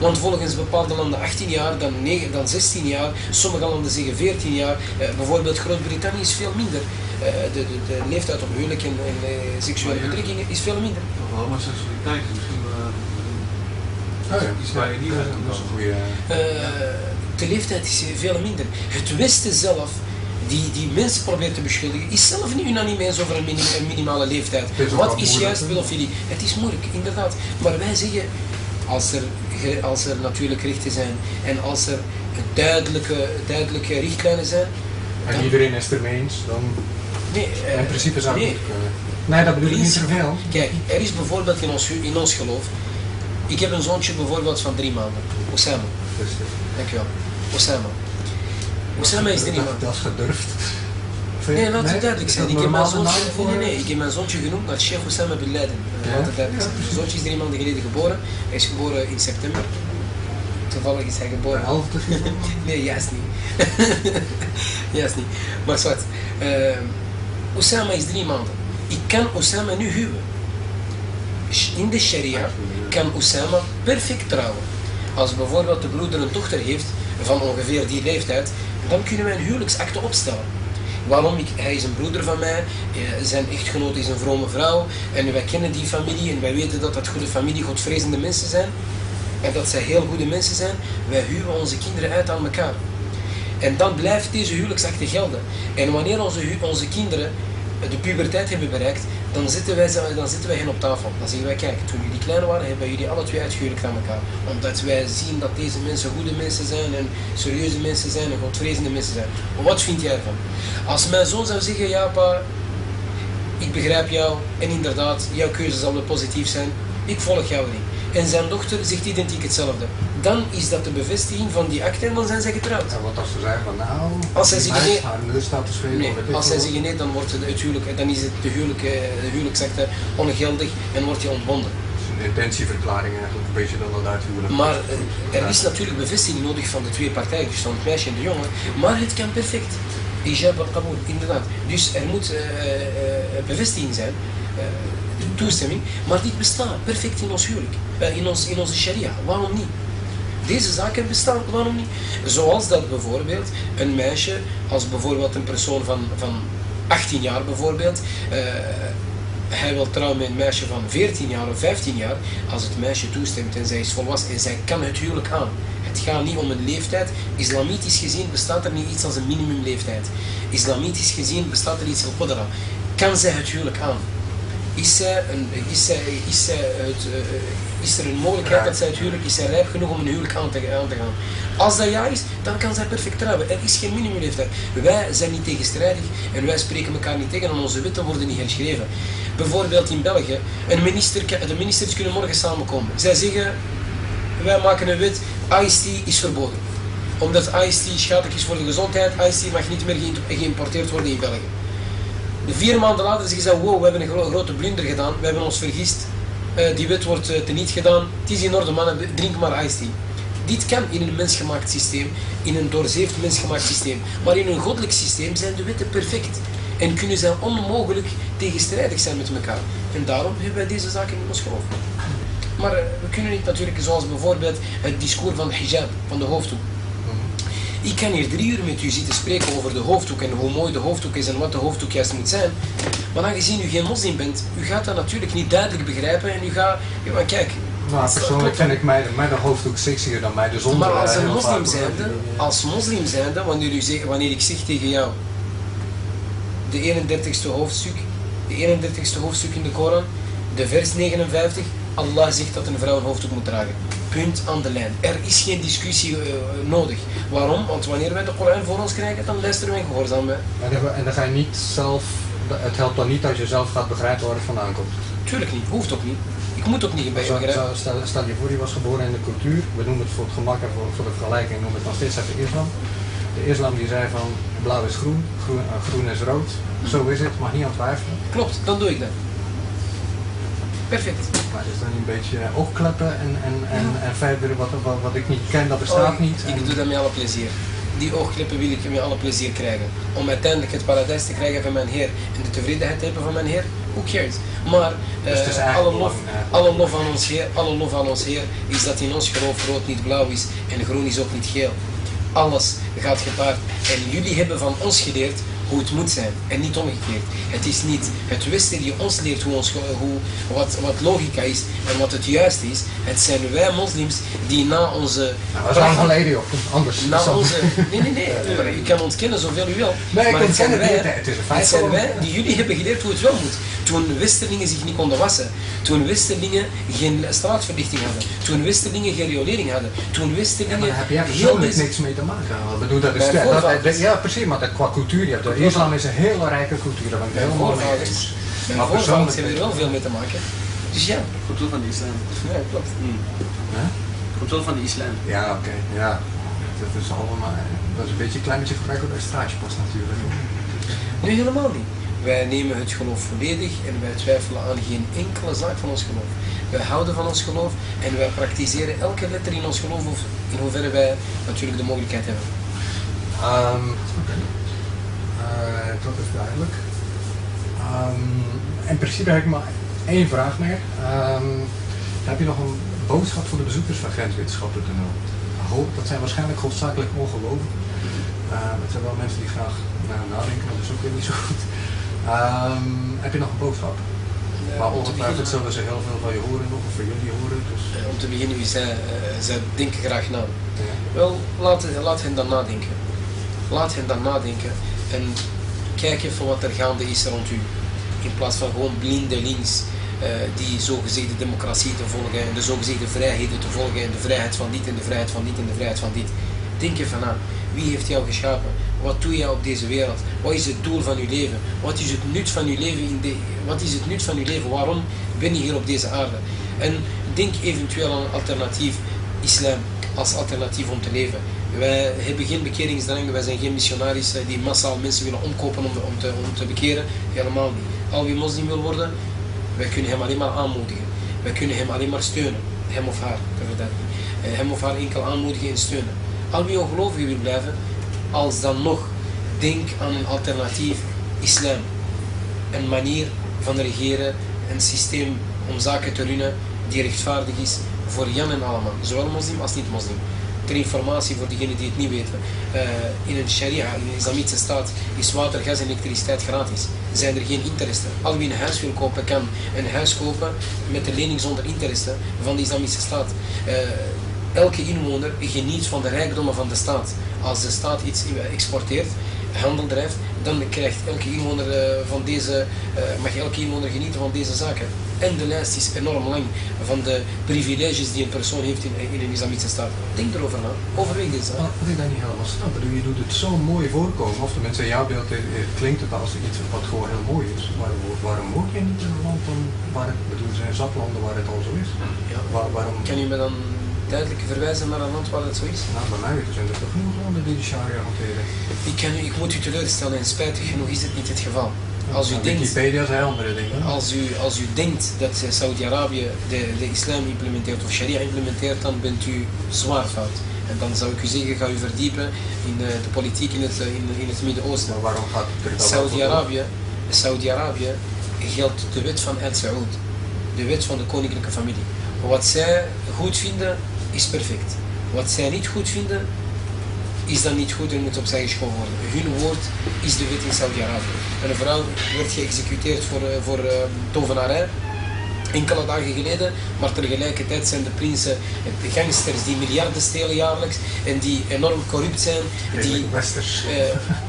Want volgens bepaalde landen 18 jaar, dan, 9, dan 16 jaar, sommige landen zeggen 14 jaar. Eh, bijvoorbeeld Groot-Brittannië is veel minder. Eh, de, de, de leeftijd op huwelijk en, en eh, seksuele betrekkingen is veel minder. Homoseksualiteit is misschien wel oh ja, iets waar je niet een kan. goede. Eh, de leeftijd is veel minder. Het Westen zelf, die, die mensen probeert te beschuldigen, is zelf niet unaniem eens over een, mini- een minimale leeftijd. Is Wat is moeilijk, juist pedofilie? Het is moeilijk, inderdaad. Maar wij zeggen, als er, als er natuurlijk rechten zijn en als er duidelijke, duidelijke richtlijnen zijn, En dan- iedereen is het ermee eens, dan nee, eh, in principe zou nee. Nee, dat bedoel ik niet zoveel. Kijk, er is bijvoorbeeld in ons, in ons geloof, ik heb een zoontje bijvoorbeeld van drie maanden, Osama. Dankjewel. Osama. Osama is drie dat, maanden. dat is gedurfd. Nee, laat het duidelijk dat zijn. Ik heb mijn zoontje, nee, nee, ik heb mijn zoontje genoemd naar Sheikh Osama Bin Laden. Eh? Laat het duidelijk Ja, zijn. Mijn zoontje is drie maanden geleden geboren. Hij is geboren in september. Toevallig is hij geboren. Zien. Nee, juist niet. juist niet. Maar zwart. Uh, Osama is drie maanden. Ik kan Osama nu huwen. In de sharia kan Osama perfect trouwen. Als bijvoorbeeld de broeder een dochter heeft van ongeveer die leeftijd, dan kunnen wij een huwelijksakte opstellen. Waarom? Ik, hij is een broeder van mij, eh, zijn echtgenoot is een vrome vrouw en wij kennen die familie en wij weten dat dat goede familie, godvrezende mensen zijn en dat zij heel goede mensen zijn. Wij huwen onze kinderen uit aan elkaar. En dan blijft deze huwelijksakte gelden. En wanneer onze, onze kinderen de puberteit hebben bereikt, dan zitten, wij, dan zitten wij hen op tafel. Dan zeggen wij, kijk, toen jullie klein waren, hebben jullie alle twee uitgehuwelijkd aan elkaar. Omdat wij zien dat deze mensen goede mensen zijn en serieuze mensen zijn en godvrezende mensen zijn. Wat vind jij ervan? Als mijn zoon zou zeggen, ja pa, ik begrijp jou en inderdaad, jouw keuze zal wel positief zijn, ik volg jou erin. En zijn dochter zegt identiek hetzelfde. Dan is dat de bevestiging van die akte en dan zijn zij getrouwd. En wat als ze zeggen van nou, Als zij meid nee- haar neus staat te schreeuwen. Nee, of weet ik als zij nee, dan, wordt het, huwelijk, dan is het de, huwelijk, eh, de huwelijksakte ongeldig en wordt je ontbonden. een intentieverklaring eigenlijk, een beetje dan dat uithuwelijk. Maar eh, er is natuurlijk bevestiging nodig van de twee partijen, dus van het meisje en de jongen. Maar het kan perfect. Ijab al inderdaad. Dus er moet eh, bevestiging zijn, toestemming. Maar dit bestaat perfect in ons huwelijk, eh, in, ons, in onze sharia. Waarom niet? Deze zaken bestaan, waarom niet? Zoals dat bijvoorbeeld een meisje, als bijvoorbeeld een persoon van, van 18 jaar bijvoorbeeld, eh, hij wil trouwen met een meisje van 14 jaar of 15 jaar, als het meisje toestemt en zij is volwassen en zij kan het huwelijk aan. Het gaat niet om een leeftijd. Islamitisch gezien bestaat er niet iets als een minimumleeftijd. Islamitisch gezien bestaat er iets als qudra. Kan zij het huwelijk aan? Is, zij een, is, zij, is, zij het, eh, is er een mogelijkheid dat zij het huwelijk, is zij rijp genoeg om een huwelijk aan te, aan te gaan? Als dat ja is, dan kan zij perfect trouwen. Er is geen minimumleeftijd. Wij zijn niet tegenstrijdig en wij spreken elkaar niet tegen en onze wetten worden niet herschreven. Bijvoorbeeld in België, een minister, de ministers kunnen morgen samenkomen. Zij zeggen, wij maken een wet, tea is verboden. Omdat tea schadelijk is voor de gezondheid, tea mag niet meer geïmp- geïmporteerd worden in België. Vier maanden later zeggen ze, wow, we hebben een gro- grote blunder gedaan, we hebben ons vergist. Eh, die wet wordt uh, teniet gedaan, het is in orde mannen, drink maar iced tea. Dit kan in een mensgemaakt systeem, in een doorzeefd mensgemaakt systeem. Maar in een goddelijk systeem zijn de wetten perfect. En kunnen zij onmogelijk tegenstrijdig zijn met elkaar. En daarom hebben wij deze zaken in ons. Maar eh, we kunnen niet natuurlijk, zoals bijvoorbeeld het discours van hijab, van de hoofddoek. Ik kan hier drie uur met u zitten spreken over de hoofddoek en hoe mooi de hoofddoek is en wat de hoofddoek juist moet zijn. Maar aangezien u geen moslim bent, u gaat dat natuurlijk niet duidelijk begrijpen en u gaat, ja maar kijk. Nou, persoonlijk vind ik mij, mij de hoofddoek sexier dan mij de zon. Maar als eh, een moslim zijnde, als moslim zijnde, wanneer, u zegt, wanneer ik zeg tegen jou, de 31ste hoofdstuk, de 31ste hoofdstuk in de Koran, de vers 59, Allah zegt dat een vrouw een hoofddoek moet dragen. Punt aan de lijn. Er is geen discussie eh, nodig. Waarom? Want wanneer wij de Koran voor ons krijgen, dan luisteren wij en gehoorzamen wij. En dan- ga je niet zelf, het helpt dan niet als je zelf gaat begrijpen waar het vandaan komt. Tuurlijk niet, hoeft ook niet. Ik moet ook niet bij je begrijpen. Stel, stel je voor, je was geboren in de cultuur, we noemen het voor het gemak en voor, voor de vergelijking, noemen het nog steeds even islam. De islam die zei van blauw is groen, groen, eh, groen is rood. Zo is het, mag niet aan twijfelen. Klopt, dan doe ik dat. Perfect. Maar is dan een beetje oogkleppen en, en, en, en verder wat, wat, wat ik niet ken, dat bestaat Oh, niet. Ik En- doe dat met alle plezier. Die oogklippen wil ik met alle plezier krijgen. Om uiteindelijk het paradijs te krijgen van mijn Heer en de tevredenheid te hebben van mijn Heer. Who cares? Maar Dus eh, eigenlijk alle, lof, alle, lof aan ons Heer, alle lof aan ons Heer is dat in ons geloof rood niet blauw is en groen is ook niet geel. Alles gaat gepaard. En jullie hebben van ons geleerd hoe het moet zijn en niet omgekeerd. Het is niet het Westen die ons leert hoe ons, hoe, wat, wat logica is en wat het juist is. Het zijn wij moslims die na onze... Nou, dat is joh, anders. Na onze, nee, nee, nee, je kan ontkennen zoveel u wil. Nee, maar het zijn wij, het zijn wij die jullie hebben geleerd hoe het wel moet. Toen Westerlingen zich niet konden wassen, toen Westerlingen geen straatverlichting hadden, toen Westerlingen geen riolering hadden, toen Ja, Westerlingen maar daar heb jij persoonlijk niks mee te maken. Ik bedoel, dat is, dat, ja, precies, maar dat, qua cultuur, ja, de islam is een hele rijke cultuur, daar ben ik het Mijn helemaal mee voorvaders, eens. mijn Maar persoonlijk- hebben er wel veel mee te maken. Dus ja, Komt wel van de islam. ja klopt. Hè? Komt wel van de islam. Ja, oké, ja. Dat is allemaal, dat is een beetje een klein beetje het straatje pas natuurlijk. Nu helemaal niet. Wij nemen het geloof volledig en wij twijfelen aan geen enkele zaak van ons geloof. Wij houden van ons geloof en wij praktiseren elke letter in ons geloof of in hoeverre wij natuurlijk de mogelijkheid hebben. Ehm. Eh, dat is duidelijk. Ehm, in principe heb ik maar één vraag meer. Ehm, heb je nog een boodschap voor de bezoekers van grenswetenschappen.nl. Dat zijn waarschijnlijk hoofdzakelijk ongelovigen. Uh, het zijn wel mensen die graag na nadenken, maar dat is ook weer niet zo goed. Ehm, heb je nog een boodschap? Eh, maar ongetwijfeld zullen ze heel veel van je horen nog, of van jullie horen. Dus, eh, Om te beginnen, u zei, eh, zij denken graag na. ja. Wel, laat, laat hen dan nadenken. Laat hen dan nadenken en kijk even wat er gaande is rond u. In plaats van gewoon blinde links eh, die zogezegde democratie te volgen en de zogezegde vrijheden te volgen en de vrijheid van dit en de vrijheid van dit en de vrijheid van dit. Denk even na. Wie heeft jou geschapen? Wat doe jij op deze wereld? Wat is het doel van je leven? Wat is het nut van je leven? In de, wat is het nut van je leven? Waarom ben je hier op deze aarde? En denk eventueel aan een alternatief islam als alternatief om te leven. Wij hebben geen bekeringsdrang, wij zijn geen missionarissen die massaal mensen willen omkopen om, om, te, om te bekeren. Helemaal niet. Al wie moslim wil worden, wij kunnen hem alleen maar aanmoedigen. Wij kunnen hem alleen maar steunen. Hem of haar. Eh, Hem of haar enkel aanmoedigen en steunen. Al wie ongelovig wil blijven, als dan nog, denk aan een alternatief islam. Een manier van regeren, een systeem om zaken te runnen die rechtvaardig is voor Jan en allemaal, zowel moslim als niet-moslim. Ter informatie voor diegenen die het niet weten, eh, in een sharia, in een islamitische staat, is water, gas en elektriciteit gratis. Zijn er geen interesten. Al wie een huis wil kopen, kan een huis kopen met een lening zonder interesten van de islamitische staat. Eh, elke inwoner geniet van de rijkdommen van de staat. Als de staat iets exporteert, handel drijft, dan krijgt elke inwoner eh, van deze, eh, mag elke inwoner genieten van deze zaken. En de lijst is enorm lang van de privileges die een persoon heeft in, in een islamitische staat. Denk erover na. Overweeg deze zaken. Wat ik daar niet helemaal snap, je doet het zo mooi voorkomen, of tenminste in jouw beeld eh, klinkt het als iets wat gewoon heel mooi is. Maar waar- waarom je niet in een land waar het, bedoel, er zijn zat landen waar het al zo is. Ja. Waar, waarom, Kan u me dan duidelijk verwijzen naar een land waar dat zo is? nou, bij mij zijn er toch genoeg landen die de sharia hanteren. Ik, kan ik moet u teleurstellen en spijtig genoeg is dit niet het geval. Als u Nou, denkt Wikipedia zijn andere dingen. Als u, als u denkt dat eh, Saudi-Arabië de, de islam implementeert of sharia implementeert, dan bent u zwaar fout. En dan zou ik u zeggen, ga u verdiepen in eh, de politiek in het, eh, in, in het Midden-Oosten. Maar waarom gaat het? Saudi-Arabië Saudi-Arabië geldt de wet van El Saud, de wet van de koninklijke familie. Wat zij goed vinden, is perfect. Wat zij niet goed vinden, is dan niet goed en moet opzij geschoven worden. Hun woord is de wet in Saudi-Arabië. En een vrouw werd geëxecuteerd voor, eh, voor eh, tovenarij enkele dagen geleden, maar tegelijkertijd zijn de prinsen de gangsters die miljarden stelen jaarlijks en die enorm corrupt zijn, die westers. eh,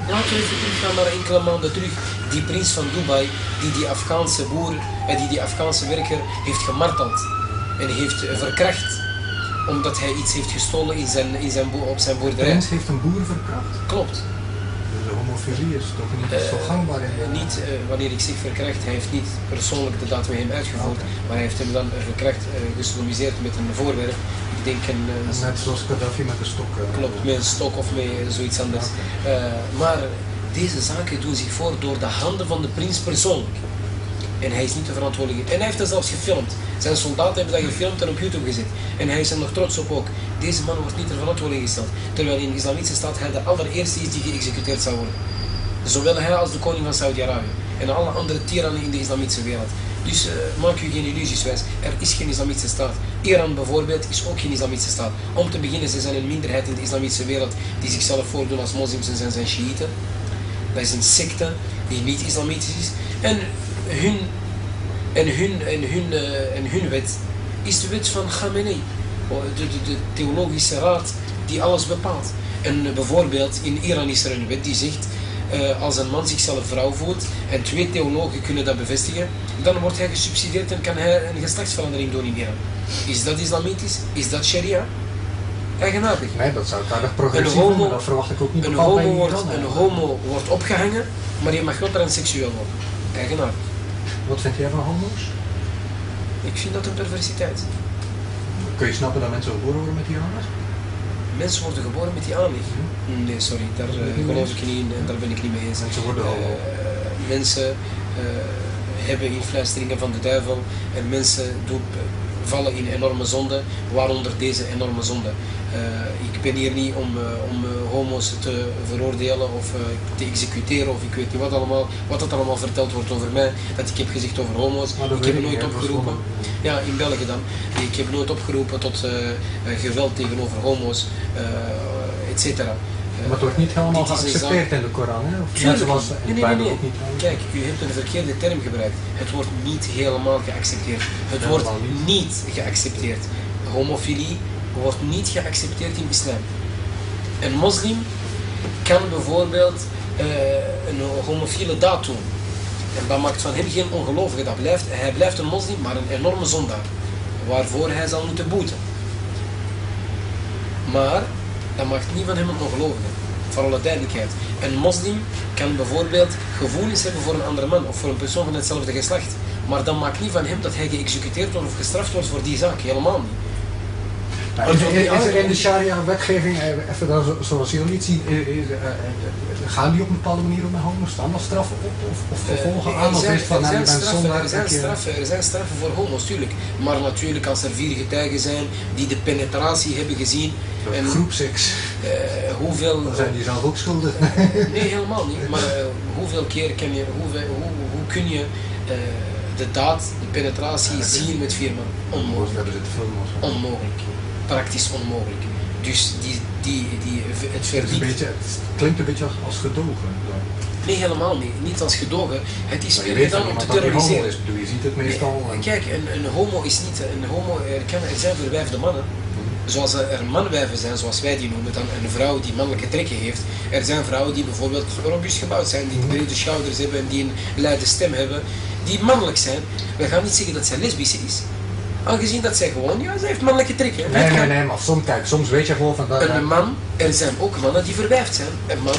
laten we even teruggaan naar enkele maanden terug. Die prins van Dubai, die die Afghaanse boer, eh, die die Afghaanse werker heeft gemarteld en heeft eh, verkracht omdat hij iets heeft gestolen in zijn, in zijn boer, op zijn De boerderij. prins heeft een boer verkracht. Klopt. Dus de homofilie is toch niet Eh, zo gangbaar in niet eh, wanneer ik zeg verkracht, hij heeft niet persoonlijk de daad met hem uitgevoerd, maar hij heeft hem dan eh, verkracht, gesodomiseerd met een voorwerp. Ik denk een, Net zoals Gaddafi met de stok. Klopt, met een stok of met zoiets anders. Maar deze zaken doen zich voor door de handen van de prins persoonlijk. En hij is niet de verantwoordelijke. En hij heeft dat zelfs gefilmd. Zijn soldaten hebben dat gefilmd en op YouTube gezet. En hij is er nog trots op ook. Deze man wordt niet ter verantwoording gesteld. Terwijl in de islamitische staat hij de allereerste is die geëxecuteerd zou worden. Zowel hij als de koning van Saudi-Arabië. En alle andere tirannen in de islamitische wereld. Dus eh, maak u geen illusies wijs. Er is geen islamitische staat. Iran bijvoorbeeld is ook geen islamitische staat. Om te beginnen, ze zijn een minderheid in de islamitische wereld die zichzelf voordoen als moslims en zijn, zijn shiiten. Dat is een secte die niet islamitisch is. En hun, en hun, en hun, eh, en hun wet is de wet van Khamenei. Oh, De, de, de theologische raad die alles bepaalt. En eh, bijvoorbeeld in Iran is er een wet die zegt eh, als een man zichzelf vrouw voelt en twee theologen kunnen dat bevestigen, dan wordt hij gesubsidieerd en kan hij een geslachtsverandering doen in Iran. Is dat islamitisch? Is dat sharia? Eigenaardig. Nee, dat zou aardig progressief Een homo- zijn, maar dat verwacht ik ook niet Een homo, wordt, een homo wordt opgehangen, maar je mag wel transseksueel worden. Eigenaardig. Wat vind jij van homo's? Ik vind dat een perversiteit. Kun je snappen dat mensen geboren worden met die aanleg? Mensen worden geboren met die aanleg. Nee, sorry, daar eh, mee geloof ik niet in en daar ben ik niet mee eens. Mensen worden homo. Eh, mensen eh, hebben influisteringen van de duivel en mensen doen, vallen in enorme zonde, waaronder deze enorme zonde. Eh, ik ben hier niet om, eh, om eh, homo's te veroordelen of te executeren of ik weet niet wat allemaal, wat dat allemaal verteld wordt over mij, dat ik heb gezegd over homo's. Ik heb nooit opgeroepen. Ja, in België dan. Ik heb nooit opgeroepen tot geweld tegenover homo's, et cetera. Eh, Maar het wordt niet helemaal geaccepteerd in de Koran, hè? Of net zoals in de Bijbel ook niet. Kijk, u hebt een verkeerde term gebruikt. Het wordt niet helemaal geaccepteerd. Het wordt niet. niet geaccepteerd. Homofilie wordt niet geaccepteerd in islam. Een moslim kan bijvoorbeeld eh, een homofiele daad doen. En dat maakt van hem geen ongelovige. Dat blijft, hij blijft een moslim, maar een enorme zondaar. Waarvoor hij zal moeten boeten. Maar dat maakt niet van hem een ongelovige. Voor alle duidelijkheid. Een moslim kan bijvoorbeeld gevoelens hebben voor een andere man of voor een persoon van hetzelfde geslacht. Maar dat maakt niet van hem dat hij geëxecuteerd wordt of gestraft wordt voor die zaak. Helemaal niet. Is, er- er in de sharia-wetgeving, eh, even zoals jullie het zien, eh, eh, gaan die op een bepaalde manier op homo's? Staan dan straffen op of, of vervolgen aan? er Of is van, er nou, straffen- zondaar, er zijn straffen- Er zijn straffen voor homo's, tuurlijk. Maar natuurlijk als er vier getuigen zijn die de penetratie hebben gezien. En Groepseks, hoeveel... dan zijn die zelf ook schuldig. Nee, helemaal niet. Maar hoeveel keer kan je, hoeveel, hoe, hoe kun je de daad, de penetratie zien met vier man? Onmogelijk. Onmogelijk. Praktisch onmogelijk. Dus die, die, die, het verdient. beetje, het klinkt een beetje als gedogen. Nee, helemaal niet. Niet als gedogen. Het is meer van om te terroriseren. is. Je ziet het meestal. Nee, Kijk, een, een homo is niet een homo. Er, kan, er zijn verwijfde mannen. Zoals er manwijven zijn, zoals wij die noemen, dan een vrouw die mannelijke trekken heeft. Er zijn vrouwen die bijvoorbeeld robuust gebouwd zijn, die brede schouders hebben en die een luide stem hebben, die mannelijk zijn. We gaan niet zeggen dat zij lesbisch is. Aangezien dat zij gewoon, ja, zij heeft mannelijke trekken. Nee, nee, nee, maar soms, kijk, soms weet je gewoon van dat. Een man, er zijn ook mannen die verwijfd zijn. Een man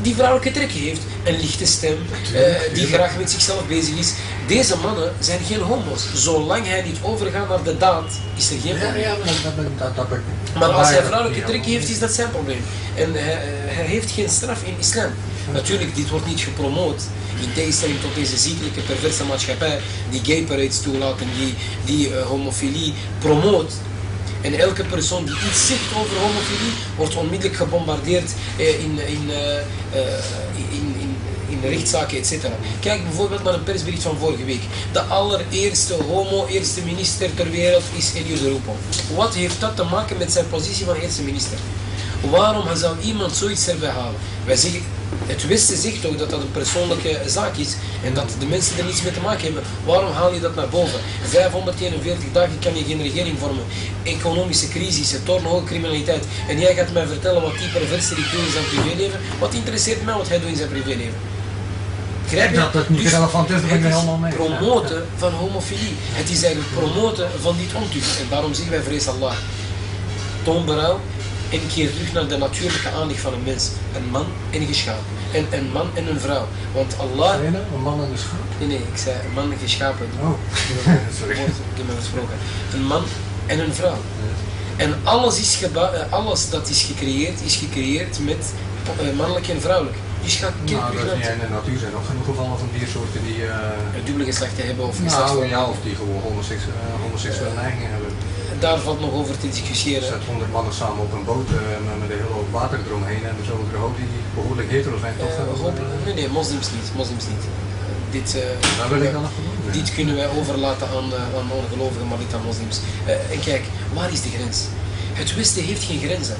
die vrouwelijke trekken heeft, een lichte stem, eh, die graag met zichzelf bezig is. Deze mannen zijn geen homo's. Zolang hij niet overgaat naar de daad, is er geen probleem. ja, maar dat, dat, dat, Maar als hij dat- vrouwelijke trekken heeft, is dat zijn probleem. En hij, hij heeft geen straf in islam. Natuurlijk, dit wordt niet gepromoot. In tegenstelling tot deze ziekelijke, perverse maatschappij die gay parades toelaat en die, die eh, homofilie promoot. En elke persoon die iets zegt over homofilie wordt onmiddellijk gebombardeerd eh, in, in, eh, in, in, in rechtszaken, etc. Kijk bijvoorbeeld naar een persbericht van vorige week. De allereerste homo-eerste minister ter wereld is Elio de. Wat heeft dat te maken met zijn positie van eerste minister? Waarom zou iemand zoiets erbij halen? Wij zeggen, het Westen zegt toch dat dat een persoonlijke zaak is en dat de mensen er niets mee te maken hebben. Waarom haal je dat naar boven? 541 dagen kan je geen regering vormen. Economische crisis, torenhoge criminaliteit. En jij gaat mij vertellen wat die perverse die doet in zijn privéleven? Wat interesseert mij wat hij doet in zijn privéleven? Begrijp je? Dat dat niet Dus relevant is, dat het helemaal mee. promoten van homofilie. Het is eigenlijk promoten van dit ontucht. En daarom zeggen wij vrees Allah. Toon berouw en keer terug naar de natuurlijke aanleg van een mens. Een man en een geschapen. En een man en een vrouw. Want Allah... Nou? Een man en een schaap? Nee, nee, ik zei een man en geschapen. Oh, sorry. Ik heb me versproken. Een man en een vrouw. En alles, is eh, alles dat is gecreëerd, is gecreëerd met eh, mannelijk en vrouwelijk. Dus ga keer Nou, dat is niet naar in de natuur zijn nog genoeg gevallen van diersoorten die. eh, het dubbele geslachten hebben of nou, geslachtsverhouding. ja, of die gewoon homoseksuele, uh, homoseksuele neigingen hebben. Daar valt nog over te discussiëren. Zet honderd mannen samen op een boot eh, met- een hele hoop water eromheen en zo een hoop die behoorlijk hetero zijn. Toch? Eh, hopelijk. Nee, nee, moslims niet. Moslims niet. Dit, eh, Daar wil ik dan nog dit kunnen wij overlaten aan, eh, aan ongelovigen, maar niet aan moslims. Eh, en kijk, waar is de grens? Het Westen heeft geen grenzen.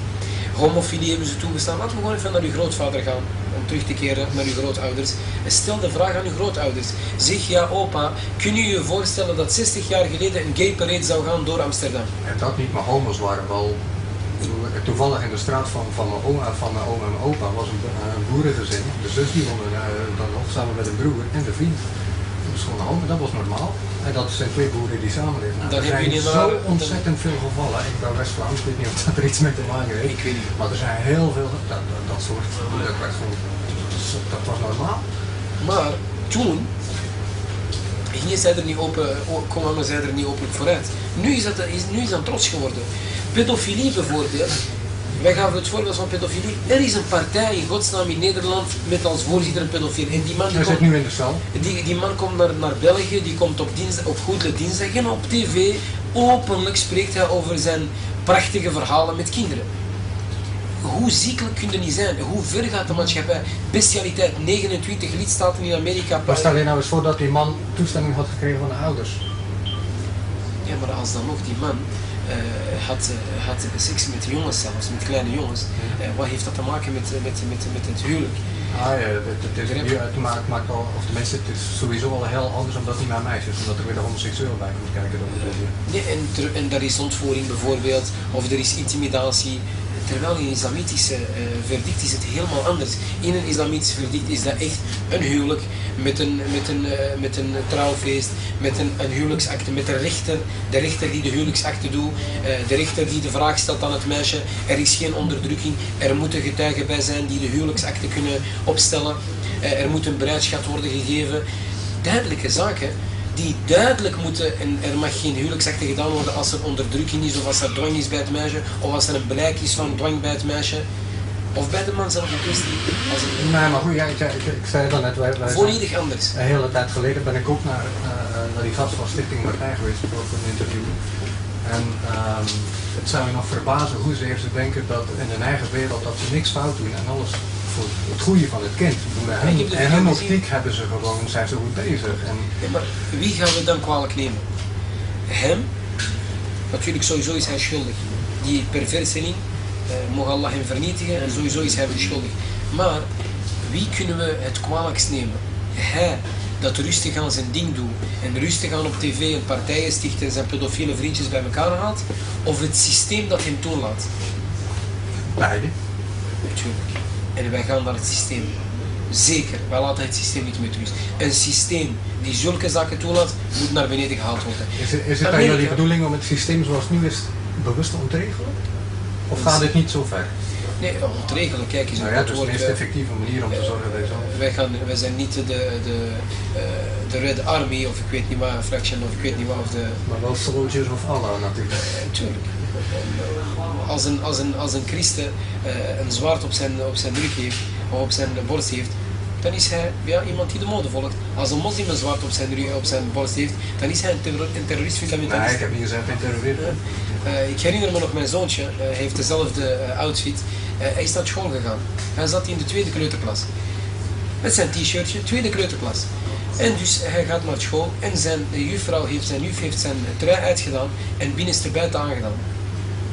Homofilie hebben ze toegestaan. Laten we gewoon even naar uw grootvader gaan. Om terug te keren naar uw grootouders. En stel de vraag aan uw grootouders. Zeg ja, opa, kun je je voorstellen dat 60 jaar geleden een gay parade zou gaan door Amsterdam? En dat niet, maar homo's waren wel. Toevallig in de straat van, van, mijn, oma, van mijn oma en mijn opa was een boerengezin. De zus die woonde eh, dan nog samen met een broer en de vriend. Dat was dat normaal. En dat zijn twee boeren die samenleven. Nou, er zijn zo maar- ontzettend veel gevallen. Ik ben West-Vlaams, ik weet niet of dat er iets mee te maken heeft. Ik weet niet. Maar er zijn heel veel, dat, dat, dat soort, dat, werd dat, was normaal. Maar toen, hier zij er niet open, kwamen zij er niet openlijk vooruit. Nu is dat, is, nu is dat trots geworden. Pedofilie bijvoorbeeld, wij gaven het voorbeeld van pedofilie. Er is een partij in godsnaam in Nederland met als voorzitter een pedofiel. En die man, die Hij zit komt, nu in de cel. die, die man komt naar, naar België, die komt op, dinsdag, op Goede Dinsdag en op tv openlijk spreekt hij over zijn prachtige verhalen met kinderen. Hoe ziekelijk kun je niet zijn? Hoe ver gaat de maatschappij? Bestialiteit, 29 lidstaten in Amerika. Maar stel je nou eens voor dat die man toestemming had gekregen van de ouders. Ja, maar als dan nog die man had, eh, had seks met jongens zelfs, met kleine jongens, eh, wat heeft dat te maken met, eh, met, met, met het huwelijk? Ah ja, het, het, maakt, maakt al, of tenminste het is sowieso al heel anders omdat het niet maar meisjes, omdat er weer de homoseksueel bij komt kijken. Dan. Nee, en, ter- en daar is ontvoering bijvoorbeeld, of er is intimidatie. Terwijl in islamitische eh, verdict is het helemaal anders. In een islamitisch verdict is dat echt een huwelijk met een, met een, eh, met een trouwfeest, met een, huwelijksakte, met een rechter. De rechter die de huwelijksakte doet, eh, de rechter die de vraag stelt aan het meisje. Er is geen onderdrukking, er moeten getuigen bij zijn die de huwelijksakte kunnen opstellen. Er moet een bruidschat worden gegeven. Duidelijke zaken die duidelijk moeten, en er mag geen huwelijksakte gedaan worden als er onderdrukking is, of als er dwang is bij het meisje, of als er een blijk is van dwang bij het meisje, of bij de man zelf in kwestie. Als het Nee, maar goed, ja, ik, ik, ik zei het al net, wij, wij volledig anders. Een hele tijd geleden ben ik ook naar, eh, naar die gast van Stichting Martijn geweest voor voor een interview. En ehm, het zou je nog verbazen hoezeer ze denken dat in hun eigen wereld dat ze niks fout doen en alles voor het goede van het kind doen. En hun, optiek hebben ze gewoon, zijn ze goed bezig. En, Ja, maar wie gaan we dan kwalijk nemen? Hem? Natuurlijk, sowieso is hij schuldig. Die perverseling, eh mogen Allah hem vernietigen en sowieso is hij schuldig. Maar wie kunnen we het kwalijkst nemen? Hij, dat rustig aan zijn ding doet en rustig aan op tv een partijen sticht en zijn pedofiele vriendjes bij elkaar haalt? Of het systeem dat hem toelaat? beide. Natuurlijk. En wij gaan naar het systeem. Zeker, wij laten het systeem niet met rust. Een systeem die zulke zaken toelaat, moet naar beneden gehaald worden. Is, het- is het dan Amerika- jullie bedoeling om het systeem zoals het nu is bewust te ontregelen? Of gaat dit niet zo ver? Nee, ontregelen, kijk eens. Nou ja, is de meest eh, effectieve manier om te zorgen dat je zo... wij, gaan, wij zijn niet de, de, eh, de Red Army of ik weet niet wat, Fraction of ik weet niet wat. Of de, Maar wel soldiers of Allah natuurlijk. Natuurlijk. Als een, als een, als een christen eh, een zwaard op zijn, op zijn rug heeft, of op zijn borst heeft, dan is hij ja, iemand die de mode volgt. Als een moslim een zwaard op zijn, rug, op zijn borst heeft, dan is hij een, terror, een terrorist fundamentalist. Nee, ik heb niet gezegd in terrorisme. Eh, ik herinner me nog mijn zoontje, eh, hij heeft dezelfde eh, outfit. Eh, hij is naar school gegaan. Hij zat in de tweede kleuterklas. Met zijn t-shirtje, tweede kleuterklas. En dus hij gaat naar school en zijn juffrouw heeft zijn juf heeft zijn trui uitgedaan en binnenstebuiten aangedaan.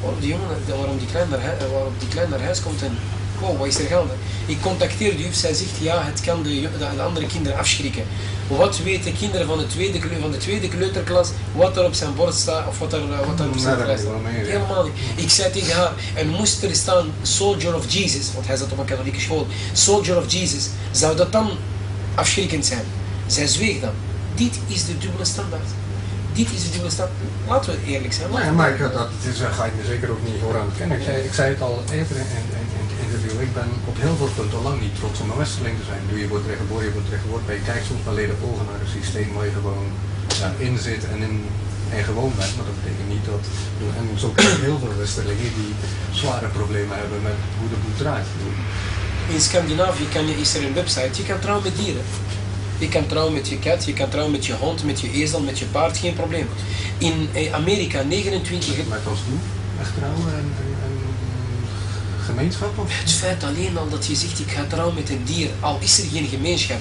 Waarom die jongen, waarom die klein naar, eh, waarom die klein naar huis komt en wow, wat is er gaande? Ik contacteer de juf, zij zegt ja, het kan de, de, de andere kinderen afschrikken. Wat weten kinderen van de, tweede, van de tweede kleuterklas, wat er op zijn borst staat of wat er, eh, wat er op zijn ik staat? Helemaal niet. Ik zei tegen haar, en moest er staan Soldier of Jesus, want hij zat op een katholieke school, Soldier of Jesus, zou dat dan afschrikkend zijn? Zij zweeg dan. Dit is de dubbele standaard. Dit is de dubbele standaard. Laten we eerlijk zijn. Nee, maar ik, dat is, ga ik me zeker ook niet voor aan kennen. Ik zei, ik zei het al eerder in het interview, ik ben op heel veel punten lang niet trots om een Westerling te zijn. Doe je wordt geboren, je wordt terecht geboren, maar je kijkt soms maar leden ogen naar een systeem waar je gewoon ja, in zit en, in, en gewoon bent. Maar dat betekent niet dat, en zo ken ik heel veel Westerlingen die zware problemen hebben met hoe de boel draait. In Scandinavië kan je, is er een website, je kan trouwen met dieren. Je kan trouwen met je kat, je kan trouwen met je hond, met je ezel, met je paard, geen probleem. In eh, Amerika 29... Met als doel, echt trouwen en, en, en gemeenschap of? Het feit alleen al dat je zegt ik ga trouwen met een dier, al is er geen gemeenschap.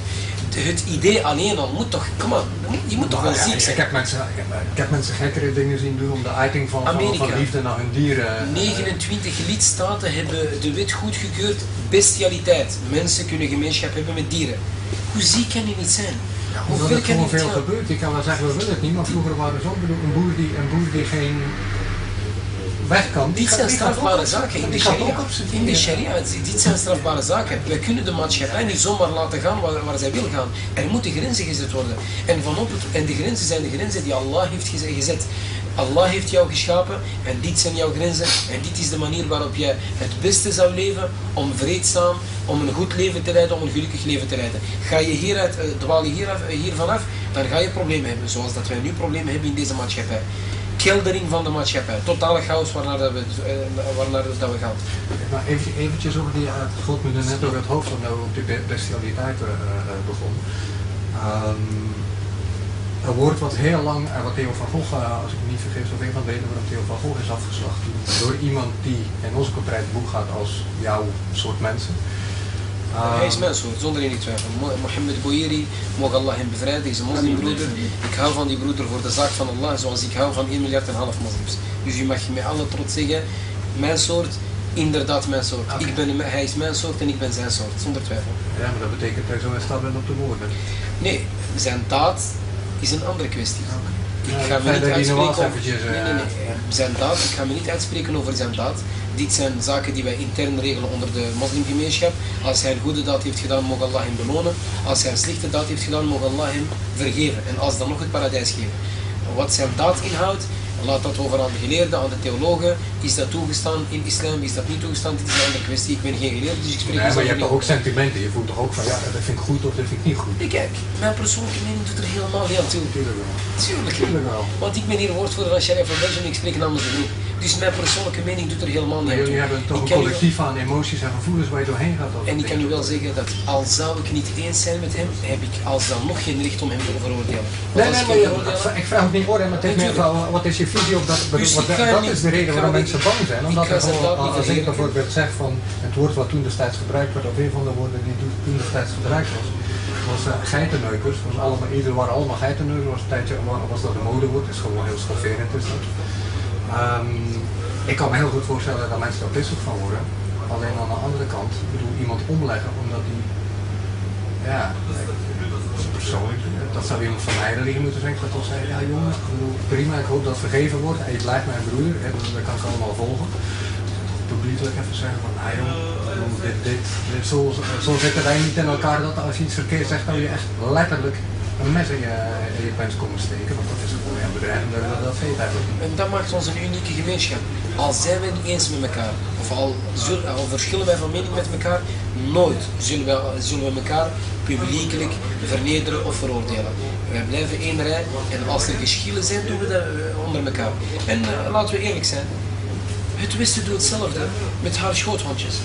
Het idee alleen al moet toch, kom on, je moet toch wel ja, ziek ik, zijn. ik heb mensen, ik, heb, ik mensen gekkere dingen zien doen om de uiting van, van, liefde naar hun dieren. eh, 29 lidstaten hebben de wet goedgekeurd, bestialiteit. Mensen kunnen gemeenschap hebben met dieren. Hoe ziek kan je niet zijn? Hoe Omdat ver het kan je gewoon veel gaan? gebeurt. Je kan wel zeggen, we willen het niet, maar vroeger waren ze ook een boer die, een boer die geen weg kan. Dit zijn strafbare zaken in de sharia. In de sharia, dit zijn strafbare zaken. Wij kunnen de maatschappij niet zomaar laten gaan waar, waar zij wil gaan. Er moeten grenzen gezet worden. En, vanop het, en de grenzen zijn de grenzen die Allah heeft geze- gezet. Allah heeft jou geschapen en dit zijn jouw grenzen. En dit is de manier waarop jij het beste zou leven om vreedzaam, om een goed leven te leiden, om een gelukkig leven te leiden. Ga je hieruit, eh, dwaal je hieraf, eh, hiervan af, dan ga je problemen hebben. Zoals dat wij nu problemen hebben in deze maatschappij. Keldering van de maatschappij. Totale chaos waarnaar dat we, eh, waarnaar dat we gaan. Maar even, eventjes over die, uh, God me net over het hoofd van nou op die be- bestialiteit eh, eh, begon. Ehm, een woord wat heel lang, en wat Theo van Gogh, als ik me niet vergis, of een van de redenen waarom Theo van Gogh is afgeslacht, door iemand die in onze contract boek gaat als jouw soort mensen. Hij is mens hoor, zonder enige twijfel. Mo- Mohammed Bouiri, mogen Allah hem bevrijden, deze moslimbroeder. Ik hou van die broeder voor de zaak van Allah, zoals ik hou van 1 miljard en half moslims. Dus u mag met alle trots zeggen, mijn soort, inderdaad mijn soort. Ik ben, hij is mijn soort en ik ben zijn soort, zonder twijfel. ja, maar dat betekent dat hij zo in staat bent op de woorden. Nee, zijn daad is een andere kwestie. Ik ga me niet uitspreken over... eventjes, Nee, eh, nee, nee. Zijn daad, ik ga me niet uitspreken over zijn daad. Dit zijn zaken die wij intern regelen onder de moslimgemeenschap. Als hij een goede daad heeft gedaan, mogen Allah hem belonen. Als hij een slechte daad heeft gedaan, mogen Allah hem vergeven. En als dan nog het paradijs geven. Wat zijn daad inhoudt, laat dat over aan de geleerden, aan de theologen. Is dat toegestaan in islam, is dat niet toegestaan? Dit is een andere kwestie. Ik ben geen geleerde, dus ik spreek Nee, maar je hebt toch ook sentimenten. Je voelt toch ook van ja, dat vind ik goed of dat vind ik niet goed. Nee, Kijk, mijn persoonlijke mening doet er helemaal niet aan toe. Natuurlijk wel. Tuurlijk. Tuurlijk wel. Want ik ben hier woordvoerder van Sheriff van Belgium, ik spreek namens de groep. Dus mijn persoonlijke mening doet er helemaal niet toe. jullie hebben toch Ik een collectief aan emoties en gevoelens waar je doorheen gaat. En het ik kan u wel zeggen dat al zou ik niet eens zijn met hem, heb ik als dan nog geen recht om hem te veroordelen. Nee, nee, ik maar ik vraag ook niet oordeel, maar het is meer wat is je visie op dat? Dus ik dat is de reden ik waarom niet- mensen bang zijn. Omdat er gewoon, ik verdedigen. bijvoorbeeld zeg van het woord wat toen destijds gebruikt werd, of een van de woorden die toen- destijds gebruikt was, was uh, geitenneukers. Was allemaal, ieder waren allemaal geitenneukers, was een tijdje wa- was dat een modewoord, is gewoon heel schofferend is dat. Ehm, ik kan me heel goed voorstellen dat mensen daar pissig van worden. Alleen aan de andere kant, ik bedoel, iemand omleggen omdat die, ja, dat zou iemand van mij liggen moeten zeggen, dat zei, ja jongen, prima, ik hoop dat het vergeven wordt en je blijft mijn broer, hè, dat, kan ik allemaal volgen. Publiekelijk even zeggen van, nou jongen, ik bedoel, dit, dit, zo, zo zitten wij niet in elkaar dat als je iets verkeerd zegt, dan je echt letterlijk een mes in je, in je pens komen steken, want dat is gewoon bedrijf dat, dat, weet eigenlijk. En dat maakt ons een unieke gemeenschap. Al zijn we niet eens met elkaar, of al, zullen, al verschillen wij van mening met elkaar, nooit zullen we, we elkaar publiekelijk vernederen of veroordelen. Wij blijven één rij en als er geschillen zijn, doen we dat eh, onder elkaar. En eh, laten we eerlijk zijn, het Westen doet hetzelfde met haar schoothondjes.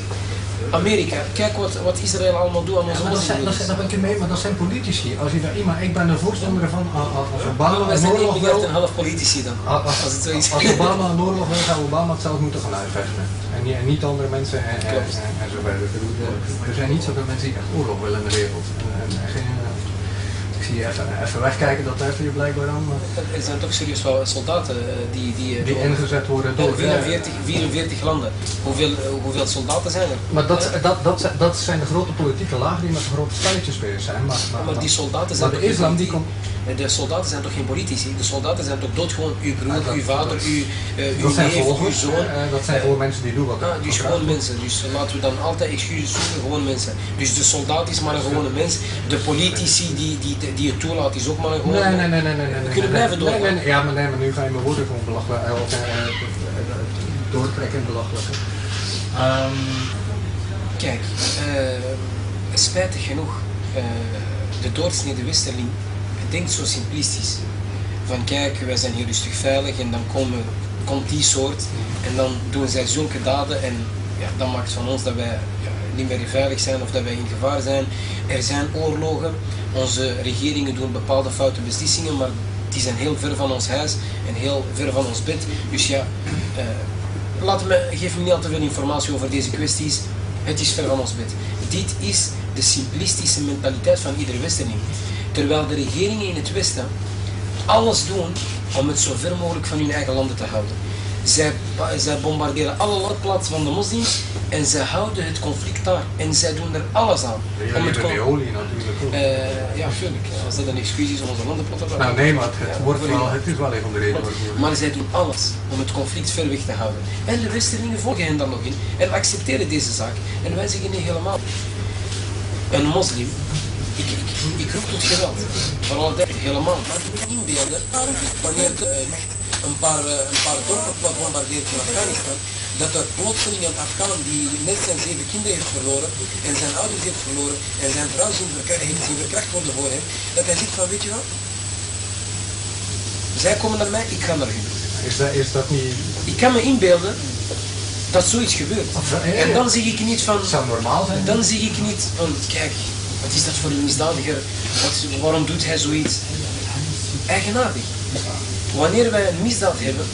Amerika, kijk wat, wat Israël allemaal doet aan onze Maar dat, zijn, dat, zijn, moslimbroeders. dat ben ik mee, maar dat zijn politici. Als je daar iemand, ik ben de voorstander van als Obama een zijn 1 oorlog wil, en half politici dan. Als is. als Obama een oorlog wil, zou Obama het zelf moeten gaan uitvechten. En, niet- en niet andere mensen en, en, en, en zo verder. Er zijn niet zoveel mensen die echt oorlog willen in de wereld. En, en, en geen, eh, ik zie je even, even wegkijken, dat heeft je blijkbaar aan. maar Er zijn toch serieus wel soldaten eh, die... die, eh, Die door- ingezet worden door... door 44, 44 landen. Hoeveel, eh, hoeveel soldaten zijn er? Maar dat, Eh, dat, dat, zijn- dat zijn de grote politieke lagen die met de grote spelletjes bezig zijn. Maar, maar, maar die soldaten zijn maar de islam die komt... Eh, De soldaten zijn toch geen politici? De soldaten zijn toch doodgewoon uw broer, Ah, dat- uw vader, dat- uw, eh, uw neef, uw zoon. eh, dat zijn gewoon mensen die doen wat Ah, dus gewoon mensen. Dus laten we dan altijd excuses zoeken, gewoon mensen. Dus de soldaat is maar een gewone mens. De politici die, die, die het toelaat is ook maar een gewone Nee, nee, mens. nee, nee, nee. nee, We nee, kunnen nee, blijven doorgaan. nee, nee, ja, maar nee, maar nu ga je mijn woorden gewoon belachelijk, eh, eh, eh, doortrekken en belachelijk. Ehm, Kijk, eh, spijtig genoeg, eh, de doorsnede Westerling denkt zo simplistisch. Van kijk, wij zijn hier rustig veilig en dan komen, komt die soort en dan doen zij zulke daden en ja, dat maakt van ons dat wij niet meer veilig zijn of dat wij in gevaar zijn. Er zijn oorlogen, onze regeringen doen bepaalde foute beslissingen, maar die zijn heel ver van ons huis en heel ver van ons bed. Dus ja, eh, laat me, geef me niet al te veel informatie over deze kwesties. Het is ver van ons bed. Dit is de simplistische mentaliteit van ieder Westerling. Terwijl de regeringen in het Westen alles doen om het zo ver mogelijk van hun eigen landen te houden. Zij, zij bombarderen alle landplaatsen van de moslims en zij houden het conflict daar. En zij doen er alles aan. jullie Om het con- olie natuurlijk ook. Eh, ja, natuurlijk. Als dat een excuus is om onze landen plat te nou nee, maar het, Ja, wordt wel, het is wel een van de redenen Maar zij doen alles om het conflict ver weg te houden. En de Westerlingen volgen hen dan nog in en accepteren deze zaak. En wij zeggen niet helemaal. Een moslim, ik, ik, ik roep tot geweld. Vooral dat helemaal. Maar je moet inbeelden, wanneer eh, een, paar, eh, een paar dorpen plat bombardeert in Afghanistan, dat er plotseling een Afghaan die net zijn zeven kinderen heeft verloren en zijn ouders heeft verloren en zijn vrouw zien verkra- heeft zien verkracht worden voor hem, dat hij zegt van weet je wat, zij komen naar mij, ik ga naar hun. Is dat, is dat niet... Ik kan me inbeelden dat zoiets gebeurt. En dan zeg ik niet van... Het zou normaal zijn? Dan zeg ik niet van, kijk, wat is dat voor een misdadiger? Wat, waarom doet hij zoiets? Eigenaardig. Wanneer wij een misdaad hebben,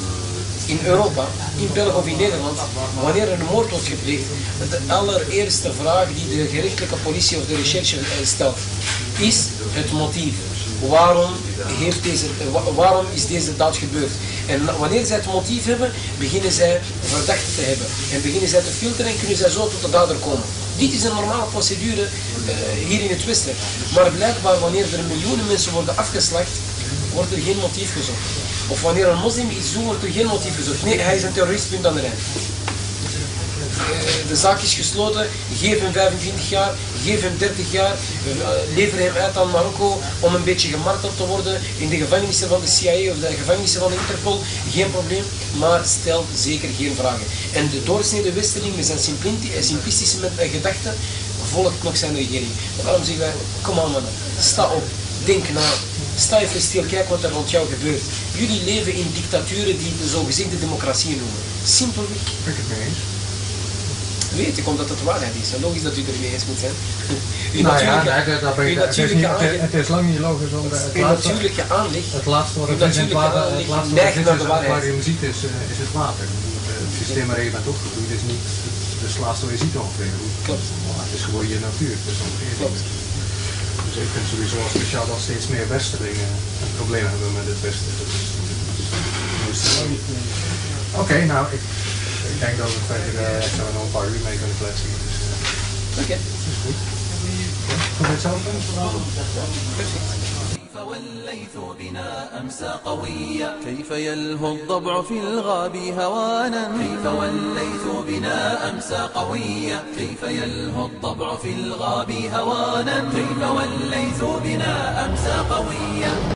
in Europa, in België of in Nederland, wanneer er een moord wordt gepleegd, de allereerste vraag die de gerechtelijke politie of de recherche stelt, is het motief. Waarom, heeft deze, wa- waarom is deze daad gebeurd? En wanneer zij het motief hebben, beginnen zij verdachten te hebben. En beginnen zij te filteren en kunnen zij zo tot de dader komen. Dit is een normale procedure hier in het Westen. Maar blijkbaar wanneer er miljoenen mensen worden afgeslacht, wordt er geen motief gezocht. Of wanneer een moslim iets doet, wordt er geen motief gezocht. Nee, hij is een terrorist, punt aan de rijn. Eh, De zaak is gesloten, geef hem 25 jaar, geef hem 30 jaar, eh, lever hem uit aan Marokko om een beetje gemarteld te worden in de gevangenissen van de CIA of de gevangenissen van de Interpol, geen probleem, maar stel zeker geen vragen. En de doorsnede westerling met zijn eh, simplistische eh, gedachten volgt nog zijn regering. Daarom zeggen wij, kom aan mannen, sta op, denk na, sta even stil, kijk wat er rond jou gebeurt. Jullie leven in dictaturen die de zogezegde democratieën noemen. Simpelweg. Ben ik het mee eens? Weet ik, omdat het waarheid is. En logisch dat u er mee eens moet zijn. Uw Nou ja, nee, dat- uw het, is niet, het, het is lang niet logisch om het laatste, natuurlijke aanleg. het laatste wat er is in het water, het laatste wat is het waar je muziek is, eh, is het water. Het systeem waar je bent opgegroeid is niet slaat er weer niet over in. Klopt. Het is gewoon je natuur, dus is Dus ik vind sowieso al speciaal dat steeds meer westerlingen een probleem hebben met het westen. Oké, nou, ik, ik, denk dat we verder uh, nog een paar uur mee kunnen kletsen. Dus, Oké. Okay. is goed. Goed hetzelfde? Precies. والليث بنا أمسى قويا. كيف يلهو الضبع في الغاب هوانا؟ كيف والليث بنا أمسى قويا؟ كيف يلهو الضبع في الغاب هوانا؟ كيف والليث بنا أمسى قويا؟